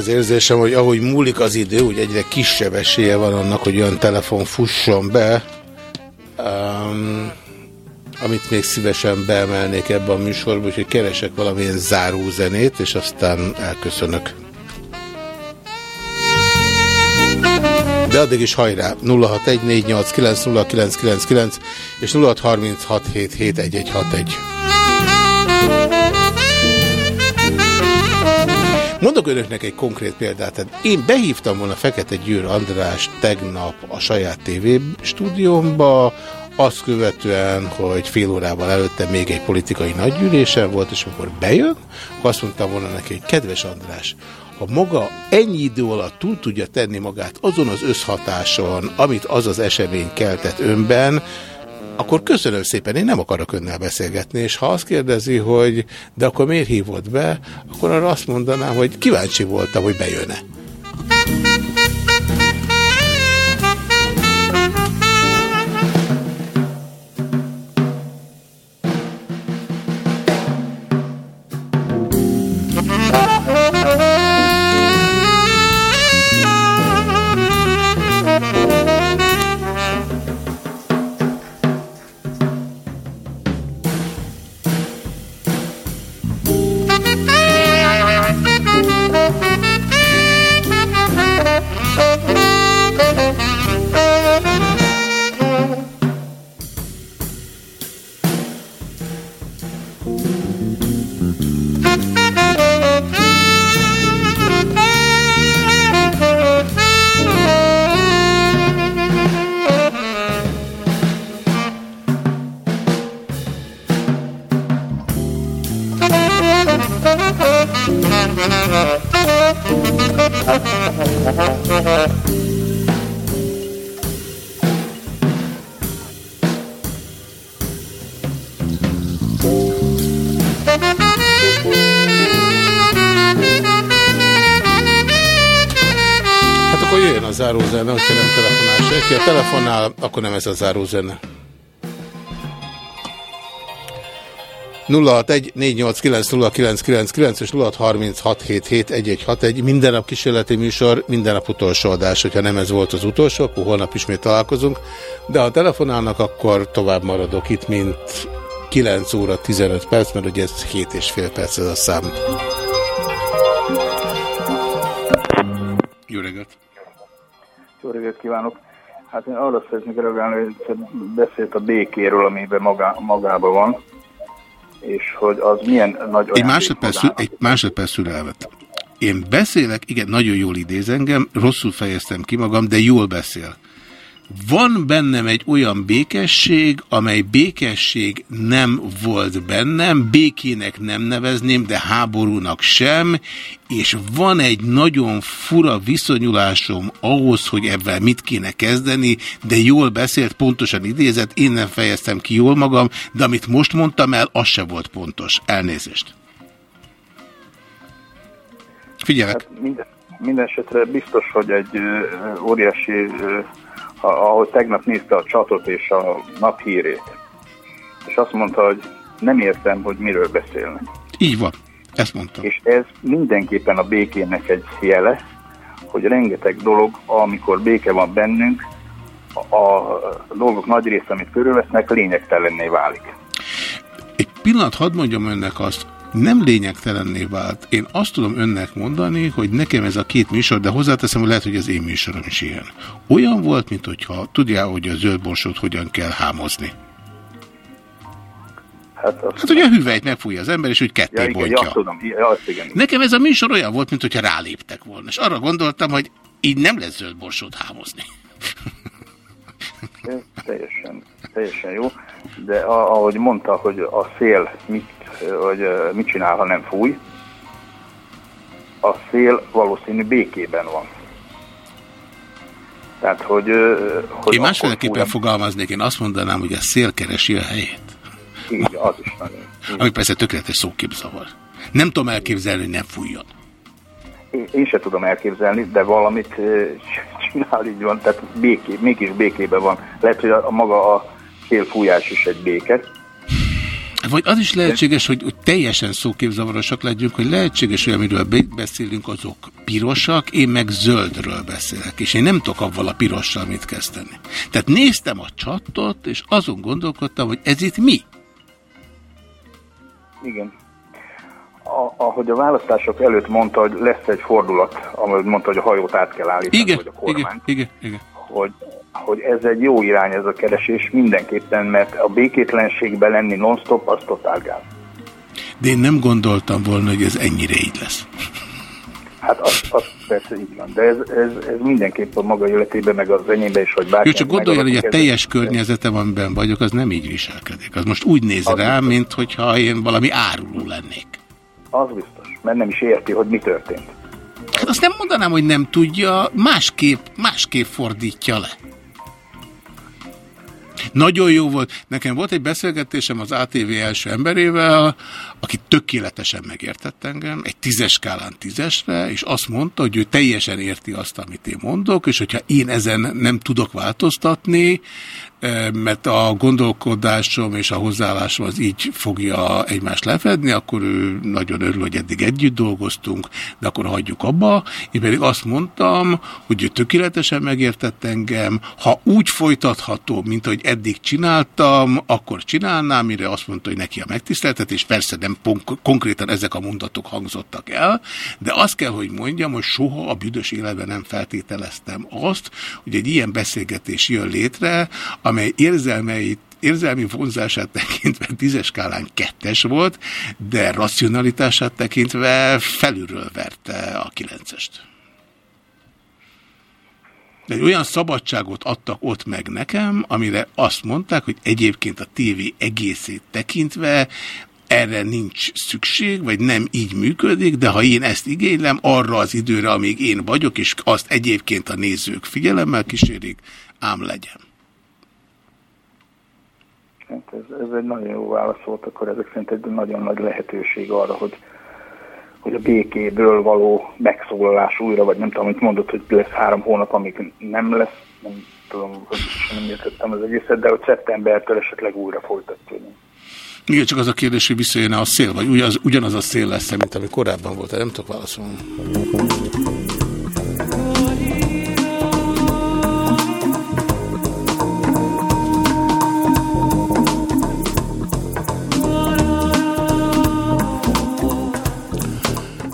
Az érzésem, hogy ahogy múlik az idő, úgy egyre kisebb esélye van annak, hogy olyan telefon fusson be, um, amit még szívesen beemelnék ebbe a műsorba, úgyhogy keresek valamilyen zárózenét, és aztán elköszönök. De addig is hajrá! 0614890999 és 0636771161. Mondok önöknek egy konkrét példát. Tehát én behívtam volna Fekete Győr András tegnap a saját TV stúdiómba, azt követően, hogy fél órával előtte még egy politikai nagygyűlésen volt, és amikor bejön, akkor azt mondtam volna neki, hogy kedves András, ha maga ennyi idő alatt túl tudja tenni magát azon az összhatáson, amit az az esemény keltett önben, akkor köszönöm szépen, én nem akarok önnel beszélgetni, és ha azt kérdezi, hogy de akkor miért hívott be, akkor arra azt mondanám, hogy kíváncsi voltam, hogy bejön-e. Ez a zárózene. 061-489-0999 és 0636771161. Minden nap kísérleti műsor, minden nap utolsó adás. Hogyha nem ez volt az utolsó, akkor holnap ismét találkozunk. De ha telefonálnak, akkor tovább maradok itt, mint 9 óra 15 perc, mert ugye ez 7 és fél perc ez a szám. Jó reggelt! Jó reggelt kívánok! Hát én arra szeretnék reagálni, hogy beszélt a békéről, amiben magá, magában van, és hogy az milyen nagy Egy másodperc, egy másodperc szürelmet. Én beszélek, igen, nagyon jól idéz engem, rosszul fejeztem ki magam, de jól beszél. Van bennem egy olyan békesség, amely békesség nem volt bennem, békének nem nevezném, de háborúnak sem, és van egy nagyon fura viszonyulásom ahhoz, hogy ebben mit kéne kezdeni, de jól beszélt, pontosan idézett, én nem fejeztem ki jól magam, de amit most mondtam el, az se volt pontos. Elnézést. Figyelek. Hát minden, minden esetre biztos, hogy egy óriási, ahogy tegnap nézte a csatot és a naphírét, és azt mondta, hogy nem értem, hogy miről beszélnek. Így van. Ezt mondtam. És ez mindenképpen a békének egy jele, hogy rengeteg dolog, amikor béke van bennünk, a, a dolgok nagy része, amit körülvesznek, lényegtelenné válik. Egy pillanat, hadd mondjam önnek azt, nem lényegtelenné vált. Én azt tudom önnek mondani, hogy nekem ez a két műsor, de hozzáteszem, hogy lehet, hogy az én műsorom is ilyen. Olyan volt, mint hogyha tudja, hogy a zöldborsót hogyan kell hámozni. Hát, azt hát ugye a hüvelyt megfújja az ember, és úgy ketté ja, igen, bontja. ja, tudom, ja, azt igen. Nekem ez a műsor olyan volt, mint hogyha ráléptek volna. És arra gondoltam, hogy így nem lesz zöldborsót hámozni. Ez teljesen, teljesen jó, de ahogy mondta, hogy a szél mit, hogy, mit csinál, ha nem fúj, a szél valószínű békében van. Tehát, hogy... hogy Én másféleképpen fúj, fogalmaznék, én azt mondanám, hogy a szél keresi a helyét. Így, az is nagyon. <laughs> Ami persze tökéletes szóképzavar. Nem tudom elképzelni, hogy nem fújjon. Én, én se tudom elképzelni, de valamit <laughs> csinál, így van, tehát béké, mégis békében van. Lehet, hogy a, a maga a szélfújás is egy béke. Vagy az is lehetséges, hogy, hogy teljesen szóképzavarosak legyünk, hogy lehetséges, hogy amiről beszélünk, azok pirosak, én meg zöldről beszélek, és én nem tudok avval a pirossal mit kezdeni. Tehát néztem a csatot, és azon gondolkodtam, hogy ez itt mi? Igen. A, ahogy a választások előtt mondta, hogy lesz egy fordulat, ahogy mondta, hogy a hajót át kell állítani, Igen, vagy a kormány. igen, igen, igen. Hogy, hogy ez egy jó irány ez a keresés mindenképpen, mert a békétlenségben lenni non-stop, az totál gáz. De én nem gondoltam volna, hogy ez ennyire így lesz. Hát az, az persze így van, de ez, ez, ez mindenképp a maga életében, meg az enyémben is, hogy bárki. Jó, csak gondolja, hogy a teljes környezetem, amiben vagyok, az nem így viselkedik. Az most úgy néz Az rá, biztos. mint hogyha én valami áruló lennék. Az biztos, mert nem is érti, hogy mi történt. Hát azt nem mondanám, hogy nem tudja, másképp, másképp fordítja le. Nagyon jó volt. Nekem volt egy beszélgetésem az ATV első emberével, aki tökéletesen megértett engem, egy tízes skálán tízesre, és azt mondta, hogy ő teljesen érti azt, amit én mondok, és hogyha én ezen nem tudok változtatni, mert a gondolkodásom és a hozzáállásom az így fogja egymást lefedni, akkor ő nagyon örül, hogy eddig együtt dolgoztunk, de akkor hagyjuk abba. Én pedig azt mondtam, hogy ő tökéletesen megértett engem, ha úgy folytatható, mint hogy eddig csináltam, akkor csinálnám, mire azt mondta, hogy neki a megtiszteltetés, persze nem konkrétan ezek a mondatok hangzottak el, de azt kell, hogy mondjam, hogy soha a büdös életben nem feltételeztem azt, hogy egy ilyen beszélgetés jön létre, amely érzelmeit érzelmi vonzását tekintve tízes skálán kettes volt, de racionalitását tekintve felülről verte a kilencest. De egy olyan szabadságot adtak ott meg nekem, amire azt mondták, hogy egyébként a tévé egészét tekintve erre nincs szükség, vagy nem így működik, de ha én ezt igénylem arra az időre, amíg én vagyok, és azt egyébként a nézők figyelemmel kísérik, ám legyen. Hát ez, ez egy nagyon jó válasz volt, akkor ezek szerint egy nagyon nagy lehetőség arra, hogy, hogy a békéből való megszólalás újra, vagy nem tudom, amit mondott, hogy lesz három hónap, amíg nem lesz, nem tudom, hogy nem értettem az egészet, de hogy szeptembertől esetleg újra folytatni. Igen, csak az a kérdés, hogy visszajön-e a szél, vagy ugyanaz, ugyanaz a szél lesz mint ami korábban volt, nem tudok válaszolni.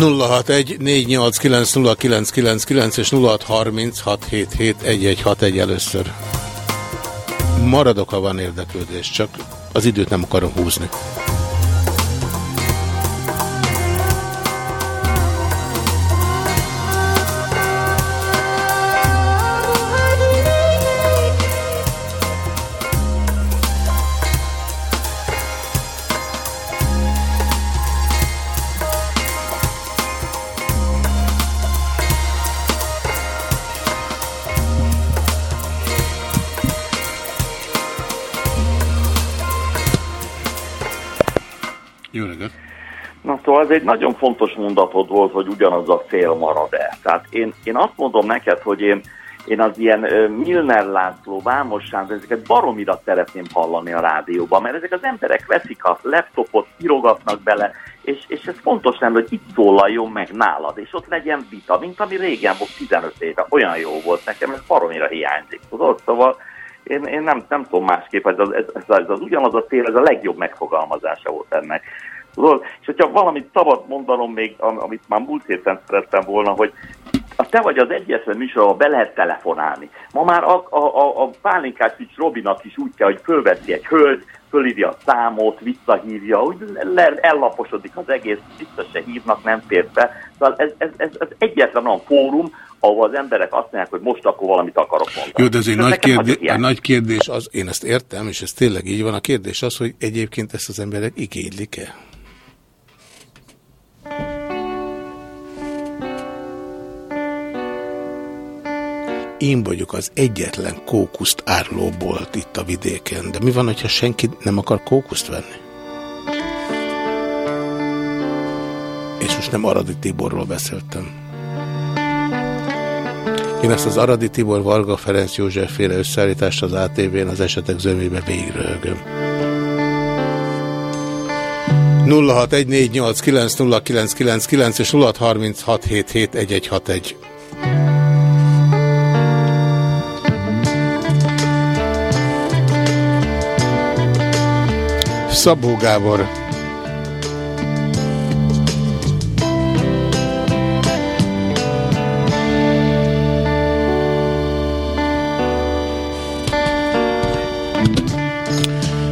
061 és 0636771161 először. Maradok, ha van érdeklődés, csak az időt nem akarom húzni. Jó reggelt! Na szóval ez egy nagyon fontos mondatod volt, hogy ugyanaz a cél marad-e. Tehát én, én azt mondom neked, hogy én, én az ilyen Milner László, Vámos Sándor, ezeket baromira szeretném hallani a rádióban, mert ezek az emberek veszik a laptopot, írogatnak bele, és, és ez fontos lenne, hogy itt szólaljon meg nálad, és ott legyen vita, mint ami régen volt 15 éve, olyan jó volt nekem, ez baromira hiányzik, tudod? Szóval én, én nem, nem tudom másképp, ez az, ez, ez, ez az ugyanaz a cél, ez a legjobb megfogalmazása volt ennek. Tudod? És hogyha valamit szabad mondanom még, am- amit már múlt héten szerettem volna, hogy a te vagy az egyetlen műsor, ahol be lehet telefonálni. Ma már a, a, a, a Pálinkás Robinak is úgy kell, hogy fölveszi egy hölgy, fölírja a számot, visszahívja, úgy le, ellaposodik az egész, vissza se hívnak, nem fér be. Szóval ez, ez, ez, ez egyetlen olyan fórum, ahol az emberek azt mondják, hogy most akkor valamit akarok mondani. Jó, de ez egy nagy, kérdés, a nagy kérdés az, én ezt értem, és ez tényleg így van, a kérdés az, hogy egyébként ezt az emberek igénylik-e? Én vagyok az egyetlen kókuszt árlóbolt itt a vidéken, de mi van, hogyha senki nem akar kókuszt venni? És most nem Aradi Tiborról beszéltem. Én ezt az Aradi Tibor Varga Ferenc József féle összeállítást az ATV-n az esetek zömébe végigröhögöm. 0614890999 és 0636771161. Szabó Gábor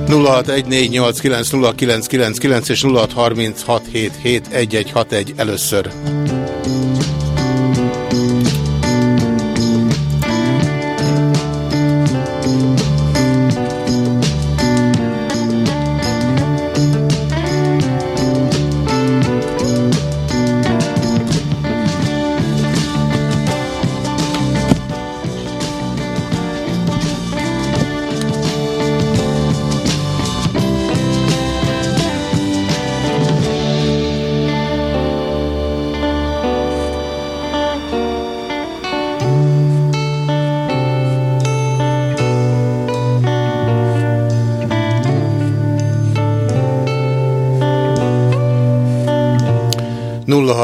0614890999 és 0636771161 először.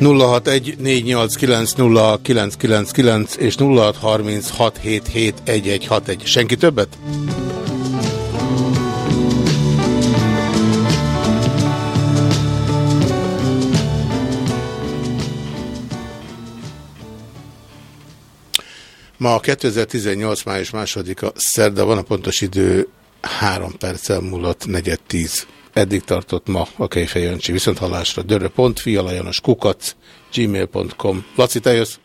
0614890999 és 0636771161. Senki többet? Ma a 2018. május másodika szerda van a pontos idő 3 perccel múlott negyed 10. Eddig tartott ma a Kejfej Jancsi. Viszont hallásra dörö.fi, alajanos kukac, gmail.com. Laci, te jössz?